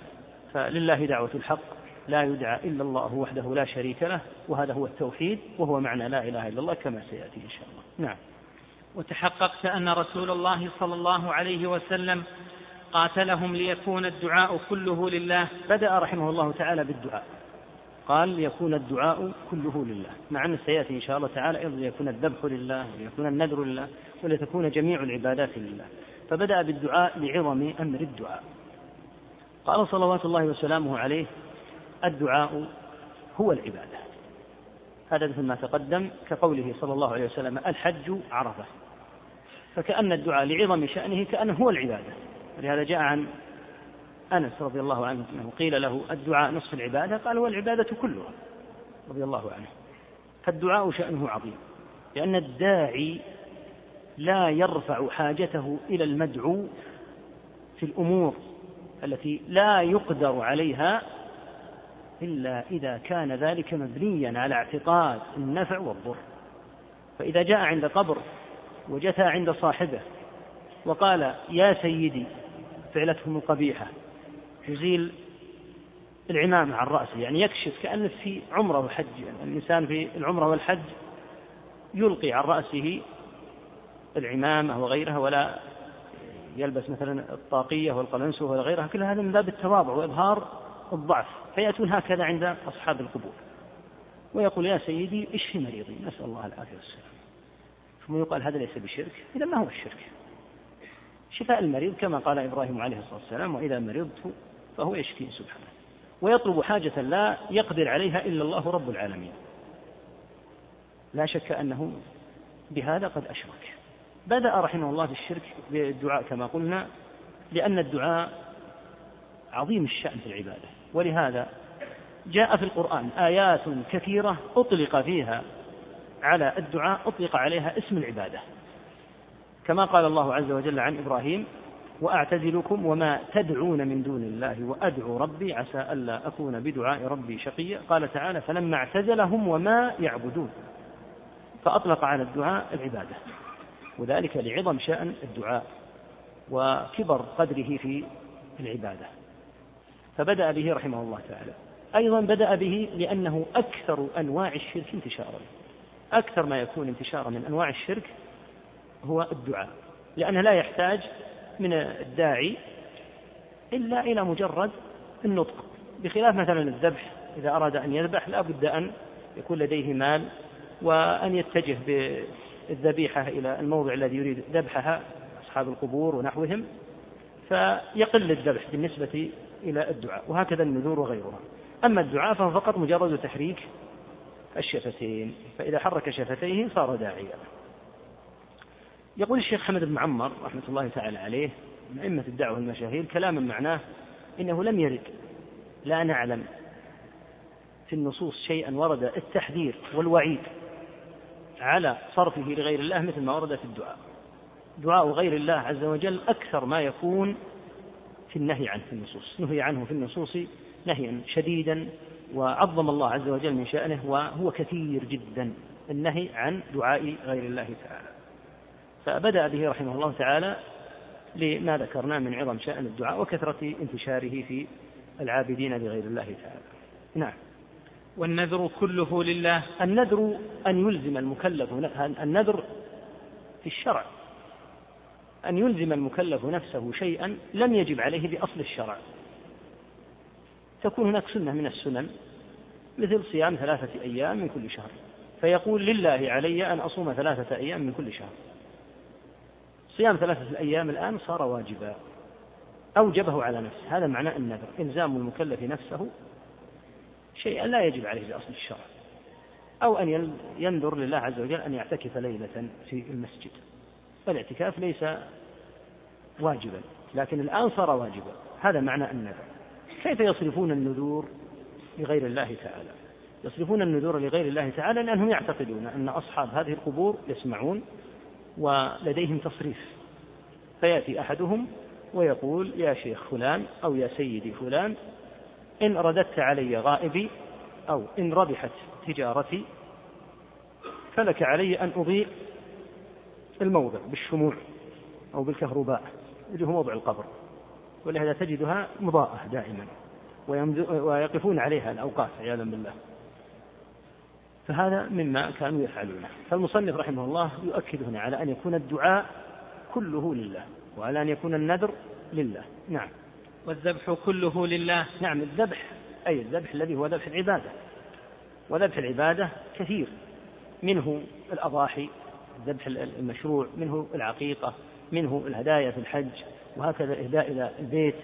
فلله دعوة الحق لا يدعى إلا الله وحده لا شريك له وهذا هو التوحيد وهو معنى لا إله إلا الله كما سيأتي إن شاء الله. نعم. وتحققت أن رسول الله صلى الله عليه وسلم قاتلهم ليكون الدعاء كله لله. بدأ رحمه الله تعالى بالدعاء. قال ليكون الدعاء كله لله. مع أن سيأتي إن شاء الله تعالى أيضا ليكون الذبح لله وليكون النذر لله ولتكون جميع العبادات لله. فبدأ بالدعاء لعظم أمر الدعاء. قال صلوات الله وسلامه عليه الدعاء هو العبادة. هذا مثل ما تقدم كقوله صلى الله عليه وسلم الحج عرفة. فكأن الدعاء لعظم شأنه كأنه هو العبادة. ولهذا جاء عن أنس رضي الله عنه أنه قيل له الدعاء نصف العبادة قال هو العبادة كلها رضي الله عنه. فالدعاء شأنه عظيم لأن الداعي لا يرفع حاجته إلى المدعو في الأمور التي لا يقدر عليها إلا إذا كان ذلك مبنيا على اعتقاد النفع والضر. فإذا جاء عند قبر وجثى عند صاحبه وقال يا سيدي فعلتهم القبيحة. يزيل العمامة عن رأسه يعني يكشف كأنه في عمرة وحج يعني الإنسان في العمرة والحج يلقي عن رأسه العمامة وغيرها ولا يلبس مثلا الطاقية والقلنسوة ولا غيرها. كل هذا من باب التواضع وإظهار الضعف. فيأتون هكذا عند أصحاب القبور. ويقول يا سيدي اشفي مريضي؟ نسأل الله العافية والسلام. ثم يقال هذا ليس بشرك. إذا ما هو الشرك؟ شفاء المريض كما قال إبراهيم عليه الصلاة والسلام وإذا مرضت فهو يشفي سبحانه ويطلب حاجة لا يقدر عليها إلا الله رب العالمين. لا شك أنه بهذا قد أشرك. بدأ رحمه الله في الشرك بالدعاء كما قلنا لأن الدعاء عظيم الشأن في العبادة. ولهذا جاء في القرآن آيات كثيرة أطلق فيها على الدعاء أطلق عليها اسم العبادة. كما قال الله عز وجل عن إبراهيم وأعتزلكم وما تدعون من دون الله وأدعو ربي عسى ألا أكون بدعاء ربي شقيا. قال تعالى فلما اعتزلهم وما يعبدون. فأطلق على الدعاء العبادة وذلك لعظم شأن الدعاء وكبر قدره في العبادة. فبدأ به رحمه الله تعالى. أيضا بدأ به لأنه أكثر أنواع الشرك انتشارا. أكثر ما يكون انتشارا من أنواع الشرك هو الدعاء لأنه لا يحتاج من الداعي إلا إلى مجرد النطق. بخلاف مثلا الذبح إذا أراد أن يذبح لا بد أن يكون لديه مال وأن يتجه بالذبيحة إلى الموضع الذي يريد ذبحها أصحاب القبور ونحوهم فيقل الذبح بالنسبة إلى الدعاء وهكذا النذور وغيرها. أما الدعاء فهو فقط مجرد تحريك الشفتين فإذا حرك شفتيه صار داعيا. يقول الشيخ حمد بن معمر رحمة الله تعالى عليه من أئمة الدعوة المشاهير كلاما معناه إنه لم يرد. لا نعلم في النصوص شيئا ورد التحذير والوعيد على صرفه لغير الله مثل ما ورد في الدعاء. دعاء غير الله عز وجل أكثر ما يكون في النهي عنه في النصوص. نهي عنه في النصوص نهيا شديدا وعظم الله عز وجل من شأنه وهو كثير جدا. النهي عن دعاء غير الله تعالى. فبدأ به رحمه الله تعالى لما ذكرنا من عظم شأن الدعاء وكثرة انتشاره في العابدين لغير الله تعالى. نعم. والنذر كله لله. النذر أن يلزم المكلف النذر في الشرع. أن يلزم المكلف نفسه شيئا لم يجب عليه بأصل الشرع. تكون هناك سنة من السنن مثل صيام ثلاثة أيام من كل شهر فيقول لله علي أن أصوم ثلاثة أيام من كل شهر. صيام ثلاثة الأيام الآن صار واجبا. أوجبه على نفسه. هذا معنى النذر. إلزام المكلف نفسه شيئا لا يجب عليه بأصل الشرع. أو أن ينذر لله عز وجل أن يعتكف ليلة في المسجد. فالاعتكاف ليس واجبا لكن الآن صار واجبا. هذا معنى النذر. كيف يصرفون النذور لغير الله تعالى؟ يصرفون النذور لغير الله تعالى لأنهم يعتقدون أن أصحاب هذه القبور يسمعون ولديهم تصريف. فيأتي أحدهم ويقول يا شيخ فلان أو يا سيدي فلان إن رددت علي غائبي أو إن ربحت تجارتي فلك علي أن أضيء الموضع بالشموع أو بالكهرباء اللي هو موضع القبر ولهذا تجدها مضاءة دائما ويقفون عليها الأوقات عياذا بالله. فهذا مما كانوا يفعلونه. فالمصنف رحمه الله يؤكد هنا على أن يكون الدعاء كله لله وعلى أن يكون النذر لله. نعم. والذبح كله لله. نعم الذبح أي الذبح الذي هو ذبح العبادة. وذبح العبادة كثير. منه الأضاحي الذبح المشروع منه العقيقة منه الهدايا في الحج وهكذا إهداء إلى البيت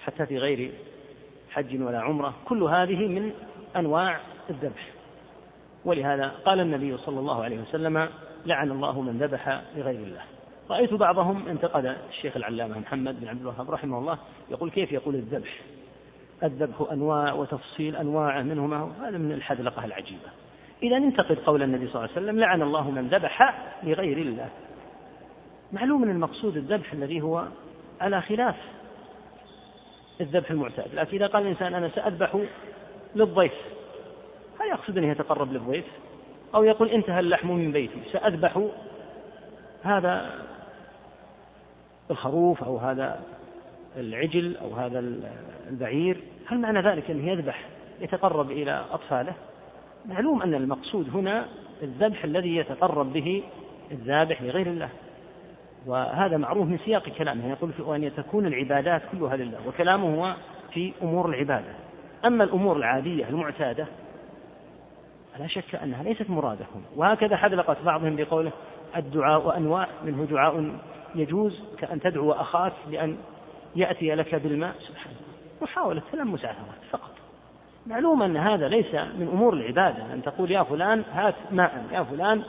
حتى في غير حج ولا عمرة. كل هذه من أنواع الذبح. ولهذا قال النبي صلى الله عليه وسلم لعن الله من ذبح لغير الله. رأيت بعضهم انتقد الشيخ العلامة محمد بن عبد الوهاب رحمه الله يقول كيف يقول الذبح؟ الذبح أنواع وتفصيل أنواع منهما هذا من الحذلقة العجيبة. إذا ننتقد قول النبي صلى الله عليه وسلم لعن الله من ذبح لغير الله. معلوم من المقصود الذبح الذي هو على خلاف الذبح المعتاد. لكن إذا قال الإنسان أنا سأذبح للضيف هل يقصد أن يتقرب للضيف أو يقول انتهى اللحم من بيتي سأذبح هذا الخروف أو هذا العجل أو هذا البعير. هل معنى ذلك أنه يذبح يتقرب إلى أطفاله؟ معلوم أن المقصود هنا الذبح الذي يتقرب به الذابح لغير الله وهذا معروف من سياق كلامه. يقول وأن تكون العبادات كلها لله وكلامه هو في أمور العبادة. أما الأمور العادية المعتادة فلا شك أنها ليست مرادة هنا. وهكذا حذلقت بعضهم بقوله الدعاء أنواع منه دعاء يجوز كأن تدعو أخاك بأن يأتي لك بالماء. سبحان الله. محاولة تلمس عثرات فقط. معلوم أن هذا ليس من أمور العبادة أن تقول يا فلان هات ماء يا فلان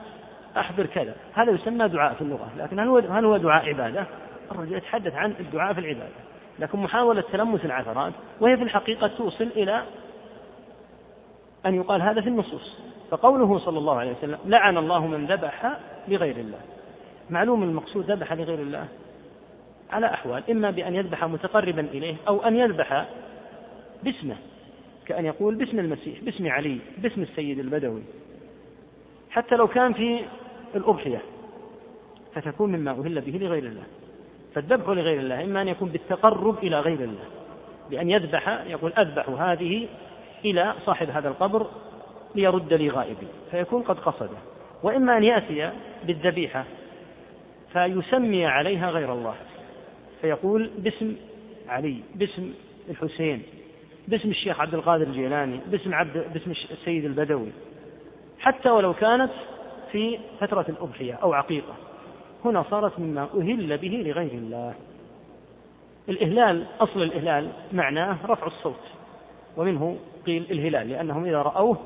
أحضر كذا. هذا يسمى دعاء في اللغة لكن هل هو هل هو دعاء عبادة؟ الرجل يتحدث عن الدعاء في العبادة. لكن محاولة تلمس العثرات وهي في الحقيقة توصل إلى أن يقال هذا في النصوص. فقوله صلى الله عليه وسلم لعن الله من ذبح لغير الله. معلوم المقصود ذبح لغير الله؟ على أحوال إما بأن يذبح متقربا إليه أو أن يذبح باسمه كأن يقول باسم المسيح باسم علي باسم السيد البدوي. حتى لو كان في الأضحية فتكون مما أهل به لغير الله. فالذبح لغير الله إما أن يكون بالتقرب إلى غير الله بأن يذبح يقول أذبح هذه إلى صاحب هذا القبر ليرد لي غائبي فيكون قد قصده. وإما أن يأتي بالذبيحة فيسمي عليها غير الله. فيقول باسم علي باسم الحسين باسم الشيخ عبد القادر الجيلاني باسم عبد باسم السيد البدوي. حتى ولو كانت في فترة الأضحية أو عقيقة. هنا صارت مما أهل به لغير الله. الإهلال أصل الإهلال معناه رفع الصوت. ومنه قيل الهلال لأنهم إذا رأوه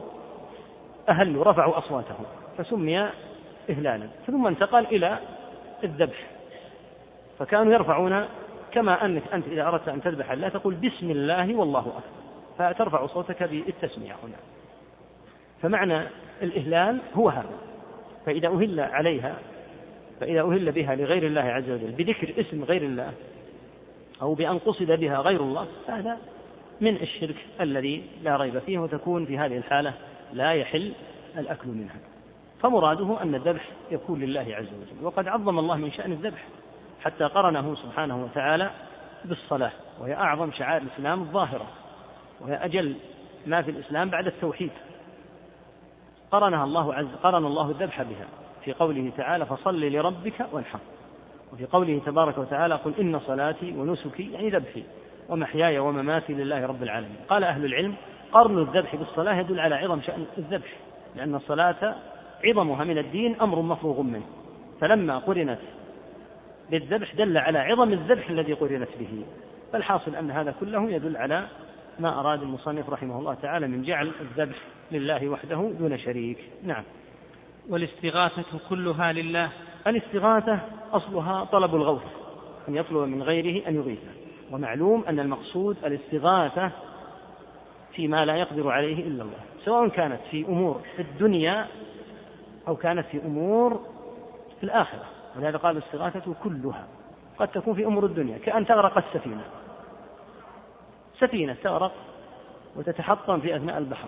أهلوا رفعوا أصواتهم فسمي إهلالا ثم انتقل إلى الذبح. فكانوا يرفعون كما أنك أنت إذا أردت أن تذبح الله تقول بسم الله والله أكبر فترفع صوتك بالتسمية هنا. فمعنى الإهلال هو هذا. فإذا أهل عليها فإذا أهل بها لغير الله عز وجل بذكر اسم غير الله أو بأن قصد بها غير الله فهذا من الشرك الذي لا ريب فيه وتكون في هذه الحالة لا يحل الأكل منها. فمراده أن الذبح يكون لله عز وجل. وقد عظم الله من شأن الذبح حتى قرنه سبحانه وتعالى بالصلاة وهي أعظم شعائر الإسلام الظاهرة وهي أجل ما في الإسلام بعد التوحيد. قرنها الله عز قرن الله الذبح بها في قوله تعالى فصل لربك وانحر وفي قوله تبارك وتعالى قل إن صلاتي ونسكي يعني ذبحي ومحياي ومماتي لله رب العالمين قال أهل العلم قرن الذبح بالصلاة يدل على عظم شأن الذبح لأن الصلاة عظمها من الدين أمر مفروغ منه. فلما قرنت بالذبح دل على عظم الذبح الذي قرنت به. فالحاصل أن هذا كله يدل على ما أراد المصنف رحمه الله تعالى من جعل الذبح لله وحده دون شريك. نعم. والاستغاثة كلها لله. الاستغاثة أصلها طلب الغوث أن يطلب من غيره أن يغيثه. ومعلوم أن المقصود الاستغاثة فيما لا يقدر عليه إلا الله سواء كانت في أمور في الدنيا أو كانت في أمور في الآخرة. ولهذا قال الاستغاثة كلها قد تكون في أمور الدنيا كأن تغرق السفينة. سفينة تغرق وتتحطم في أثناء البحر.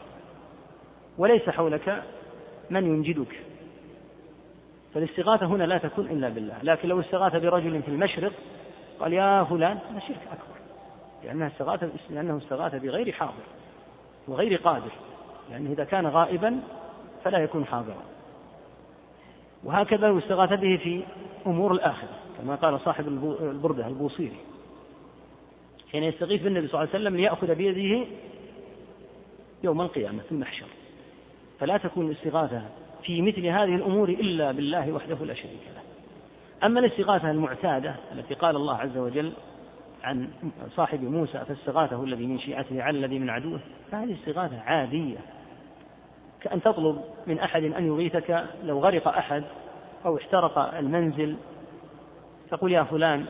وليس حولك من ينجدك. فالاستغاثة هنا لا تكون إلا بالله. لكن لو استغاث برجل في المشرق قال يا فلان هذا شرك أكبر. لأنها استغاث لأنه استغاث بغير حاضر. وغير قادر لأنه إذا كان غائبا فلا يكون حاضرا. وهكذا لو استغاث به في أمور الآخرة كما قال صاحب البردة البوصيري. حين يستغيث بالنبي صلى الله عليه وسلم ليأخذ بيده يوم القيامة في المحشر. فلا تكون الاستغاثة في مثل هذه الأمور إلا بالله وحده لا شريك له. أما الاستغاثة المعتادة التي قال الله عز وجل عن صاحب موسى فاستغاثه الذي من شيعته على الذي من عدوه. فهذه استغاثة عادية. كأن تطلب من أحد أن يغيثك لو غرق أحد أو احترق المنزل تقول يا فلان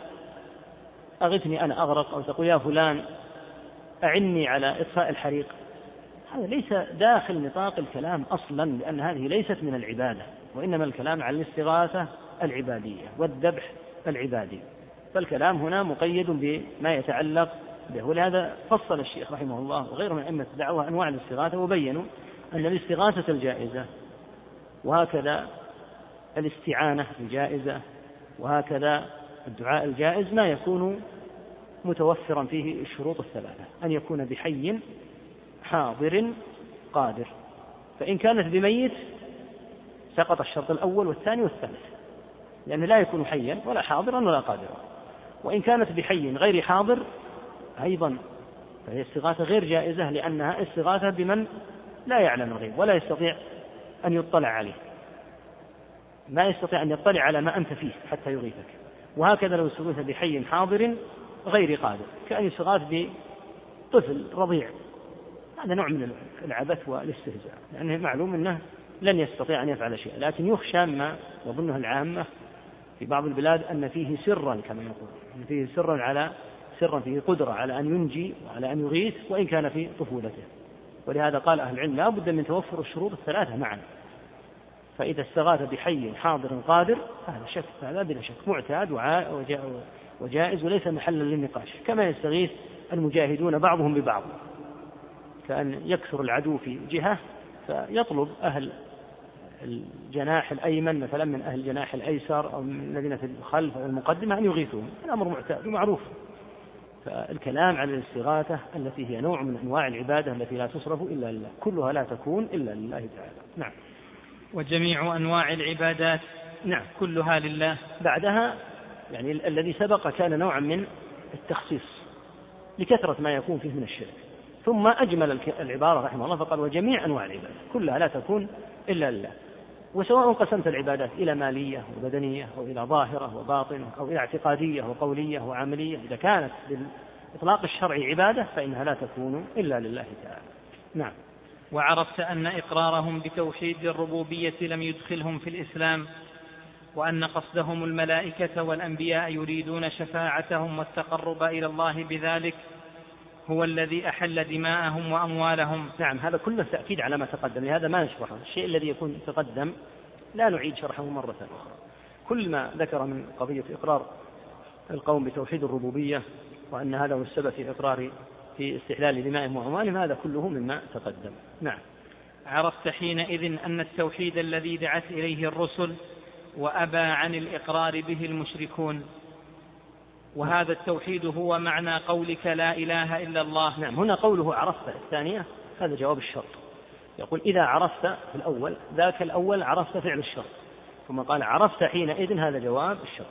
أغثني أنا أغرق أو تقول يا فلان أعني على إطفاء الحريق. هذا ليس داخل نطاق الكلام أصلا لأن هذه ليست من العبادة وإنما الكلام على الاستغاثة العبادية والذبح العبادي. فالكلام هنا مقيد بما يتعلق به ولهذا فصل الشيخ رحمه الله وغيره من أئمة الدعوة أنواع الاستغاثة وبينوا أن الاستغاثة الجائزة وهكذا الاستعانة الجائزة وهكذا الدعاء الجائز ما يكون متوفرا فيه الشروط الثلاثة أن يكون بحي حاضر قادر فإن كانت بميت سقط الشرط الأول والثاني والثالث لأنه لا يكون حيا ولا حاضرا ولا قادرا. وإن كانت بحي غير حاضر أيضا فهي استغاثة غير جائزة لأنها استغاثة بمن لا يعلم الغيب ولا يستطيع أن يطلع عليه. ما يستطيع أن يطلع على ما أنت فيه حتى يغيثك. وهكذا لو استغيث بحي حاضر غير قادر كأن يستغاث بطفل رضيع. هذا نوع من العبث والاستهزاء لأنه معلوم أنه لن يستطيع أن يفعل شيئا لكن يخشى ما يظنه العامة في بعض البلاد أن فيه سرا كما يقول أن فيه سرا على سرا فيه قدرة على أن ينجي وعلى أن يغيث وإن كان في طفولته. ولهذا قال أهل العلم لا بد من توفر الشروط الثلاثة معا. فإذا استغاث بحي حاضر قادر فهذا شك هذا بلا شك معتاد وجائز وليس محلا للنقاش. كما يستغيث المجاهدون بعضهم ببعض. كأن يكثر العدو في جهة فيطلب أهل الجناح الأيمن مثلا من أهل الجناح الأيسر أو من الذين في الخلف أو المقدمة أن يغيثوهم الأمر معتاد ومعروف. فالكلام على الاستغاثة التي هي نوع من أنواع العبادة التي لا تصرف إلا لله. كلها لا تكون إلا لله تعالى. نعم. وجميع أنواع العبادات نعم. كلها لله. بعدها يعني الذي سبق كان نوعا من التخصيص لكثرة ما يكون فيه من الشرك. ثم أجمل العبارة رحمه الله فقال وجميع أنواع العبادة كلها لا تكون إلا لله. وسواء قسمت العبادات إلى مالية وبدنية أو إلى ظاهرة وباطنة أو إلى اعتقادية وقولية وعملية. إذا كانت بالإطلاق الشرعي عبادة فإنها لا تكون إلا لله تعالى. نعم. وعرفت أن إقرارهم بتوحيد الربوبية لم يدخلهم في الإسلام وأن قصدهم الملائكة والأنبياء يريدون شفاعتهم والتقرب إلى الله بذلك هو الذي أحل دماءهم وأموالهم. نعم هذا كله تأكيد على ما تقدم لهذا ما نشرحه. الشيء الذي يكون تقدم لا نعيد شرحه مرة أخرى. كل ما ذكر من قضية إقرار القوم بتوحيد الربوبية وأن هذا هو السبب في إقرار في استحلال دمائهم وأموالهم هذا كله مما تقدم. نعم. عرفت حينئذ أن التوحيد الذي دعت إليه الرسل وأبى عن الإقرار به المشركون. وهذا التوحيد هو معنى قولك لا إله إلا الله. نعم هنا قوله عرفت الثانية هذا جواب الشرط. يقول إذا عرفت في الأول ذاك الأول عرفت فعل الشرط. ثم قال عرفت حينئذ هذا جواب الشرط.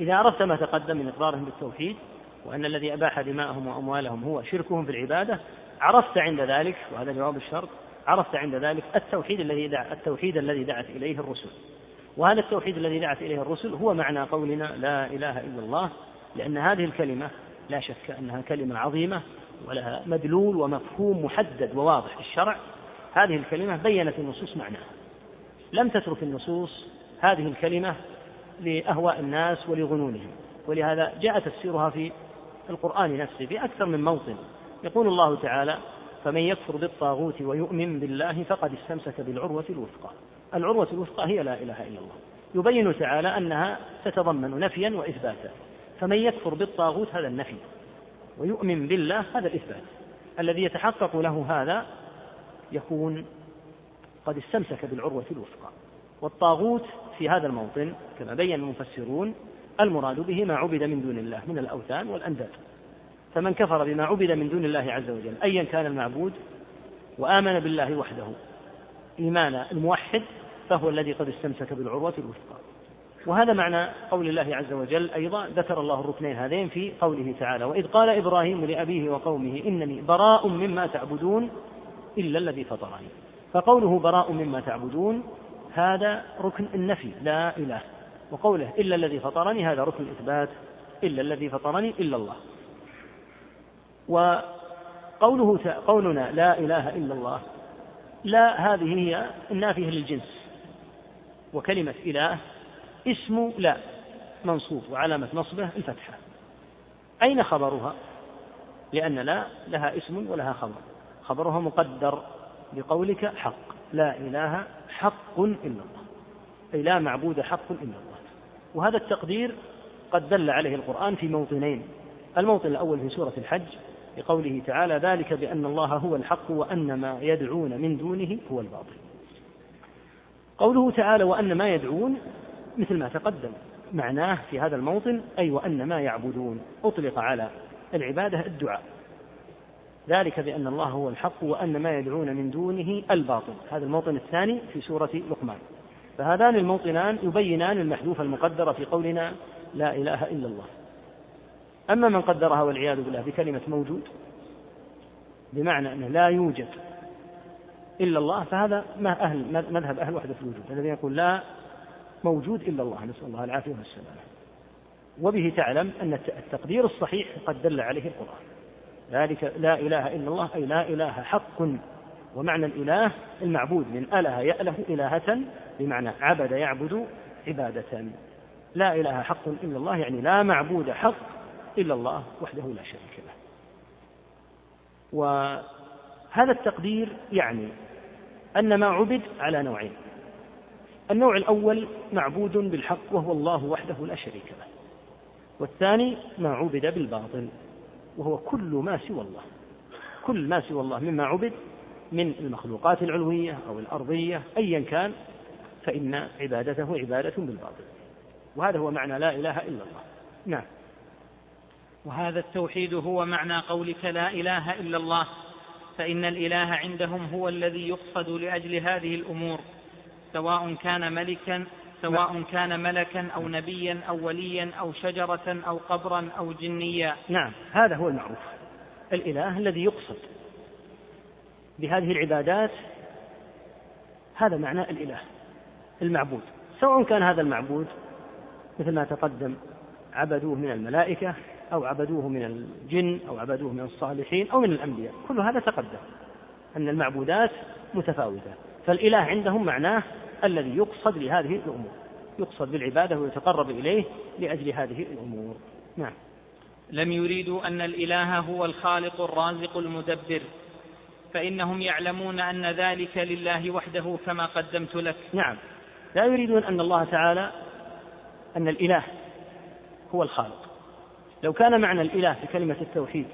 إذا عرفت ما تقدم من إقرارهم بالتوحيد وأن الذي أباح دماءهم وأموالهم هو شركهم في العبادة عرفت عند ذلك وهذا جواب الشرط عرفت عند ذلك التوحيد الذي دع التوحيد الذي دعت إليه الرسل. وهذا التوحيد الذي دعت إليه الرسل هو معنى قولنا لا إله إلا الله لأن هذه الكلمة لا شك أنها كلمة عظيمة ولها مدلول ومفهوم محدد وواضح في الشرع. هذه الكلمة بينت النصوص معناها. لم تترك النصوص هذه الكلمة لأهواء الناس ولظنونهم ولهذا جاء تفسيرها في القرآن نفسه في أكثر من موطن. يقول الله تعالى فمن يكفر بالطاغوت ويؤمن بالله فقد استمسك بالعروة الوثقى. العروة الوثقى هي لا إله إلا الله. يبين تعالى أنها تتضمن نفيا وإثباتا. فمن يكفر بالطاغوت هذا النفي ويؤمن بالله هذا الإثبات. الذي يتحقق له هذا يكون قد استمسك بالعروة الوثقى. والطاغوت في هذا الموطن كما بين المفسرون المراد به ما عبد من دون الله من الأوثان والأنداد فمن كفر بما عبد من دون الله عز وجل أيا كان المعبود وآمن بالله وحده إيمان الموحد فهو الذي قد استمسك بالعروة الوثقى. وهذا معنى قول الله عز وجل أيضا ذكر الله الركنين هذين في قوله تعالى وإذ قال إبراهيم لأبيه وقومه إنني براء مما تعبدون إلا الذي فطرني. فقوله براء مما تعبدون هذا ركن النفي لا إله. وقوله إلا الذي فطرني هذا ركن الإثبات إلا الذي فطرني إلا الله. وقوله قولنا لا إله إلا الله لا هذه هي النافية للجنس. وكلمة إله اسم لا. منصوب وعلامة نصبه الفتحة. أين خبرها؟ لأن لا لها اسم ولها خبر. خبرها مقدر بقولك حق. لا إله حق إلا الله. أي لا معبود حق إلا الله. وهذا التقدير قد دل عليه القرآن في موطنين. الموطن الأول في سورة الحج بقوله تعالى ذلك بأن الله هو الحق وأن ما يدعون من دونه هو الباطل. قوله تعالى وأن ما يدعون مثل ما تقدم. معناه في هذا الموطن أي وأن ما يعبدون. أطلق على العبادة الدعاء. ذلك بأن الله هو الحق وأن ما يدعون من دونه الباطل. هذا الموطن الثاني في سورة لقمان. فهذان الموطنان يبينان المحذوف المقدر في قولنا لا إله إلا الله. أما من قدرها والعياذ بالله بكلمة موجود بمعنى أنه لا يوجد إلا الله فهذا ما أهل مذهب أهل وحدة الوجود. الذي يقول لا موجود إلا الله. نسأل الله العافية والسلامة. وبه تعلم أن التقدير الصحيح قد دل عليه القرآن. ذلك لا إله إلا الله أي لا إله حق ومعنى الإله المعبود من أله يأله إلهة بمعنى عبد يعبد عبادة. لا إله حق إلا الله يعني لا معبود حق إلا الله وحده لا شريك له. وهذا التقدير يعني أن ما عبد على نوعين. النوع الأول معبود بالحق وهو الله وحده لا شريك له والثاني ما عبد بالباطل وهو كل ما سوى الله كل ما سوى الله مما عبد من المخلوقات العلوية أو الأرضية أيا كان فإن عبادته عبادة بالباطل وهذا هو معنى لا إله إلا الله. نعم. وهذا التوحيد هو معنى قولك لا إله إلا الله فإن الإله عندهم هو الذي يقصد لأجل هذه الأمور. سواء كان ملكا سواء كان ملكا أو نبيا أو وليا أو شجرة أو قبرا أو جنيا. نعم هذا هو المعروف. الإله الذي يقصد بهذه العبادات هذا معنى الإله المعبود. سواء كان هذا المعبود مثل ما تقدم عبدوه من الملائكة أو عبدوه من الجن أو عبدوه من الصالحين أو من الأنبياء. كل هذا تقدم أن المعبودات متفاوتة. فالإله عندهم معناه الذي يقصد لهذه الأمور يقصد بالعبادة ويتقرب إليه لأجل هذه الأمور. نعم. لم يريدوا أن الإله هو الخالق الرازق المدبر فإنهم يعلمون أن ذلك لله وحده كما قدمت لك. نعم. لا يريدون أن الله تعالى أن الإله هو الخالق. لو كان معنى الإله في كلمة التوحيد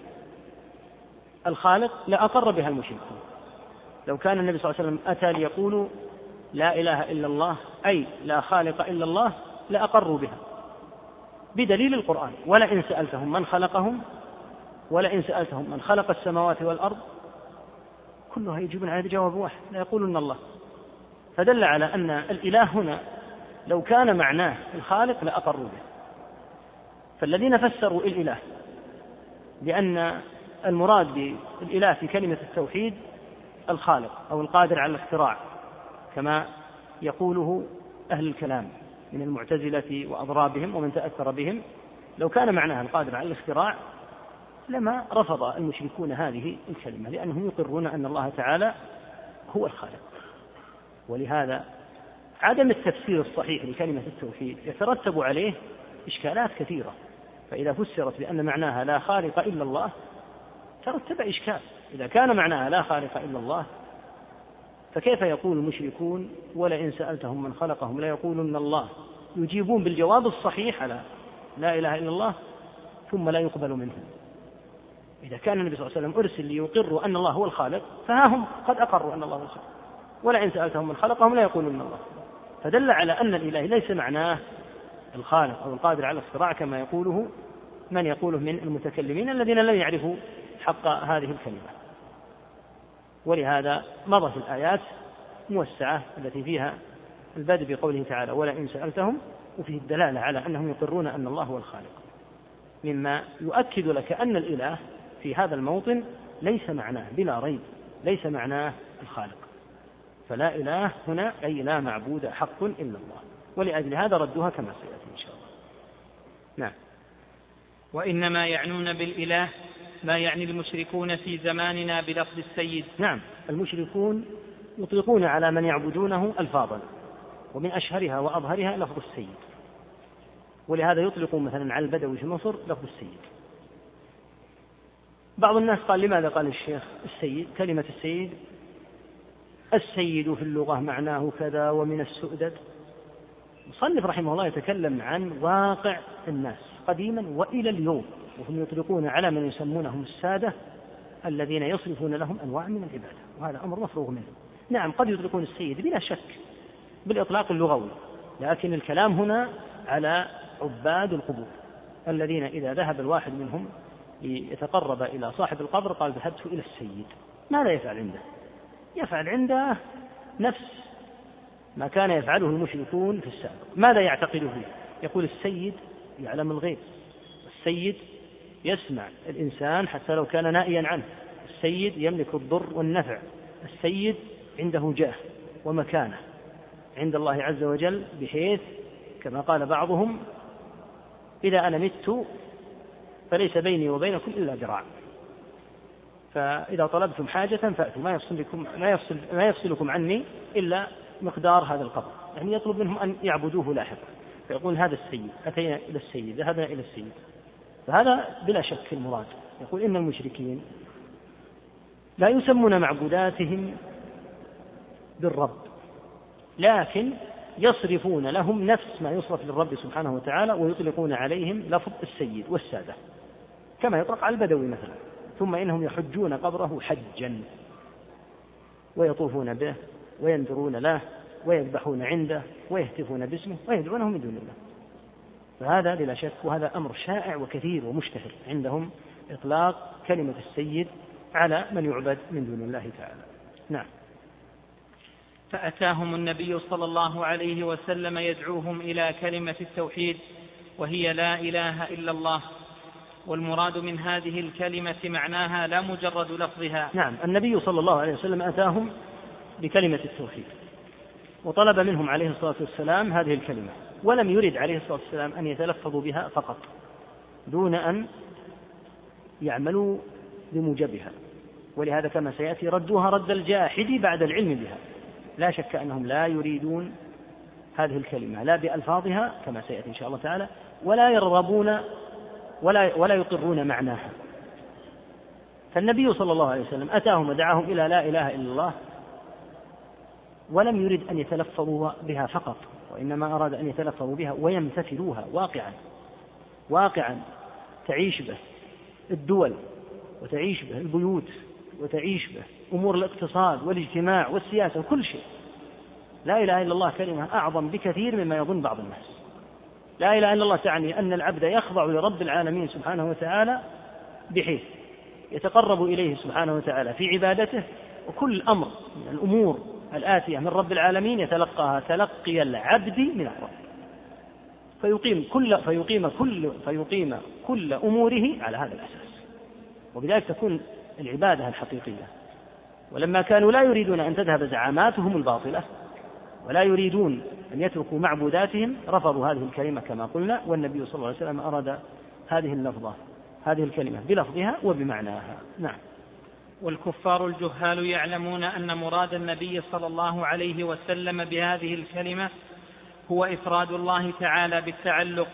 الخالق لأقر بها المشركون. لو كان النبي صلى الله عليه وسلم أتى ليقول لا إله إلا الله أي لا خالق إلا الله لأقروا بها. بدليل القرآن ولئن سألتهم من خلقهم ولئن سألتهم من خلق السماوات والأرض كلها يجيبون على جواب واحد لا يقولون الله. فدل على أن الإله هنا لو كان معناه الخالق لأقروا به. فالذين فسروا الإله بأن المراد بالإله في كلمة التوحيد الخالق أو القادر على الاختراع كما يقوله أهل الكلام من المعتزلة وأضرابهم ومن تأثر بهم لو كان معناها القادر على الاختراع لما رفض المشركون هذه الكلمة لأنهم يقرون أن الله تعالى هو الخالق. ولهذا عدم التفسير الصحيح لكلمة التوحيد يترتب عليه إشكالات كثيرة فإذا فسرت بأن معناها لا خالق إلا الله ترتب إشكال. إذا كان معناها لا خالق إلا الله فكيف يقول المشركون ولئن سألتهم من خلقهم ليقولن الله؟ يجيبون بالجواب الصحيح على لا إله إلا الله ثم لا يقبل منهم. إذا كان النبي صلى الله عليه وسلم أرسل ليقروا أن الله هو الخالق فها هم قد أقروا أن الله هو الخالق. ولئن سألتهم من خلقهم لا يقولون الله. فدل على أن الإله ليس معناه الخالق أو القادر على الاختراع كما يقوله من يقوله من المتكلمين الذين لم يعرفوا حق هذه الكلمة. ولهذا مضت الآيات موسعة التي فيها البدء بقوله تعالى ولئن سألتهم وفيه الدلالة على أنهم يقرون أن الله هو الخالق. مما يؤكد لك أن الإله في هذا الموطن ليس معناه بلا ريب ليس معناه الخالق. فلا إله هنا أي لا معبود حق إلا الله. ولأجل هذا ردوها كما سيأتي إن شاء الله. نعم. وإنما يعنون بالإله ما يعني المشركون في زماننا بلفظ السيد؟ نعم المشركون يطلقون على من يعبدونه ألفاظا ومن أشهرها وأظهرها لفظ السيد. ولهذا يطلق مثلا على البدوي في مصر لفظ السيد. بعض الناس قال لماذا قال الشيخ السيد؟ كلمة السيد السيد في اللغة معناه كذا ومن السؤدد. المصنف رحمه الله يتكلم عن واقع الناس قديما وإلى اليوم. وهم يطلقون على من يسمونهم السادة الذين يصرفون لهم أنواع من العبادة وهذا أمر مفروغ منه. نعم قد يطلقون السيد بلا شك بالإطلاق اللغوي لكن الكلام هنا على عباد القبور الذين إذا ذهب الواحد منهم ليتقرب إلى صاحب القبر قال ذهبت إلى السيد. ماذا يفعل عنده؟ يفعل عنده نفس ما كان يفعله المشركون في السابق. ماذا يعتقد فيه؟ يقول السيد يعلم الغيب السيد يسمع الإنسان حتى لو كان نائيا عنه. السيد يملك الضر والنفع. السيد عنده جاه ومكانة عند الله عز وجل بحيث كما قال بعضهم إذا أنا مت فليس بيني وبينكم إلا ذراع. فإذا طلبتم حاجة فأتوا. ما يفصل لكم ما يفصل ما يفصلكم عني إلا مقدار هذا القبر يعني يطلب منهم أن يعبدوه لاحقا. فيقول هذا السيد أتينا إلى السيد ذهبنا إلى السيد. فهذا بلا شك المراد. يقول إن المشركين لا يسمون معبوداتهم بالرب لكن يصرفون لهم نفس ما يصرف للرب سبحانه وتعالى ويطلقون عليهم لفظ السيد والسادة كما يطلق على البدوي مثلا. ثم إنهم يحجون قبره حجا ويطوفون به وينذرون له ويذبحون عنده ويهتفون باسمه ويدعونه من دون الله. فهذا بلا شك وهذا أمر شائع وكثير ومشتهر عندهم إطلاق كلمة السيد على من يعبد من دون الله تعالى. نعم. فأتاهم النبي صلى الله عليه وسلم يدعوهم إلى كلمة التوحيد وهي لا إله إلا الله. والمراد من هذه الكلمة معناها لا مجرد لفظها. نعم. النبي صلى الله عليه وسلم أتاهم بكلمة التوحيد وطلب منهم عليه الصلاة والسلام هذه الكلمة. ولم يرد عليه الصلاة والسلام أن يتلفظوا بها فقط دون أن يعملوا بموجبها. ولهذا كما سيأتي ردوها رد الجاحد بعد العلم بها. لا شك أنهم لا يريدون هذه الكلمة لا بألفاظها كما سيأتي إن شاء الله تعالى ولا يرغبون ولا ولا يقرون معناها. فالنبي صلى الله عليه وسلم أتاهم ودعاهم إلى لا إله إلا الله ولم يرد أن يتلفظوا بها فقط. وإنما أراد أن يتلفظوا بها ويمتثلوها واقعا واقعا تعيش به الدول وتعيش به البيوت وتعيش به أمور الاقتصاد والاجتماع والسياسة وكل شيء. لا إله إلا الله كلمة أعظم بكثير مما يظن بعض الناس. لا إله إلا الله تعني أن العبد يخضع لرب العالمين سبحانه وتعالى بحيث يتقرب إليه سبحانه وتعالى في عبادته وكل أمر من الأمور الآتية من رب العالمين يتلقاها تلقي العبد من الرب. فيقيم كل فيقيم كل فيقيم كل أموره على هذا الأساس. وبذلك تكون العبادة الحقيقية. ولما كانوا لا يريدون أن تذهب زعاماتهم الباطلة ولا يريدون أن يتركوا معبوداتهم رفضوا هذه الكلمة كما قلنا والنبي صلى الله عليه وسلم أراد هذه اللفظة هذه الكلمة بلفظها وبمعناها. نعم. والكفار الجهال يعلمون أن مراد النبي صلى الله عليه وسلم بهذه الكلمة هو إفراد الله تعالى بالتعلق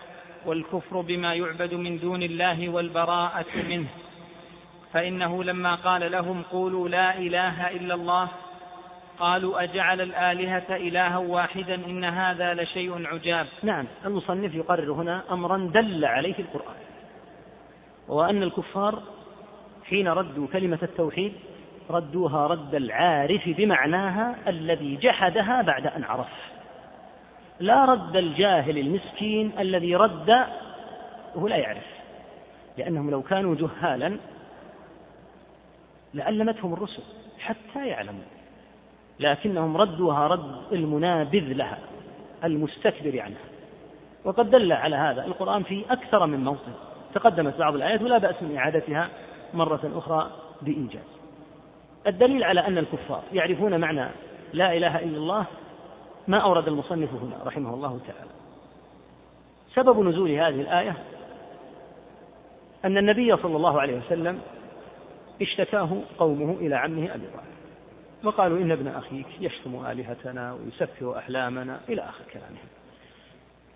والكفر بما يعبد من دون الله والبراءة منه. فإنه لما قال لهم قولوا لا إله إلا الله قالوا أجعل الآلهة إلها واحدا إن هذا لشيء عجاب. نعم المصنف يقرر هنا أمرا دل عليه القرآن وأن الكفار حين ردوا كلمة التوحيد ردوها رد العارف بمعناها الذي جحدها بعد أن عرف. لا رد الجاهل المسكين الذي رد وهو لا يعرف لأنهم لو كانوا جهالا لعلمتهم الرسل حتى يعلموا. لكنهم ردوها رد المنابذ لها المستكبر عنها. وقد دل على هذا القرآن في أكثر من موطن. تقدمت بعض الآيات ولا بأس من إعادتها. مرة أخرى بإيجاز الدليل على أن الكفار يعرفون معنى لا إله إلا الله ما أورد المصنف هنا رحمه الله تعالى. سبب نزول هذه الآية أن النبي صلى الله عليه وسلم اشتكاه قومه إلى عمه أبي طالب وقالوا إن ابن أخيك يشتم آلهتنا ويسفه أحلامنا إلى آخر كلامهم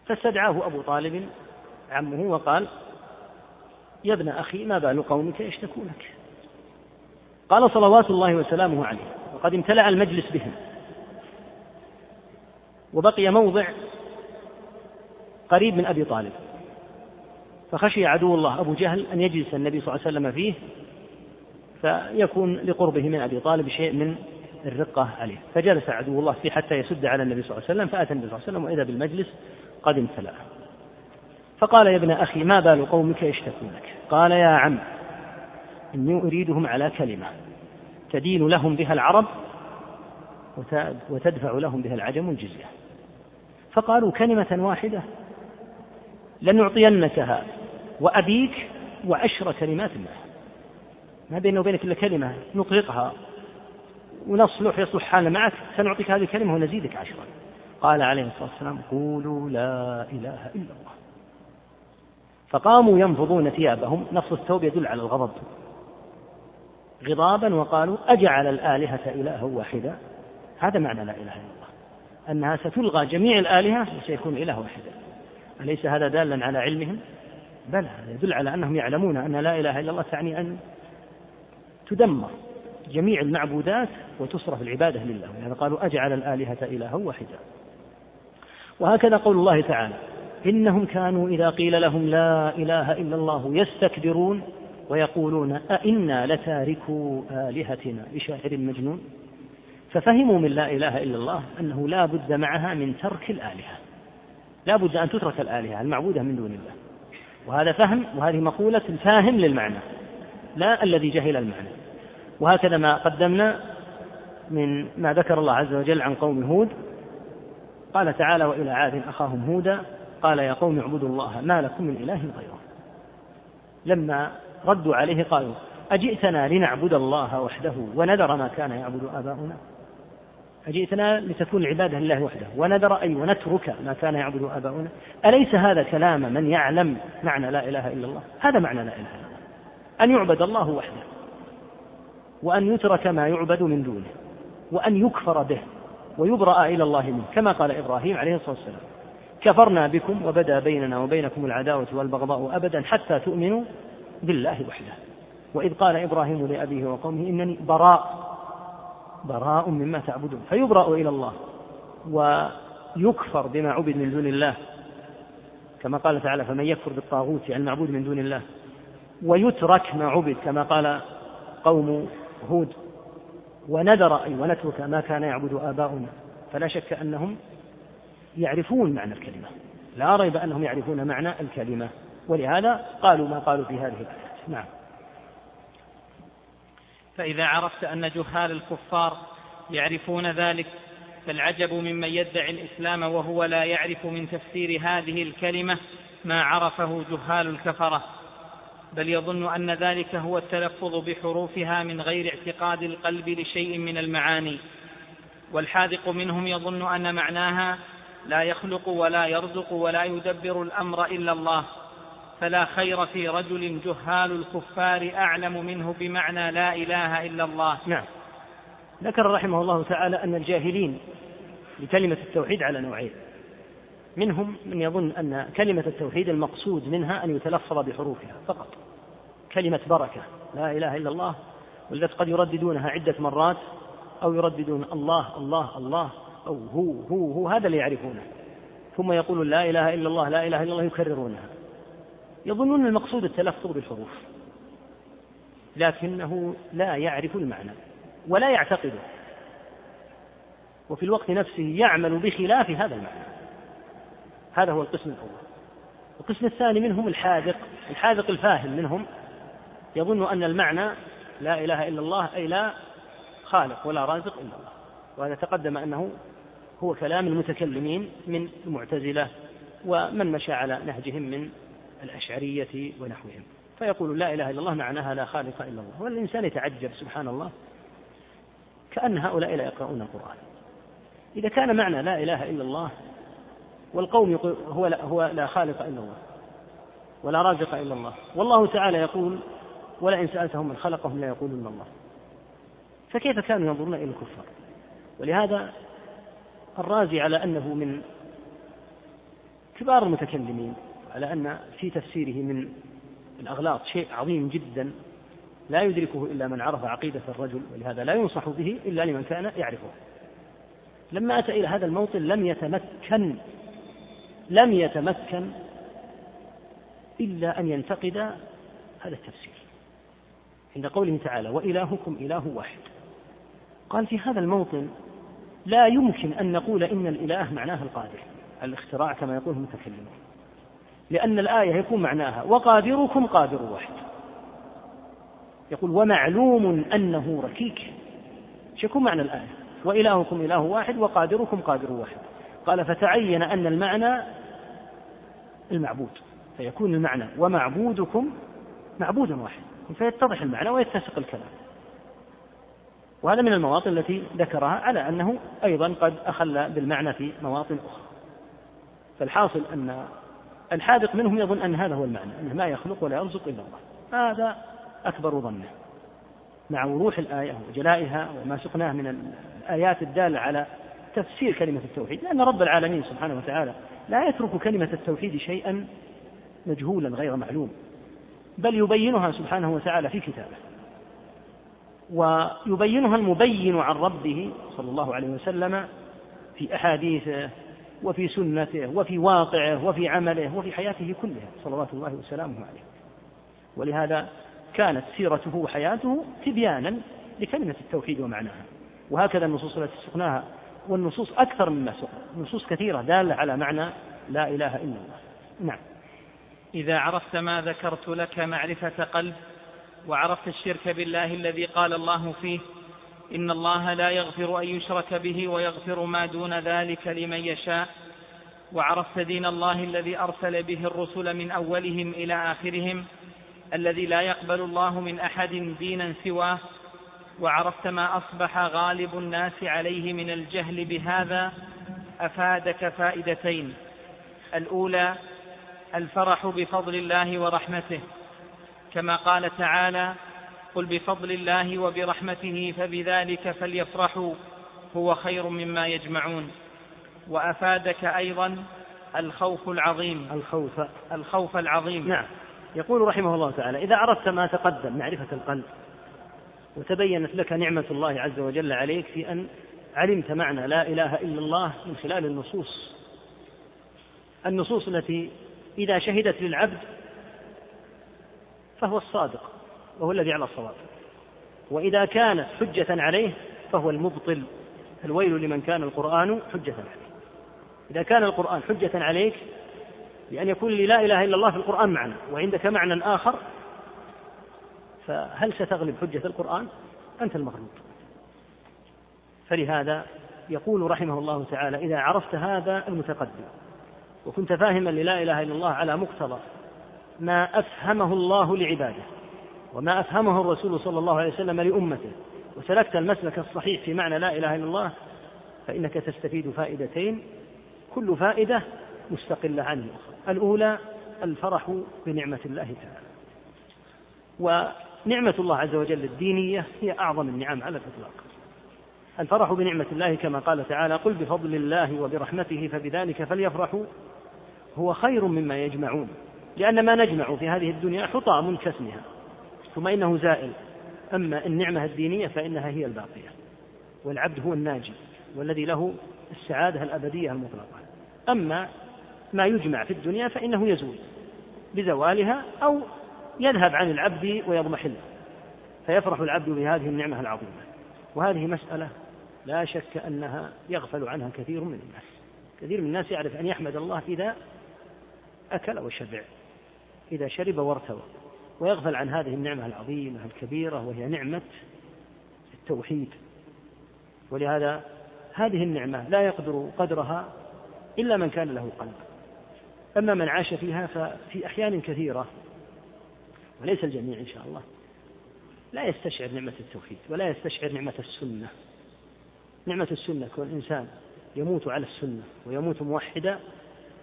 فاستدعاه أبو طالب عمه وقال يا ابن أخي ما بال قومك يشتكونك قال صلوات الله وسلامه عليه وقد امتلأ المجلس بهم. وبقي موضع قريب من أبي طالب. فخشي عدو الله أبو جهل أن يجلس النبي صلى الله عليه وسلم فيه فيكون لقربه من أبي طالب شيء من الرقة عليه. فجلس عدو الله فيه حتى يسد على النبي صلى الله عليه وسلم فأتى النبي صلى الله عليه وسلم وإذا بالمجلس قد امتلأ فقال يا ابن أخي ما بال قومك يشتكونك قال يا عم إني أريدهم على كلمة تدين لهم بها العرب وتدفع لهم بها العجم الجزية فقالوا كلمة واحدة لنعطينكها وأبيك وعشر كلمات معه. ما بيننا وبينك إلا كلمة نطلقها. ونصلح يصلح حالنا معك سنعطيك هذه الكلمة ونزيدك عشرا. قال عليه الصلاة والسلام قولوا لا إله إلا الله. فقاموا ينفضون ثيابهم. نص الثوب يدل على الغضب. غضابا وقالوا أجعل الآلهة إلها واحدا. هذا معنى لا إله إلا الله. أنها ستلغى جميع الآلهة وسيكون إله واحدا. أليس هذا دالا على علمهم؟ بلى يدل على أنهم يعلمون أن لا إله إلا الله تعني أن تدمر جميع المعبودات وتصرف العبادة لله. يعني قالوا أجعل الآلهة إلها واحدا. وهكذا قول الله تعالى إنهم كانوا إذا قيل لهم لا إله إلا الله يستكبرون ويقولون أئنا لتاركوا آلهتنا لشاعر مجنون؟ ففهموا من لا إله إلا الله أنه لا بد معها من ترك الآلهة. لا بد أن تترك الآلهة المعبودة من دون الله. وهذا فهم وهذه مقولة فاهم للمعنى لا الذي جهل المعنى. وهكذا ما قدمنا من ما ذكر الله عز وجل عن قوم هود. قال تعالى وإلى عاد أخاهم هودا قال يا قوم اعبدوا الله ما لكم من إله غيره. لما ردوا عليه قالوا أجئتنا لنعبد الله وحده ونذر ما كان يعبد آباؤنا؟ أجئتنا لتكون العبادة لله وحده ونذر أي ونترك ما كان يعبد آباؤنا؟ أليس هذا كلام من يعلم معنى لا إله إلا الله؟ هذا معنى لا إله إلا الله. أن يعبد الله وحده وأن يترك ما يعبد من دونه وأن يكفر به ويبرأ إلى الله منه كما قال إبراهيم عليه الصلاة والسلام. كفرنا بكم وبدا بيننا وبينكم العداوة والبغضاء أبدا حتى تؤمنوا بالله وحده. وإذ قال إبراهيم لأبيه وقومه إنني براء براء مما تعبدون. فيبرأ إلى الله ويكفر بما عبد من دون الله. كما قال تعالى فمن يكفر بالطاغوت يعني المعبود من دون الله. ويترك ما عبد كما قال قوم هود. ونذر أي ونترك ما كان يعبد آباؤنا. فلا شك أنهم يعرفون معنى الكلمة. لا ريب أنهم يعرفون معنى الكلمة. ولهذا قالوا ما قالوا في هذه الآيات نعم. فإذا عرفت أن جهال الكفار يعرفون ذلك فالعجب ممن يدعي الإسلام وهو لا يعرف من تفسير هذه الكلمة ما عرفه جهال الكفرة. بل يظن أن ذلك هو التلفظ بحروفها من غير اعتقاد القلب لشيء من المعاني. والحاذق منهم يظن أن معناها لا يخلق ولا يرزق ولا يدبر الأمر إلا الله فلا خير في رجل جهال الكفار أعلم منه بمعنى لا إله إلا الله. نعم. ذكر رحمه الله تعالى أن الجاهلين بكلمة التوحيد على نوعين. منهم من يظن أن كلمة التوحيد المقصود منها أن يتلفظ بحروفها فقط. كلمة بركة لا إله إلا الله والتي قد يرددونها عدة مرات أو يرددون الله الله الله أو هو هو هو هذا اللي يعرفونه. ثم يقولون لا إله إلا الله لا إله إلا الله يكررونها. يظنون المقصود التلفظ بالحروف. لكنه لا يعرف المعنى ولا يعتقده. وفي الوقت نفسه يعمل بخلاف هذا المعنى. هذا هو القسم الأول. القسم الثاني منهم الحاذق الحاذق الفاهم منهم يظن أن المعنى لا إله إلا الله أي لا خالق ولا رازق إلا الله. وهذا تقدم أنه هو كلام المتكلمين من المعتزلة ومن مشى على نهجهم من الأشعرية ونحوهم. فيقول لا إله إلا الله معناها لا خالق إلا الله. والإنسان يتعجب سبحان الله كأن هؤلاء لا يقرؤون القرآن. إذا كان معنى لا إله إلا الله والقوم يقول هو لا, هو لا خالق إلا الله ولا رازق إلا الله. والله تعالى يقول ولئن سألتهم من خلقهم لا يقولون الله. فكيف كانوا ينظرون إلى الكفار؟ ولهذا الرازي على أنه من كبار المتكلمين على أن في تفسيره من الأغلاط شيء عظيم جدا لا يدركه إلا من عرف عقيدة الرجل ولهذا لا ينصح به إلا لمن كان يعرفه. لما أتى إلى هذا الموطن لم يتمكن لم يتمكن إلا أن ينتقد هذا التفسير. عند قوله تعالى وإلهكم إله واحد. قال في هذا الموطن لا يمكن أن نقول إن الإله معناه القادر. الاختراع كما يقول المتكلمون. لأن الآية يكون معناها وقادركم قادر واحد. يقول ومعلوم أنه ركيك. يكون معنى الآية؟ وإلهكم إله واحد وقادركم قادر واحد. قال فتعين أن المعنى المعبود. فيكون المعنى ومعبودكم معبودا واحد. فيتضح المعنى ويتسق الكلام. وهذا من المواطن التي ذكرها على أنه أيضا قد أخل بالمعنى في مواطن أخرى. فالحاصل أن الحاذق منهم يظن أن هذا هو المعنى أنه ما يخلق ولا يرزق إلا الله. هذا أكبر ظنه. مع وضوح الآية وجلائها وما سقناه من الآيات الدالة على تفسير كلمة التوحيد لأن رب العالمين سبحانه وتعالى لا يترك كلمة التوحيد شيئا مجهولا غير معلوم بل يبينها سبحانه وتعالى في كتابه. ويبينها المبين عن ربه صلى الله عليه وسلم في أحاديثه وفي سنته وفي واقعه وفي عمله وفي حياته كلها صلوات الله وسلامه عليه. ولهذا كانت سيرته وحياته تبيانا لكلمة التوحيد ومعناها. وهكذا النصوص التي سقناها والنصوص أكثر مما سقنا نصوص كثيرة دالة على معنى لا إله إلا الله. نعم. إذا عرفت ما ذكرت لك معرفة قلب وعرفت الشرك بالله الذي قال الله فيه إن الله لا يغفر أن يشرك به ويغفر ما دون ذلك لمن يشاء. وعرفت دين الله الذي أرسل به الرسل من أولهم إلى آخرهم الذي لا يقبل الله من أحد دينا سواه. وعرفت ما أصبح غالب الناس عليه من الجهل بهذا أفادك فائدتين. الأولى الفرح بفضل الله ورحمته. كما قال تعالى قل بفضل الله وبرحمته فبذلك فليفرحوا هو خير مما يجمعون. وأفادك أيضا الخوف العظيم. الخوف. الخوف العظيم. نعم. يقول رحمه الله تعالى إذا عرفت ما تقدم معرفة القلب وتبينت لك نعمة الله عز وجل عليك في أن علمت معنى لا إله إلا الله من خلال النصوص. النصوص التي إذا شهدت للعبد فهو الصادق وهو الذي على الصواب. وإذا كانت حجة عليه فهو المبطل الويل لمن كان القرآن حجة عليه. إذا كان القرآن حجة عليك بأن يكون لي لا إله إلا الله في القرآن معنى وعندك معنى آخر فهل ستغلب حجة القرآن؟ أنت المغلوب. فلهذا يقول رحمه الله تعالى إذا عرفت هذا المتقدم وكنت فاهما للا إله إلا الله على مقتضى ما أفهمه الله لعباده وما أفهمه الرسول صلى الله عليه وسلم لأمته. وسلكت المسلك الصحيح في معنى لا إله إلا الله فإنك تستفيد فائدتين كل فائدة مستقلة عن الأخرى. الأولى الفرح بنعمة الله تعالى. ونعمة الله عز وجل الدينية هي أعظم النعم على الإطلاق. الفرح بنعمة الله كما قال تعالى قل بفضل الله وبرحمته فبذلك فليفرحوا. هو خير مما يجمعون. لأن ما نجمع في هذه الدنيا حطام كاسمها ثم إنه زائل. أما النعمة الدينية فإنها هي الباقية والعبد هو الناجي والذي له السعادة الأبدية المطلقة. أما ما يجمع في الدنيا فإنه يزول بزوالها أو يذهب عن العبد ويضمحل فيفرح العبد بهذه النعمة العظيمة. وهذه مسألة لا شك أنها يغفل عنها كثير من الناس. كثير من الناس يعرف أن يحمد الله إذا أكل وشبع إذا شرب وارتوى. ويغفل عن هذه النعمة العظيمة الكبيرة وهي نعمة التوحيد. ولهذا هذه النعمة لا يقدر قدرها إلا من كان له قلب. أما من عاش فيها ففي أحيان كثيرة وليس الجميع إن شاء الله لا يستشعر نعمة التوحيد ولا يستشعر نعمة السنة. نعمة السنة كون إنسان يموت على السنة ويموت موحدا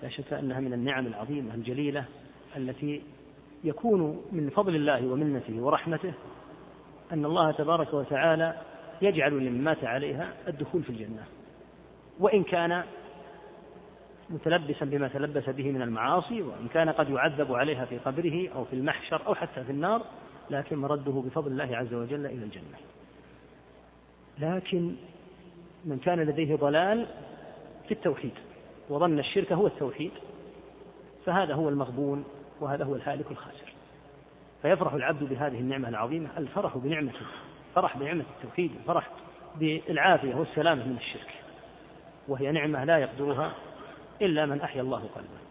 لا شك أنها من النعم العظيمة الجليلة التي يكون من فضل الله ومنته ورحمته أن الله تبارك وتعالى يجعل لمن مات عليها الدخول في الجنة. وإن كان متلبسا بما تلبس به من المعاصي وإن كان قد يعذب عليها في قبره أو في المحشر أو حتى في النار لكن مرده بفضل الله عز وجل إلى الجنة. لكن من كان لديه ضلال في التوحيد وظن الشرك هو التوحيد فهذا هو المغبون وهذا هو الهالك الخاسر. فيفرح العبد بهذه النعمة العظيمة الفرح بنعمة فرح بنعمة التوحيد الفرح بالعافية والسلامة من الشرك. وهي نعمة لا يقدرها إلا من أحيا الله قلبه.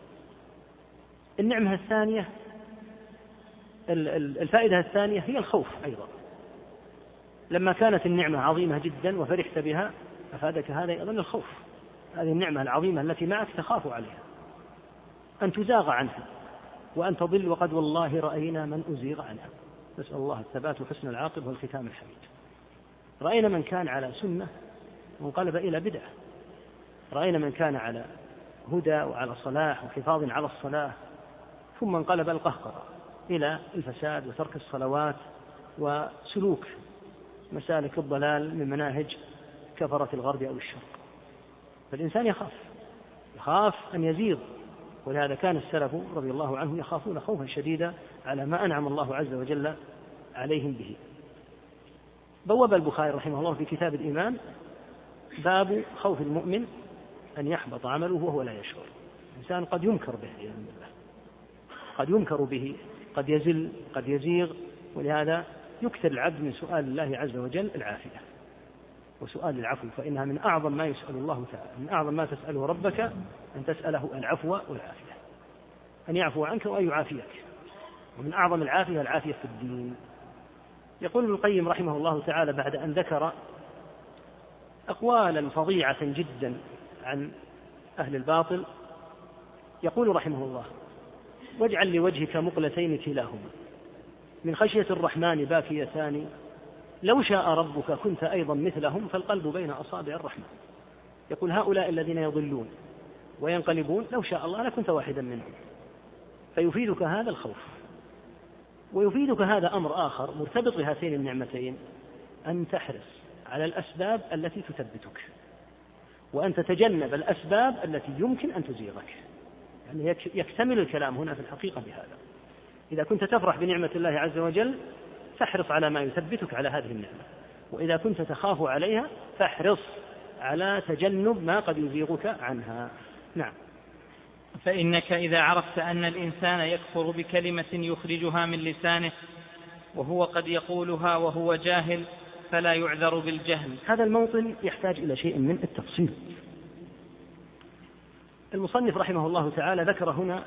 النعمة الثانية الفائدة الثانية هي الخوف أيضا. لما كانت النعمة عظيمة جدا وفرحت بها أفادك هذا أيضا الخوف. هذه النعمة العظيمة التي معك تخاف عليها أن تزاغ عنها. وأن تضل وقد والله رأينا من أزيغ عنها. نسأل الله الثبات وحسن العاقبة والختام الحميد. رأينا من كان على سنة وانقلب إلى بدعة. رأينا من كان على هدى وعلى صلاح وحفاظ على الصلاة ثم انقلب القهقرة إلى الفساد وترك الصلوات وسلوك مسالك الضلال من مناهج كفرة الغرب أو الشرق. فالإنسان يخاف يخاف أن يزيغ ولهذا كان السلف رضي الله عنهم يخافون خوفا شديدا على ما أنعم الله عز وجل عليهم به. بوب البخاري رحمه الله في كتاب الإيمان باب خوف المؤمن أن يحبط عمله وهو لا يشعر. الإنسان قد ينكر به بإذن الله قد ينكر به قد يزل قد يزيغ ولهذا يكثر العبد من سؤال الله عز وجل العافية. وسؤال العفو فإنها من أعظم ما يسأل الله تعالى من أعظم ما تسأله ربك أن تسأله العفو والعافية. أن يعفو عنك وأن يعافيك. ومن أعظم العافية العافية في الدين. يقول ابن القيم رحمه الله تعالى بعد أن ذكر أقوالا فظيعة جدا عن أهل الباطل يقول رحمه الله واجعل لوجهك مقلتين كلاهما من خشية الرحمن باكيتان لو شاء ربك كنت أيضا مثلهم فالقلب بين أصابع الرحمن. يقول هؤلاء الذين يضلون وينقلبون لو شاء الله لكنت واحدا منهم. فيفيدك هذا الخوف. ويفيدك هذا أمر آخر مرتبط بهاتين النعمتين. أن تحرص على الأسباب التي تثبتك. وأن تتجنب الأسباب التي يمكن أن تزيغك. يعني يكتمل الكلام هنا في الحقيقة بهذا. إذا كنت تفرح بنعمة الله عز وجل فاحرص على ما يثبتك على هذه النعمة. وإذا كنت تخاف عليها فاحرص على تجنب ما قد يزيغك عنها. نعم. فإنك إذا عرفت أن الإنسان يكفر بكلمة يخرجها من لسانه وهو قد يقولها وهو جاهل فلا يعذر بالجهل. هذا الموطن يحتاج إلى شيء من التفصيل. المصنف رحمه الله تعالى ذكر هنا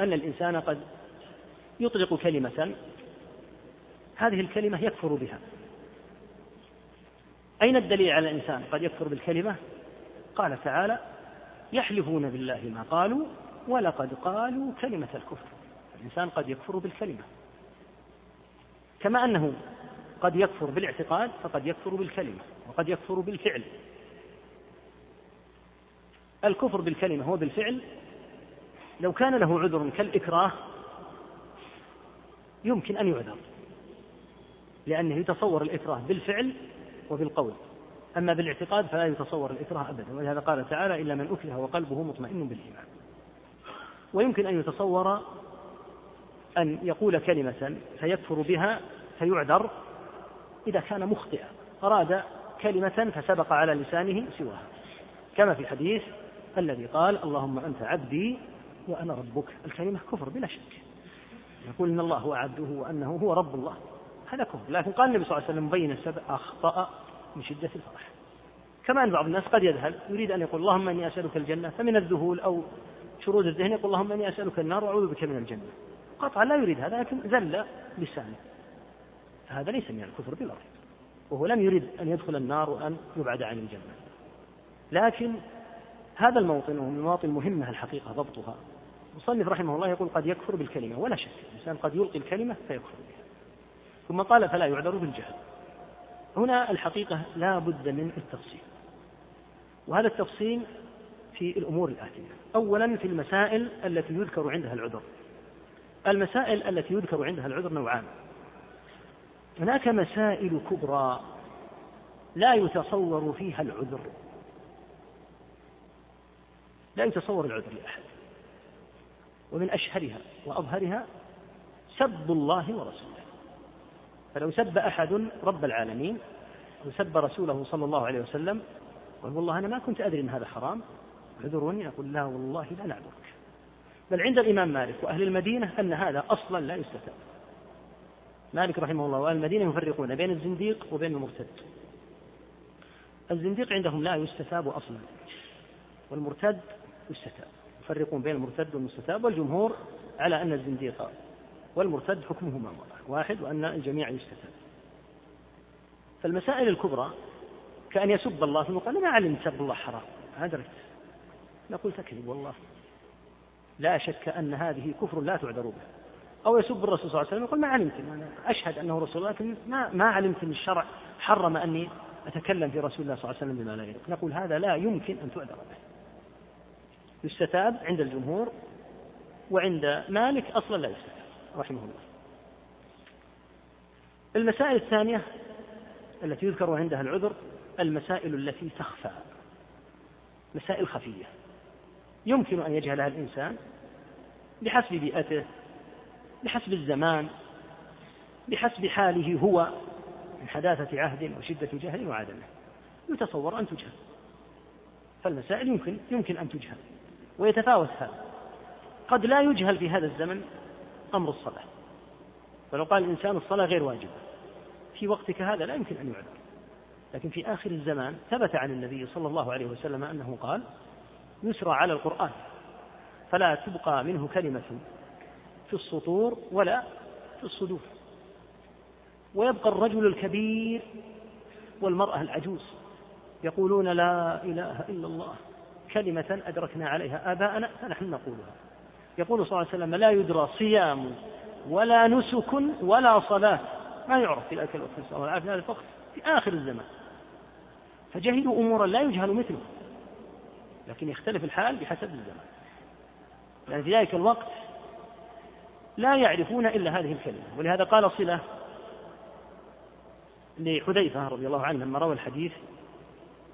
أن الإنسان قد يطلق كلمة هذه الكلمة يكفر بها. أين الدليل على الإنسان قد يكفر بالكلمة؟ قال تعالى يحلفون بالله ما قالوا ولقد قالوا كلمة الكفر. الإنسان قد يكفر بالكلمة. كما أنه قد يكفر بالاعتقاد فقد يكفر بالكلمة وقد يكفر بالفعل. الكفر بالكلمة هو بالفعل. لو كان له عذر كالإكراه يمكن أن يعذر. لأنه يتصور الإكراه بالفعل وبالقول. أما بالاعتقاد فلا يتصور الإكراه أبدا ولهذا قال تعالى إلا من أكره وقلبه مطمئن بالإيمان. ويمكن أن يتصور أن يقول كلمة فيكفر بها فيعذر إذا كان مخطئا. أراد كلمة فسبق على لسانه سواها. كما في الحديث الذي قال اللهم أنت عبدي وأنا ربك. الكلمة كفر بلا شك. يقول إن الله هو عبده وأنه هو رب الله. هذا كفر. لكن قال النبي صلى الله عليه وسلم مبين السبب أخطأ من شدة الفرح. كما أن بعض الناس قد يذهل يريد أن يقول اللهم إني أسألك الجنة فمن الذهول أو شرود الذهن يقول اللهم إني أسألك النار وأعوذ بك من الجنة. قطعا لا يريد هذا لكن زل لسانه. فهذا ليس من الكفر بالأرض وهو لم يريد أن يدخل النار وأن يبعد عن الجنة. لكن هذا الموطن وهو مواطن مهمة الحقيقة ضبطها. المصنف رحمه الله يقول قد يكفر بالكلمة ولا شك الإنسان قد يلقي الكلمة فيكفر بها. ثم قال فلا يعذر بالجهل. هنا الحقيقة لا بد من التفصيل. وهذا التفصيل في الأمور الآتية. أولا في المسائل التي يذكر عندها العذر. المسائل التي يذكر عندها العذر نوعان. هناك مسائل كبرى لا يتصور فيها العذر. لا يتصور العذر لأحد. ومن أشهرها وأظهرها سب الله ورسوله. فلو سب أحد رب العالمين أو سب رسوله صلى الله عليه وسلم قال والله أنا ما كنت أدري أن هذا حرام اعذروني أقول لا والله لا نعذرك. بل عند الإمام مالك وأهل المدينة أن هذا أصلا لا يستتاب. مالك رحمه الله وأهل المدينة يفرقون بين الزنديق وبين المرتد. الزنديق عندهم لا يستتاب أصلا والمرتد يستتاب. يفرقون بين المرتد والمستتاب والجمهور على أن الزنديق والمرتد حكمهما واحد وأن الجميع يستتاب فالمسائل الكبرى كأن يسب الله ثم قال ما علمت سب الله حرام. أدركت. نقول تكذب والله. لا شك أن هذه كفر لا تعذر به. أو يسب الرسول صلى الله عليه وسلم يقول ما علمت. أنا أشهد أنه رسول الله لكن ما, ما علمت أن الشرع حرم أني أتكلم في رسول الله صلى الله عليه وسلم بما لا يليق. نقول هذا لا يمكن أن تعذر به. يستتاب عند الجمهور وعند مالك أصلا لا يستتاب رحمه الله. المسائل الثانية التي يذكر عندها العذر المسائل التي تخفى مسائل خفية. يمكن أن يجهلها الإنسان بحسب بيئته بحسب الزمان بحسب حاله هو من حداثة عهد وشدة جهل وعدمه يتصور أن تجهل. فالمسائل يمكن يمكن أن تجهل ويتفاوت هذا قد لا يجهل في هذا الزمن أمر الصلاة. ولو قال الإنسان الصلاة غير واجبة في وقتك هذا لا يمكن أن يعلم. لكن في آخر الزمان ثبت عن النبي صلى الله عليه وسلم أنه قال يسرى على القرآن فلا تبقى منه كلمة في السطور ولا في الصدور. ويبقى الرجل الكبير والمرأة العجوز يقولون لا إله إلا الله كلمة أدركنا عليها آباءنا فنحن نقولها. يقول صلى الله عليه وسلم لا يدرى صيام ولا نسك ولا صلاة. ما يعرف في الأكل والصلاة والعافية في هذا الوقت في آخر الزمان. فجهلوا أمورا لا يجهل مثله. لكن يختلف الحال بحسب الزمان. يعني في ذلك الوقت لا يعرفون إلا هذه الكلمة. ولهذا قال صلة لحذيفة رضي الله عنه لما روى الحديث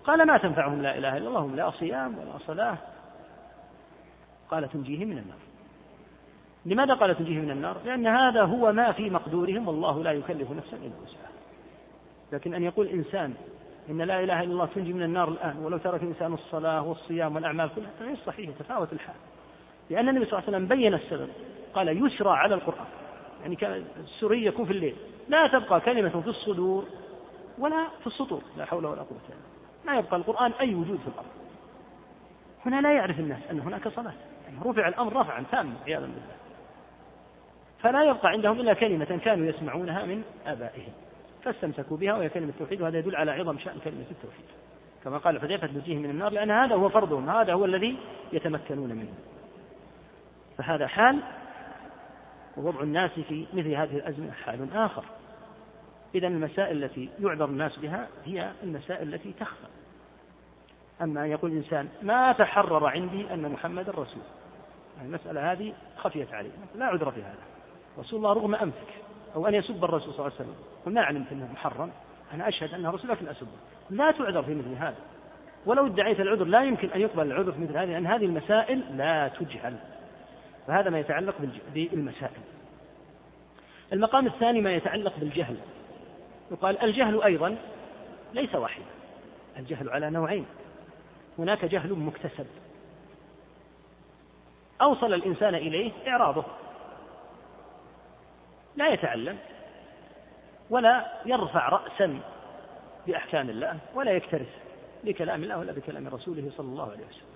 قال ما تنفعهم لا إله إلا الله هم لا صيام ولا صلاة. قال تنجيهم من النار. لماذا قال تنجيهم من النار؟ لأن هذا هو ما في مقدورهم والله لا يكلف نفسا إلا وسعها. لكن أن يقول إنسان إن لا إله إلا الله تنجي من النار الآن ولو ترك الإنسان الصلاة والصيام والأعمال كلها غير صحيح يتفاوت الحال. لأن النبي صلى الله عليه وسلم بين السبب قال يسرى على القرآن. يعني كان السري يكون في الليل. لا تبقى كلمة في الصدور ولا في السطور لا حول ولا قوة إلا ما يبقى القرآن أي وجود في الأرض. هنا لا يعرف الناس أن هناك صلاة. يعني رفع الأمر رفعا تاما عياذا بالله. فلا يبقى عندهم إلا كلمة كانوا يسمعونها من آبائهم فاستمسكوا بها وهي كلمة التوحيد وهذا يدل على عظم شأن كلمة التوحيد. كما قال حذيفة نجيهم من النار لأن هذا هو فرضهم هذا هو الذي يتمكنون منه. فهذا حال ووضع الناس في مثل هذه الأزمنة حال آخر. إذا المسائل التي يعذر الناس بها هي المسائل التي تخفى. أما أن يقول الإنسان ما تحرر عندي أن محمد رسول المسألة هذه خفيت عليه لا عذر في هذا. رسول الله رغم أنفك أو أن يسب الرسول صلى الله عليه وسلم قل ما علمت أنه محرم. أنا أشهد أنه رسول لكن أسبه لا تعذر في مثل هذا. ولو ادعيت العذر لا يمكن أن يقبل العذر في مثل هذه لأن هذه المسائل لا تجهل. فهذا ما يتعلق بالمسائل. المقام الثاني ما يتعلق بالجهل. يقال الجهل أيضا ليس واحدا. الجهل على نوعين. هناك جهل مكتسب. أوصل الإنسان إليه إعراضه. لا يتعلم ولا يرفع رأسا بأحكام الله ولا يكترث بكلام الله ولا بكلام رسوله صلى الله عليه وسلم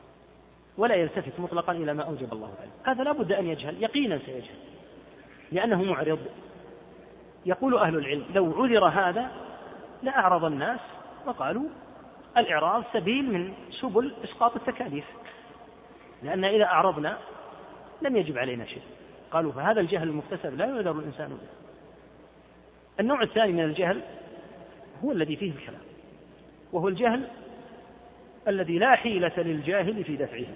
ولا يلتفت مطلقا إلى ما أوجب الله عليه. هذا لا بد أن يجهل يقينا سيجهل لأنه معرض. يقول أهل العلم لو عذر هذا لأعرض الناس وقالوا الإعراض سبيل من سبل إسقاط التكاليف لأن إذا أعرضنا لم يجب علينا شيء. قالوا فهذا الجهل المكتسب لا يعذر الإنسان به النوع الثاني من الجهل هو الذي فيه الكلام وهو الجهل الذي لا حيلة للجاهل في دفعه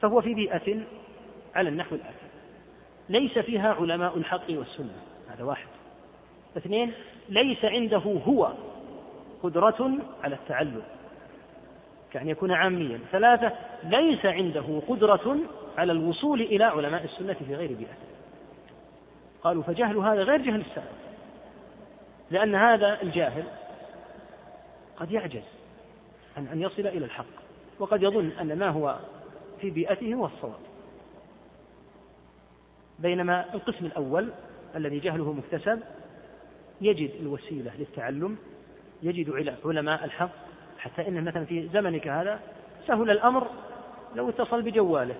فهو في بيئة على النحو الآتي. ليس فيها علماء الحق والسنة هذا واحد. اثنين ليس عنده هو قدرة على التعلم. كأن يكون عاميا. ثلاثة ليس عنده قدرة على الوصول إلى علماء السنة في غير بيئته قالوا فجهل هذا غير جهل السائل لأن هذا الجاهل قد يعجز عن أن يصل إلى الحق وقد يظن أن ما هو في بيئته هو الصواب. بينما القسم الأول الذي جهله مكتسب يجد الوسيلة للتعلم يجد علماء الحق حتى إن مثلا في زمنك هذا سهل الأمر لو اتصل بجواله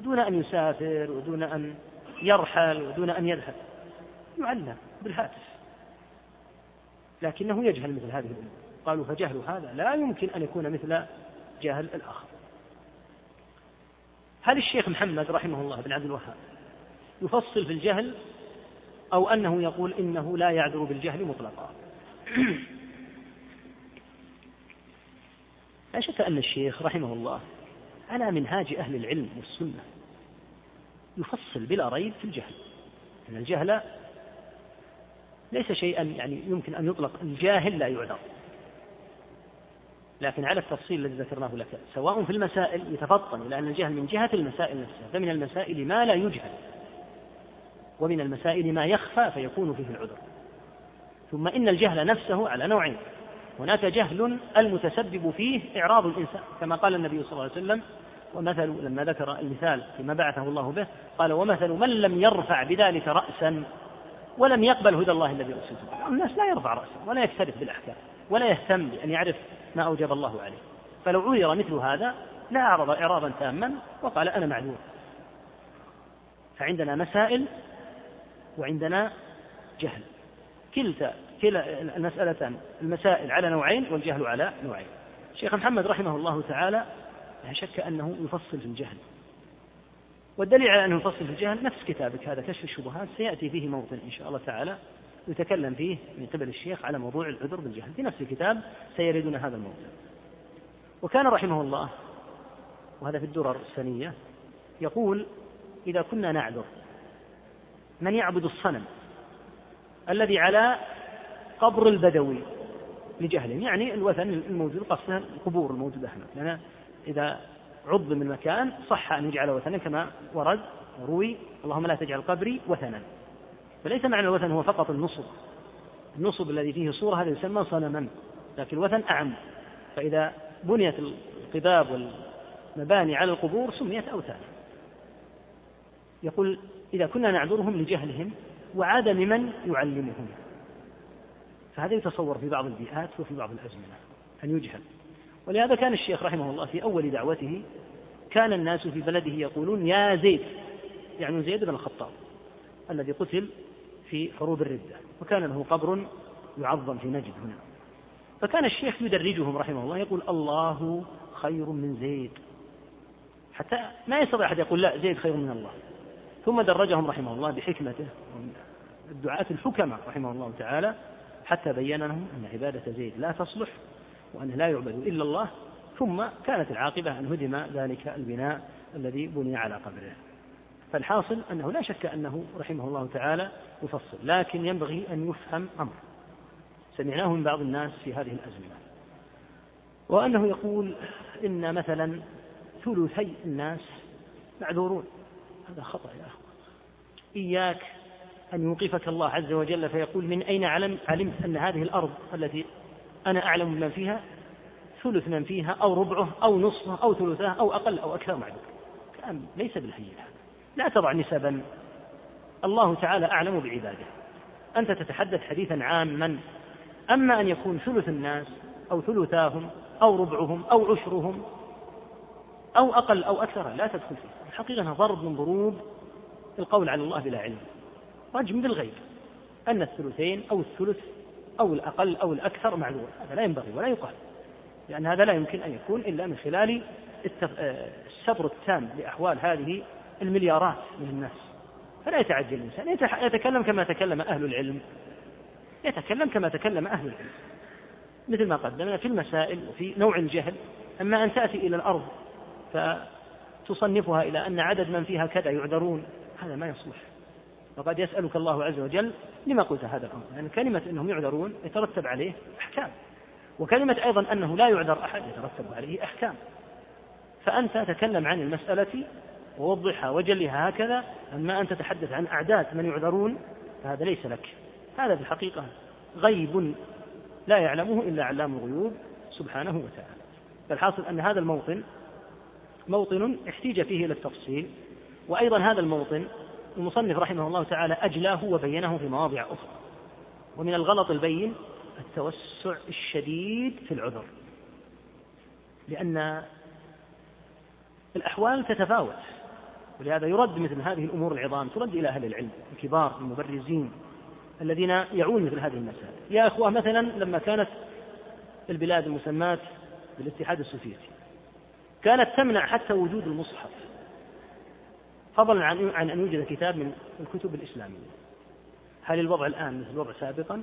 دون أن يسافر ودون أن يرحل ودون أن يذهب. يعلم بالهاتف. لكنه يجهل مثل هذه الأمور. قالوا فجهل هذا لا يمكن أن يكون مثل جهل الآخر. هل الشيخ محمد رحمه الله بن عبد الوهاب يفصل في الجهل أو أنه يقول إنه لا يعذر بالجهل مطلقا؟ لا شك أن الشيخ رحمه الله على منهاج أهل العلم والسنة يفصل بلا ريب في الجهل. أن الجهل ليس شيئا يعني يمكن أن يطلق الجاهل لا يعذر. لكن على التفصيل الذي ذكرناه لك سواء في المسائل يتفطن إلى أن الجهل من جهة المسائل نفسها فمن المسائل ما لا يجهل ومن المسائل ما يخفى فيكون فيه العذر. ثم إن الجهل نفسه على نوعين. هناك جهل المتسبب فيه إعراض الإنسان كما قال النبي صلى الله عليه وسلم ومثل لما ذكر المثال فيما بعثه الله به قال ومثل من لم يرفع بذلك رأسا ولم يقبل هدى الله الذي أرسلته الناس لا يرفع رأسه ولا يكترث بالأحكام ولا يهتم بأن يعرف ما أوجب الله عليه. فلو عذر مثل هذا لا أعرض إعراضا تاما وقال أنا معذور. فعندنا مسائل وعندنا جهل. كلتا كلا المسألتان المسائل على نوعين والجهل على نوعين. شيخ محمد رحمه الله تعالى لا شك أنه يفصل في الجهل. والدليل على أنه يفصل في الجهل نفس كتابك هذا كشف الشبهات سيأتي فيه موطن إن شاء الله تعالى يتكلم فيه من قبل الشيخ على موضوع العذر بالجهل. في نفس الكتاب سيردون هذا الموضوع وكان رحمه الله وهذا في الدرر السنية يقول إذا كنا نعذر من يعبد الصنم الذي على قبر البدوي لجهله. يعني الوثن الموجود قصده القبور الموجودة هنا. لأن إذا عض من مكان صح أن يجعل وثنا كما ورد وروي اللهم لا تجعل قبري وثنا. فليس معنى الوثن هو فقط النصب. النصب الذي فيه صورة هذا يسمى صنما. لكن الوثن أعم. فإذا بنيت القباب والمباني على القبور سميت أوثانا. يقول إذا كنا نعذرهم لجهلهم وعدم من يعلمهم. فهذا يتصور في بعض البيئات وفي بعض الأزمنة أن يجهل. ولهذا كان الشيخ رحمه الله في أول دعوته كان الناس في بلده يقولون يا زيد. يعني زيد بن الخطاب الذي قتل في حروب الردة وكان له قبر يعظم في نجد هنا. فكان الشيخ يدرجهم رحمه الله يقول الله خير من زيد. حتى ما يستطيع أحد يقول لا زيد خير من الله. ثم درجهم رحمه الله بحكمته الدعاة الحكمة رحمه الله تعالى حتى بين لهم أن عبادة زيد لا تصلح وأنه لا يعبد إلا الله ثم كانت العاقبة أن هدم ذلك البناء الذي بني على قبره. فالحاصل أنه لا شك أنه رحمه الله تعالى يفصل لكن ينبغي أن يفهم أمر. سمعناه من بعض الناس في هذه الأزمنة. وأنه يقول إن مثلا ثلثي الناس معذورون. هذا خطأ يا أخوة إياك أن يوقفك الله عز وجل فيقول من أين علم علمت أن هذه الأرض التي أنا أعلم من فيها ثلث من فيها أو ربعه أو نصفه أو ثلثه أو أقل أو أكثر معذور كلام ليس بالهين هذا لا تضع نسبا. الله تعالى أعلم بعباده. أنت تتحدث حديثا عاما. أما أن يكون ثلث الناس أو ثلثاهم أو ربعهم أو عشرهم أو أقل أو أكثر لا تدخل فيه. الحقيقة ضرب من ضروب القول على الله بلا علم. رجم بالغيب أن الثلثين أو الثلث أو الأقل أو الأكثر معذور هذا لا ينبغي ولا يقال. لأن هذا لا يمكن أن يكون إلا من خلال السبر التام لأحوال هذه المليارات من الناس. فلا يتعجل الإنسان. يتكلم كما تكلم أهل العلم. يتكلم كما تكلم أهل العلم. مثل ما قدمنا في المسائل وفي نوع الجهل. أما أن تأتي إلى الأرض فتصنفها إلى أن عدد من فيها كذا يعذرون. هذا ما يصلح. وقد يسألك الله عز وجل لما قلت هذا الأمر. لأن يعني كلمة أنهم يعذرون يترتب عليه أحكام. وكلمة أيضا أنه لا يعذر أحد يترتب عليه أحكام. فأنت تكلم عن المسألة ووضحها وجلها هكذا أما أن تتحدث عن أعداد من يعذرون فهذا ليس لك. هذا في الحقيقة غيب لا يعلمه إلا علام الغيوب سبحانه وتعالى. فالحاصل أن هذا الموطن موطن احتيج فيه إلى التفصيل وأيضا هذا الموطن المصنف رحمه الله تعالى أجلاه وبينه في مواضع أخرى. ومن الغلط البين التوسع الشديد في العذر. لأن الأحوال تتفاوت. ولهذا يرد مثل هذه الأمور العظام ترد إلى أهل العلم الكبار المبرزين الذين يعون مثل هذه المسائل. يا أخوة مثلا لما كانت البلاد المسماة بالاتحاد السوفيتي كانت تمنع حتى وجود المصحف. فضلا عن عن أن يوجد كتاب من الكتب الإسلامية. هل الوضع الآن مثل الوضع سابقا؟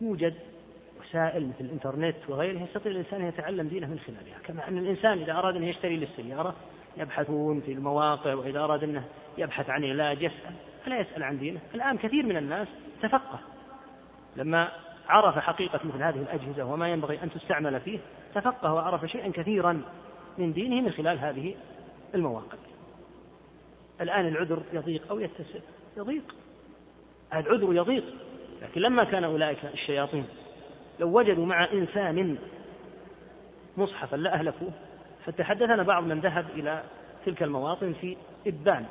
يوجد وسائل مثل الإنترنت وغيره يستطيع الإنسان أن يتعلم دينه من خلالها، كما أن الإنسان إذا أراد أن يشتري للسيارة يبحثون في المواقع وإذا أراد أنه يبحث عن علاج يسأل، فلا يسأل عن دينه، الآن كثير من الناس تفقه. لما عرف حقيقة مثل هذه الأجهزة وما ينبغي أن تستعمل فيه تفقه وعرف شيئا كثيرا من دينه من خلال هذه المواقع. الآن العذر يضيق أو يتسع. يضيق. العذر يضيق. لكن لما كان أولئك الشياطين لو وجدوا مع إنسان مصحفا لا أهلكوه فتحدثنا بعض من ذهب إلى تلك المواطن في إبان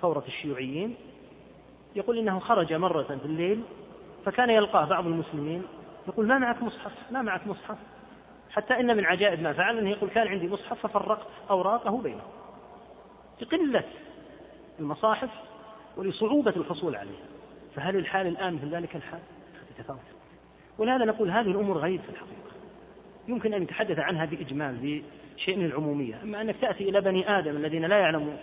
ثورة الشيوعيين. يقول إنه خرج مرة في الليل فكان يلقاه بعض المسلمين يقول ما معك مصحف؟ ما معك مصحف؟ حتى إن من عجائب ما فعل أنه يقول كان عندي مصحف ففرقت أوراقه بينهم. لقلة المصاحف ولصعوبة الحصول عليها. فهل الحال الآن مثل ذلك الحال؟ تتفاوت ولهذا نقول هذه الأمور غيب في الحقيقة. يمكن أن يتحدث عنها بإجمال بشيء من العمومية. أما أنك تأتي إلى بني آدم الذين لا يعلموا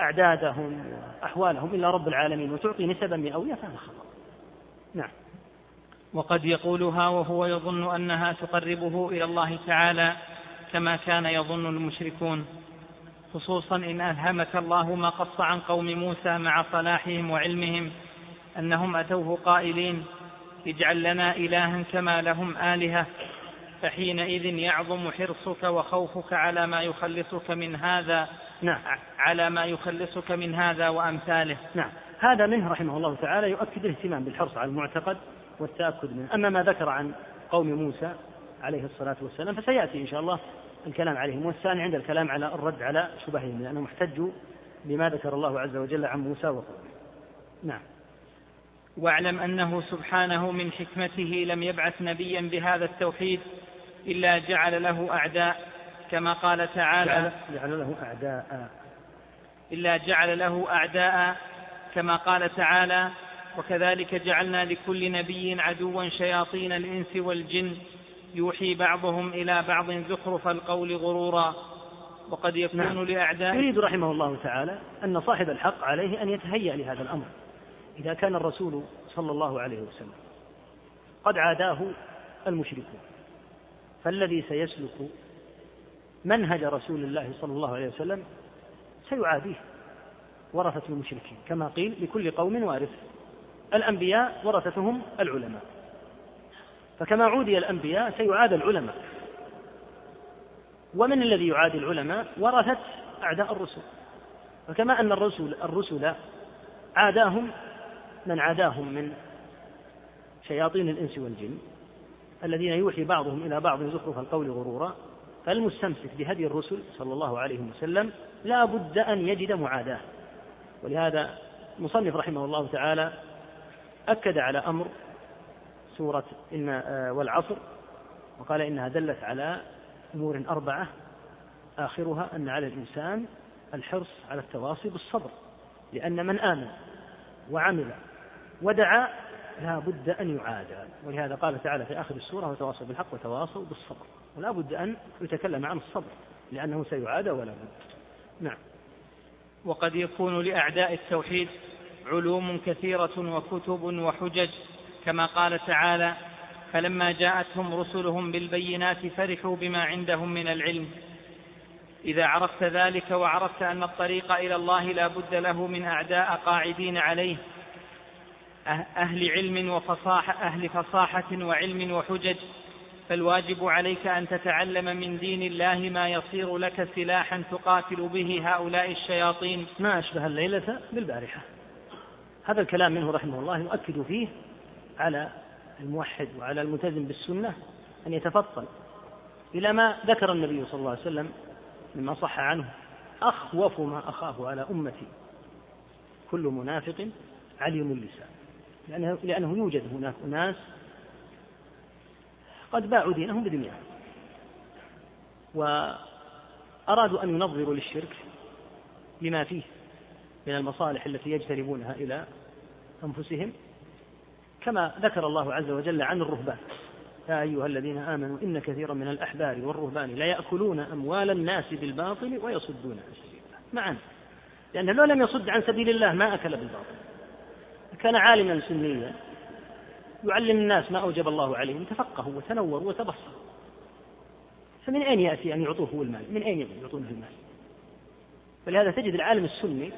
أعدادهم وأحوالهم إلا رب العالمين وتعطي نسبا مئوية فهذا خطأ. نعم. وقد يقولها وهو يظن أنها تقربه إلى الله تعالى كما كان يظن المشركون. خصوصا إن ألهمك الله ما قص عن قوم موسى مع صلاحهم وعلمهم أنهم أتوه قائلين اجعل لنا إلها كما لهم آلهة فحينئذ يعظم حرصك وخوفك على ما يخلصك من هذا نعم. على ما يخلصك من هذا وأمثاله. نعم. هذا منه رحمه الله تعالى يؤكد الاهتمام بالحرص على المعتقد والتأكد منه. أما ما ذكر عن قوم موسى عليه الصلاة والسلام فسيأتي إن شاء الله الكلام عليهم والثاني عند الكلام على الرد على شبههم لأنهم احتجوا بما ذكر الله عز وجل عن موسى وقومه. نعم. واعلم أنه سبحانه من حكمته لم يبعث نبيا بهذا التوحيد إلا جعل له أعداء كما قال تعالى جعل له أعداء. إلا جعل له أعداء كما قال تعالى وكذلك جعلنا لكل نبي عدوا شياطين الإنس والجن يوحي بعضهم إلى بعض زخرف القول غرورا. وقد يكون نعم. لأعداء يريد رحمه الله تعالى أن صاحب الحق عليه أن يتهيأ لهذا الأمر. إذا كان الرسول صلى الله عليه وسلم قد عاداه المشركون فالذي سيسلك منهج رسول الله صلى الله عليه وسلم سيعاديه ورثة المشركين كما قيل لكل قوم وارث. الأنبياء ورثتهم العلماء. فكما عودي الأنبياء سيعاد العلماء. ومن الذي يعادي العلماء؟ ورثت أعداء الرسل. فكما أن الرسل الرسل عاداهم من عاداهم من شياطين الإنس والجن الذين يوحي بعضهم إلى بعض زخرف القول غرورا. فالمستمسك بهدي الرسل صلى الله عليه وسلم لا بد أن يجد معاداة. ولهذا المصنف رحمه الله تعالى أكد على أمر سورة إن آه، والعصر وقال إنها دلت على أمور أربعة. آخرها أن على الإنسان الحرص على التواصي بالصبر لأن من آمن وعمل ودعا لا بد أن يعادى ولهذا قال تعالى في آخر السورة وتواصوا بالحق وتواصوا بالصبر ولا بد أن يتكلم عن الصبر لأنه سيعادى ولا بد. نعم. وقد يكون لأعداء التوحيد علوم كثيرة وكتب وحجج كما قال تعالى فلما جاءتهم رسلهم بالبينات فرحوا بما عندهم من العلم. إذا عرفت ذلك وعرفت أن الطريق إلى الله لا بد له من أعداء قاعدين عليه أه-، أهل علم وفصاحة أهل فصاحة وعلم وحجج فالواجب عليك أن تتعلم من دين الله ما يصير لك سلاحا تقاتل به هؤلاء الشياطين. ما أشبه الليلة بالبارحة. هذا الكلام منه رحمه الله يؤكد فيه على الموحد وعلى الملتزم بالسنة أن يتفطن إلى ما ذكر النبي صلى الله عليه وسلم مما صح عنه. أخوف ما أخاف على أمتي. كل منافق عليم اللسان. لأنه, لأنه يوجد هناك أناس قد باعوا دينهم بدنياهم وأرادوا أن ينظروا للشرك لما فيه من المصالح التي يجتنبونها إلى أنفسهم. كما ذكر الله عز وجل عن الرهبان. يا أيها الذين آمنوا إن كثيرا من الأحبار والرهبان لا يأكلون أموال الناس بالباطل ويصدون عن سبيل الله. معا. لأنه لو لم يصد عن سبيل الله ما أكل بالباطل. كان عالما سنيا يعلم الناس ما أوجب الله عليهم تفقهوا وتنوروا وتبصروا. فمن أين يأتي أن يعطوه هو المال؟ من أين يعطونه المال؟ ولهذا تجد العالم السني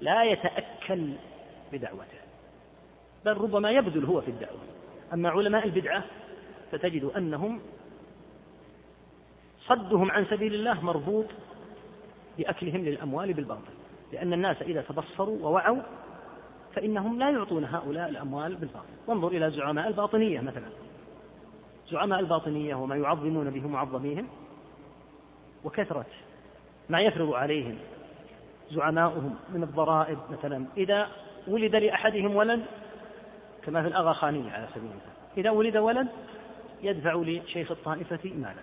لا يتأكل بدعوته. بل ربما يبذل هو في الدعوة. أما علماء البدعة فتجد أنهم صدهم عن سبيل الله مربوط بأكلهم للأموال بالباطل. لأن الناس إذا تبصروا ووعوا فإنهم لا يعطون هؤلاء الأموال بالباطل. وانظر إلى زعماء الباطنية مثلا. زعماء الباطنية وما يعظمون به معظميهم وكثرة ما يفرض عليهم زعماؤهم من الضرائب مثلا. إذا ولد لأحدهم ولد كما في الأغاخانية على سبيل المثال. إذا ولد ولد يدفع لشيخ الطائفة مالا.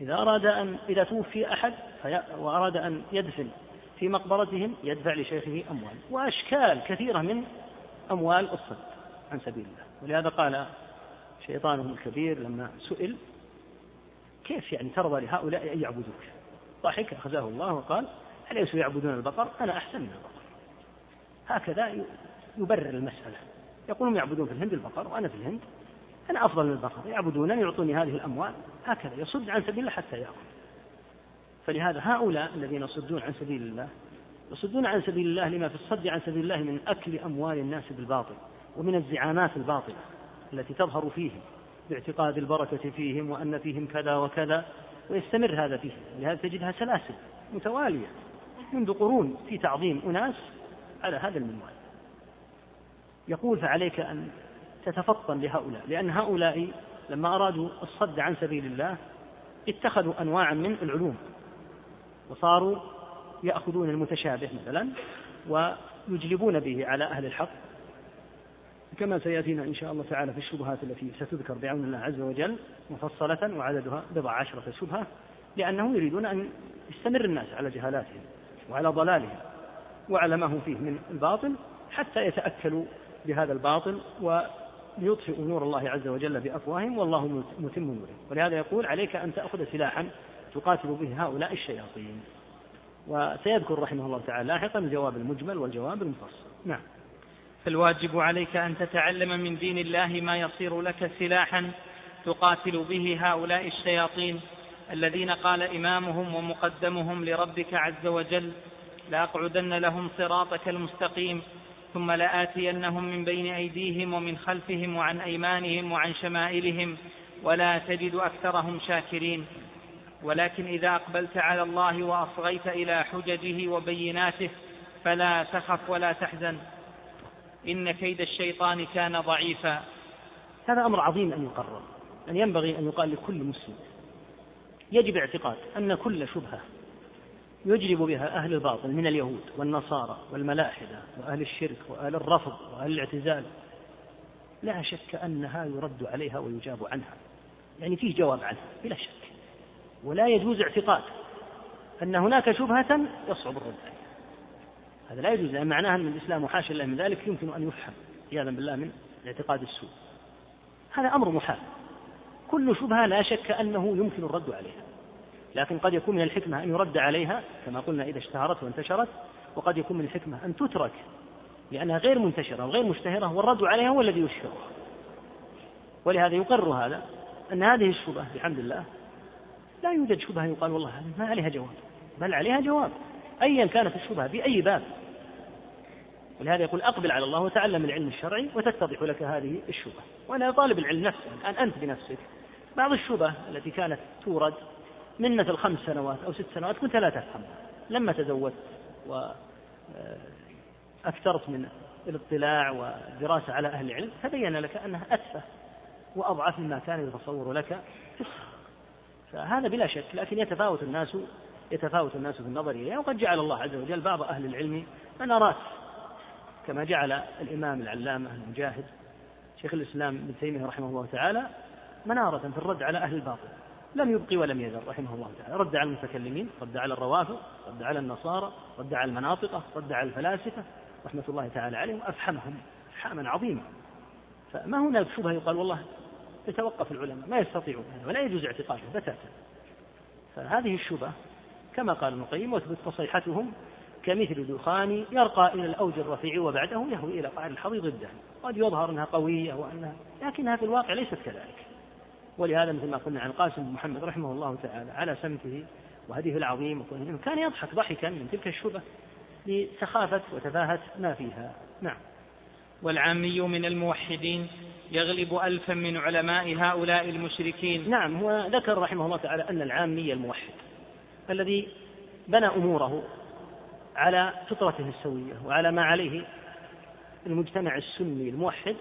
إذا أراد أن إذا توفي أحد وأراد أن يدفن في مقبرتهم يدفع لشيخه أموال. وأشكال كثيرة من أموال الصد عن سبيل الله. ولهذا قال شيطانهم الكبير لما سئل كيف يعني ترضى لهؤلاء أن يعبدوك؟ ضحك أخذه الله وقال أليسوا يعبدون البقر؟ أنا أحسن من البقر. هكذا يبرر المسألة. يقولون يعبدون في الهند البقر وأنا في الهند. أنا أفضل من البقر يعبدونني يعطوني هذه الأموال. هكذا يصد عن سبيل الله حتى يأخذ فلهذا هؤلاء الذين يصدون عن سبيل الله يصدون عن سبيل الله لما في الصد عن سبيل الله من أكل أموال الناس بالباطل ومن الزعامات الباطلة التي تظهر فيهم باعتقاد البركة فيهم وأن فيهم كذا وكذا ويستمر هذا فيهم. لهذا تجدها سلاسل متوالية منذ قرون في تعظيم أناس على هذا المنوال. يقول فعليك أن تتفطن لهؤلاء لأن هؤلاء لما أرادوا الصد عن سبيل الله اتخذوا أنواعا من العلوم وصاروا يأخذون المتشابه مثلا ويجلبون به على أهل الحق. كما سيأتينا إن شاء الله تعالى في الشبهات التي ستذكر بعون الله عز وجل مفصلة وعددها بضع عشرة شبهة لأنهم يريدون أن يستمر الناس على جهالاتهم وعلى ضلالهم وعلى ما هم فيه من الباطل حتى يتأكلوا بهذا الباطل وليطفئوا نور الله عز وجل بأفواههم والله متم نوره. ولهذا يقول عليك أن تأخذ سلاحا تقاتل به هؤلاء الشياطين. وسيذكر رحمه الله تعالى لاحقا الجواب المجمل والجواب المفصل. نعم. فالواجب عليك أن تتعلم من دين الله ما يصير لك سلاحا تقاتل به هؤلاء الشياطين الذين قال إمامهم ومقدمهم لربك عز وجل لأقعدن لهم صراطك المستقيم ثم لآتينهم من بين أيديهم ومن خلفهم وعن أيمانهم وعن شمائلهم ولا تجد أكثرهم شاكرين. ولكن إذا أقبلت على الله وأصغيت إلى حججه وبيناته فلا تخف ولا تحزن. إن كيد الشيطان كان ضعيفا. هذا أمر عظيم أن يقرر أن ينبغي أن يقال لكل مسلم. يجب اعتقاد أن كل شبهة يجلب بها أهل الباطل من اليهود والنصارى والملاحدة وأهل الشرك وأهل الرفض وأهل الاعتزال. لا شك أنها يرد عليها ويجاب عنها. يعني فيه جواب عنها بلا شك. ولا يجوز اعتقاد أن هناك شبهة يصعب الرد عليها. هذا لا يجوز لأن معناها أن الإسلام وحاشا الله من ذلك يمكن أن يفهم عياذا بالله من الاعتقاد السوء. هذا أمر محال. كل شبهة لا شك أنه يمكن الرد عليها. لكن قد يكون من الحكمة أن يرد عليها كما قلنا إذا اشتهرت وانتشرت وقد يكون من الحكمة أن تترك لأنها غير منتشرة وغير مشتهرة والرد عليها هو الذي يشهرها ولهذا يقر هذا أن هذه الشبهة بحمد الله لا يوجد شبهة يقال والله ما عليها جواب بل عليها جواب أيا كانت الشبهة بأي باب. ولهذا يقول أقبل على الله وتعلم العلم الشرعي وتتضح لك هذه الشبهة. وأنا طالب العلم نفسه الآن أنت بنفسك. بعض الشبه التي كانت تورد من مثل خمس سنوات أو ست سنوات كنت لا تفهم. لما تزودت وأكثرت من الاطلاع والدراسة على أهل العلم تبين لك أنها أتفه وأضعف مما كان يتصور لك فهذا بلا شك لكن يتفاوت الناس يتفاوت الناس في النظر إليها وقد جعل الله عز وجل بعض أهل العلم منارات كما جعل الإمام العلامة المجاهد شيخ الإسلام ابن تيمية رحمه الله تعالى منارة في الرد على أهل الباطل. لم يبقي ولم يذر رحمه الله تعالى. رد على المتكلمين رد على الروافض رد على النصارى رد على المناطقة رد على الفلاسفة رحمة الله تعالى عليهم وأفحمهم إفحاما عظيما. فما هناك شبهة يقال والله يتوقف العلماء ما يستطيعون ولا يجوز اعتقاده بتاتا. فهذه الشبهة كما قال ابن القيم وثبت فصيحتهم كمثل دخان يرقى إلى الأوج الرفيع وبعده يهوي إلى قعر الحضيض الدهن. قد يظهر أنها قوية وأنها لكنها في الواقع ليست كذلك. ولهذا مثل ما قلنا عن القاسم بن محمد رحمه الله تعالى على سمته وهديه العظيم كان يضحك ضحكا من تلك الشبه لسخافة وتفاهة ما فيها. نعم. والعامي من الموحدين يغلب ألفا من علماء هؤلاء المشركين. نعم. هو ذكر رحمه الله تعالى أن العامي الموحد الذي بنى أموره على فطرته السوية وعلى ما عليه المجتمع السني الموحد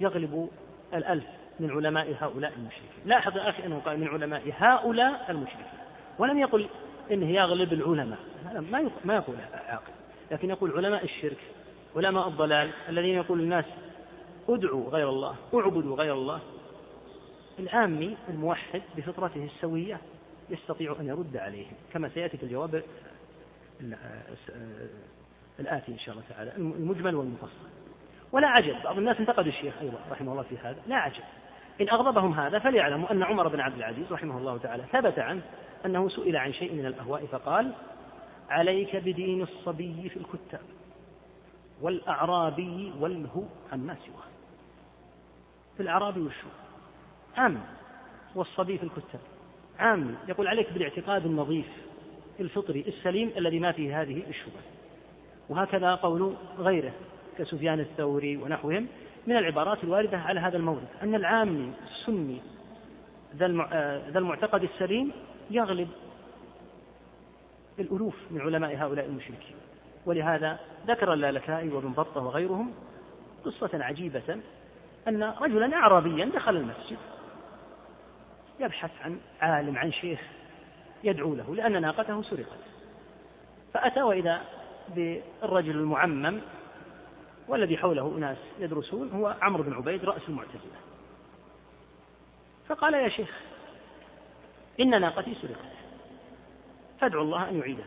يغلب الألف من علماء هؤلاء المشركين. لاحظ يا أخي أنه قال من علماء هؤلاء المشركين. ولم يقل إنه يغلب العلماء. ما ما يقول عاقل. لكن يقول علماء الشرك علماء الضلال الذين يقول الناس ادعوا غير الله اعبدوا غير الله. العامي الموحد بفطرته السوية يستطيع أن يرد عليه كما سيأتي في الجواب الآتي إن شاء الله تعالى المجمل والمفصل. ولا عجب بعض الناس انتقدوا الشيخ أيضا رحمه الله في هذا. لا عجب. إن أغضبهم هذا فليعلموا أن عمر بن عبد العزيز رحمه الله تعالى ثبت عنه أنه سئل عن شيء من الأهواء فقال عليك بدين الصبي في الكتاب والأعرابي والهو عما سواه. في الأعرابي والشو عام والصبي في الكتاب. عام. يقول عليك بالاعتقاد النظيف الفطري السليم الذي ما فيه هذه الشبهة. وهكذا قول غيره. كسفيان الثوري ونحوهم من العبارات الواردة على هذا المورد أن العامي السني آه، ذا المعتقد السليم يغلب الألوف من علماء هؤلاء المشركين. ولهذا ذكر اللالكائي وابن بطة وغيرهم قصة عجيبة أن رجلا أعرابيا دخل المسجد يبحث عن عالم عن شيخ يدعو له لأن ناقته سرقت. فأتى وإذا بالرجل المعمم والذي حوله أناس يدرسون هو عمرو بن عبيد رأس المعتزلة. فقال يا شيخ إن ناقتي سرقت فادعو الله أن يعيدها.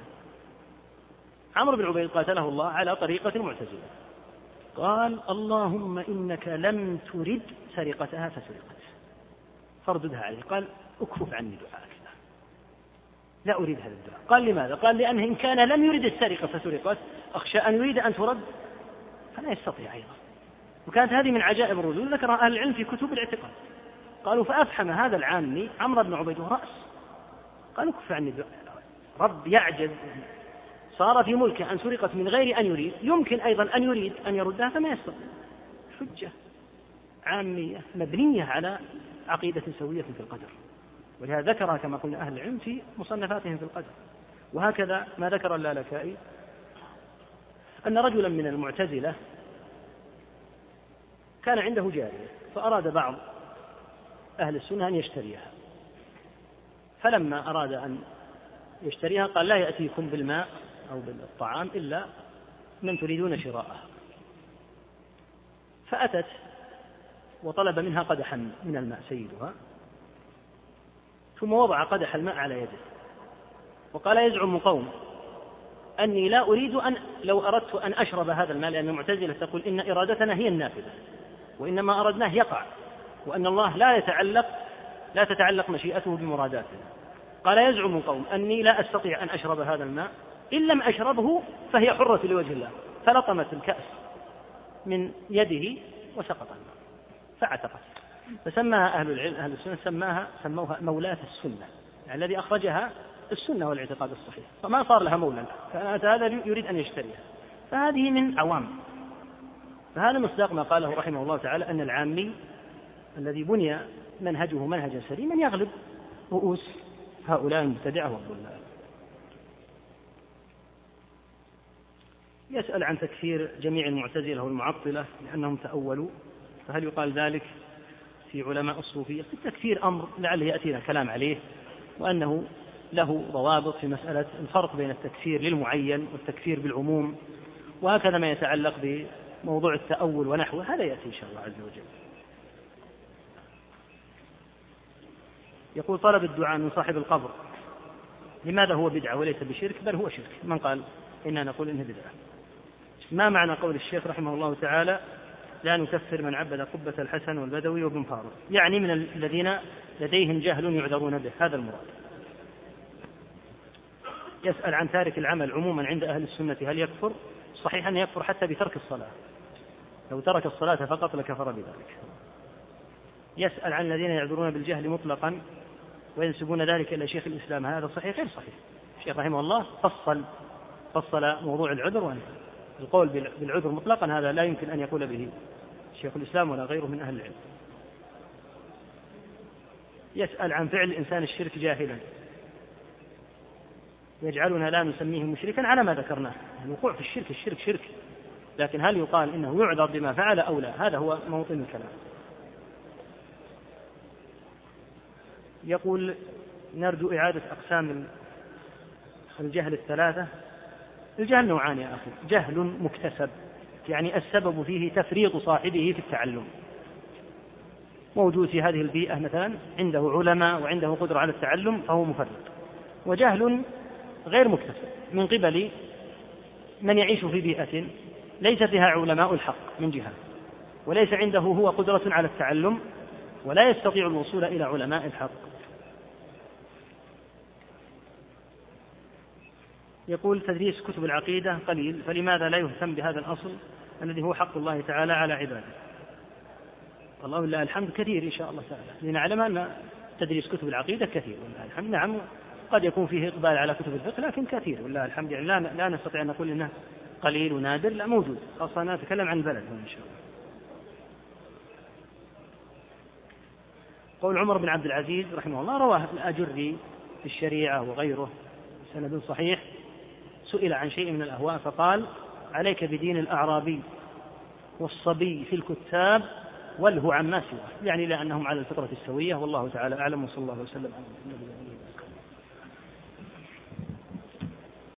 عمرو بن عبيد قاتله الله على طريقة المعتزلة. قال اللهم إنك لم ترد سرقتها فسرقت. فارددها عليه. قال اكفف عني دعاءك. لا أريد هذا الدعاء. قال لماذا؟ قال لأنه إن كان لم يرد السرقة فسرقت. أخشى أن يريد أن ترد. فلا يستطيع أيضا. وكانت هذه من عجائب الرجل. ذكرها أهل العلم في كتب الاعتقاد. قالوا فأفحم هذا العامي عمرو بن عبيد رأس. قالوا كف عني رب يعجز. صار في ملكه أن سرقت من غير أن يريد. يمكن أيضا أن يريد أن يردها فما يستطيع. حجة عامية مبنية على عقيدة سوية في القدر. ولهذا ذكرها كما قلنا أهل العلم في مصنفاتهم في القدر. وهكذا ما ذكر اللالكائي أن رجلا من المعتزلة كان عنده جارية فأراد بعض أهل السنة أن يشتريها. فلما أراد أن يشتريها قال لا يأتيكم بالماء أو بالطعام إلا من تريدون شراءه فأتت وطلب منها قدحا من الماء سيدها ثم وضع قدح الماء على يده وقال يزعم قوم أني لا أريد أن لو أردت أن أشرب هذا الماء لأن المعتزلة تقول إن إرادتنا هي النافذة وإنما أردناه يقع وأن الله لا يتعلق لا تتعلق مشيئته بمراداتنا. قال يزعم قوم أني لا أستطيع أن أشرب هذا الماء إن لم أشربه فهي حرة لوجه الله فلطمت الكأس من يده وسقط الماء فاعتقت فسماها أهل العلم أهل السنة سماها سموها مولاة السنة يعني الذي أخرجها السنة والاعتقاد الصحيح. فما صار لها مولى كانت هذا يريد أن يشتريها. فهذه من عوام. فهذا مصداق ما قاله رحمه الله تعالى أن العامي الذي بني منهجه منهجا سليما يغلب رؤوس هؤلاء المبتدعة والضلال. يسأل عن تكفير جميع المعتزلة والمعطلة لأنهم تأولوا. فهل يقال ذلك في علماء الصوفية؟ في التكفير أمر لعله يأتينا كلام عليه وأنه له ضوابط في مسألة الفرق بين التكفير للمعين والتكفير بالعموم وهكذا ما يتعلق بموضوع التأول ونحوه هذا يأتي إن شاء الله عز وجل. يقول طلب الدعاء من صاحب القبر لماذا هو بدعة وليس بشرك؟ بل هو شرك. من قال؟ إنا نقول إنه بدعة. ما معنى قول الشيخ رحمه الله تعالى؟ لا نكفر من عبد قبة الحسن والبدوي وابن فاروق. يعني من الذين لديهم جهل يعذرون به. هذا المراد. يسأل عن تارك العمل عموما عند أهل السنة هل يكفر؟ صحيح أنه يكفر حتى بترك الصلاة. لو ترك الصلاة فقط لكفر بذلك. يسأل عن الذين يعذرون بالجهل مطلقا وينسبون ذلك إلى شيخ الإسلام. هذا صحيح؟ غير صحيح. الشيخ رحمه الله فصل فصل موضوع العذر وانتهى القول بالعذر مطلقا هذا لا يمكن أن يقول به شيخ الإسلام ولا غيره من أهل العلم. يسأل عن فعل الإنسان الشرك جاهلا. يجعلنا لا نسميه مشركا على ما ذكرناه. الوقوع في الشرك الشرك شرك. لكن هل يقال إنه يعذر بما فعل أو لا؟ هذا هو موطن الكلام. يقول نرجو إعادة أقسام الجهل الثلاثة. الجهل نوعان يا أخي. جهل مكتسب. يعني السبب فيه تفريط صاحبه في التعلم. موجود في هذه البيئة مثلا عنده علماء وعنده قدرة على التعلم فهو مفرط. وجهل غير مكتسب من قبل من يعيش في بيئة ليس فيها علماء الحق من جهة وليس عنده هو قدرة على التعلم ولا يستطيع الوصول إلى علماء الحق. يقول تدريس كتب العقيدة قليل فلماذا لا يهتم بهذا الأصل الذي هو حق الله تعالى على عباده؟ والله لله الحمد كثير إن شاء الله تعالى لنعلم أن تدريس كتب العقيدة كثير الحمد نعم. قد يكون فيه إقبال على كتب الفقه لكن كثير ولله الحمد يعني لا, لا نستطيع أن نقول إنه قليل ونادر لا موجود. خاصة أنا أتكلم عن البلد إن شاء الله. قول عمر بن عبد العزيز رحمه الله رواه الأجري في الشريعة وغيره سند صحيح سئل عن شيء من الأهواء فقال عليك بدين الأعرابي والصبي في الكتاب وله عما سواه. يعني لأنهم على الفطرة السوية والله تعالى أعلم وصلى الله وسلم على نبينا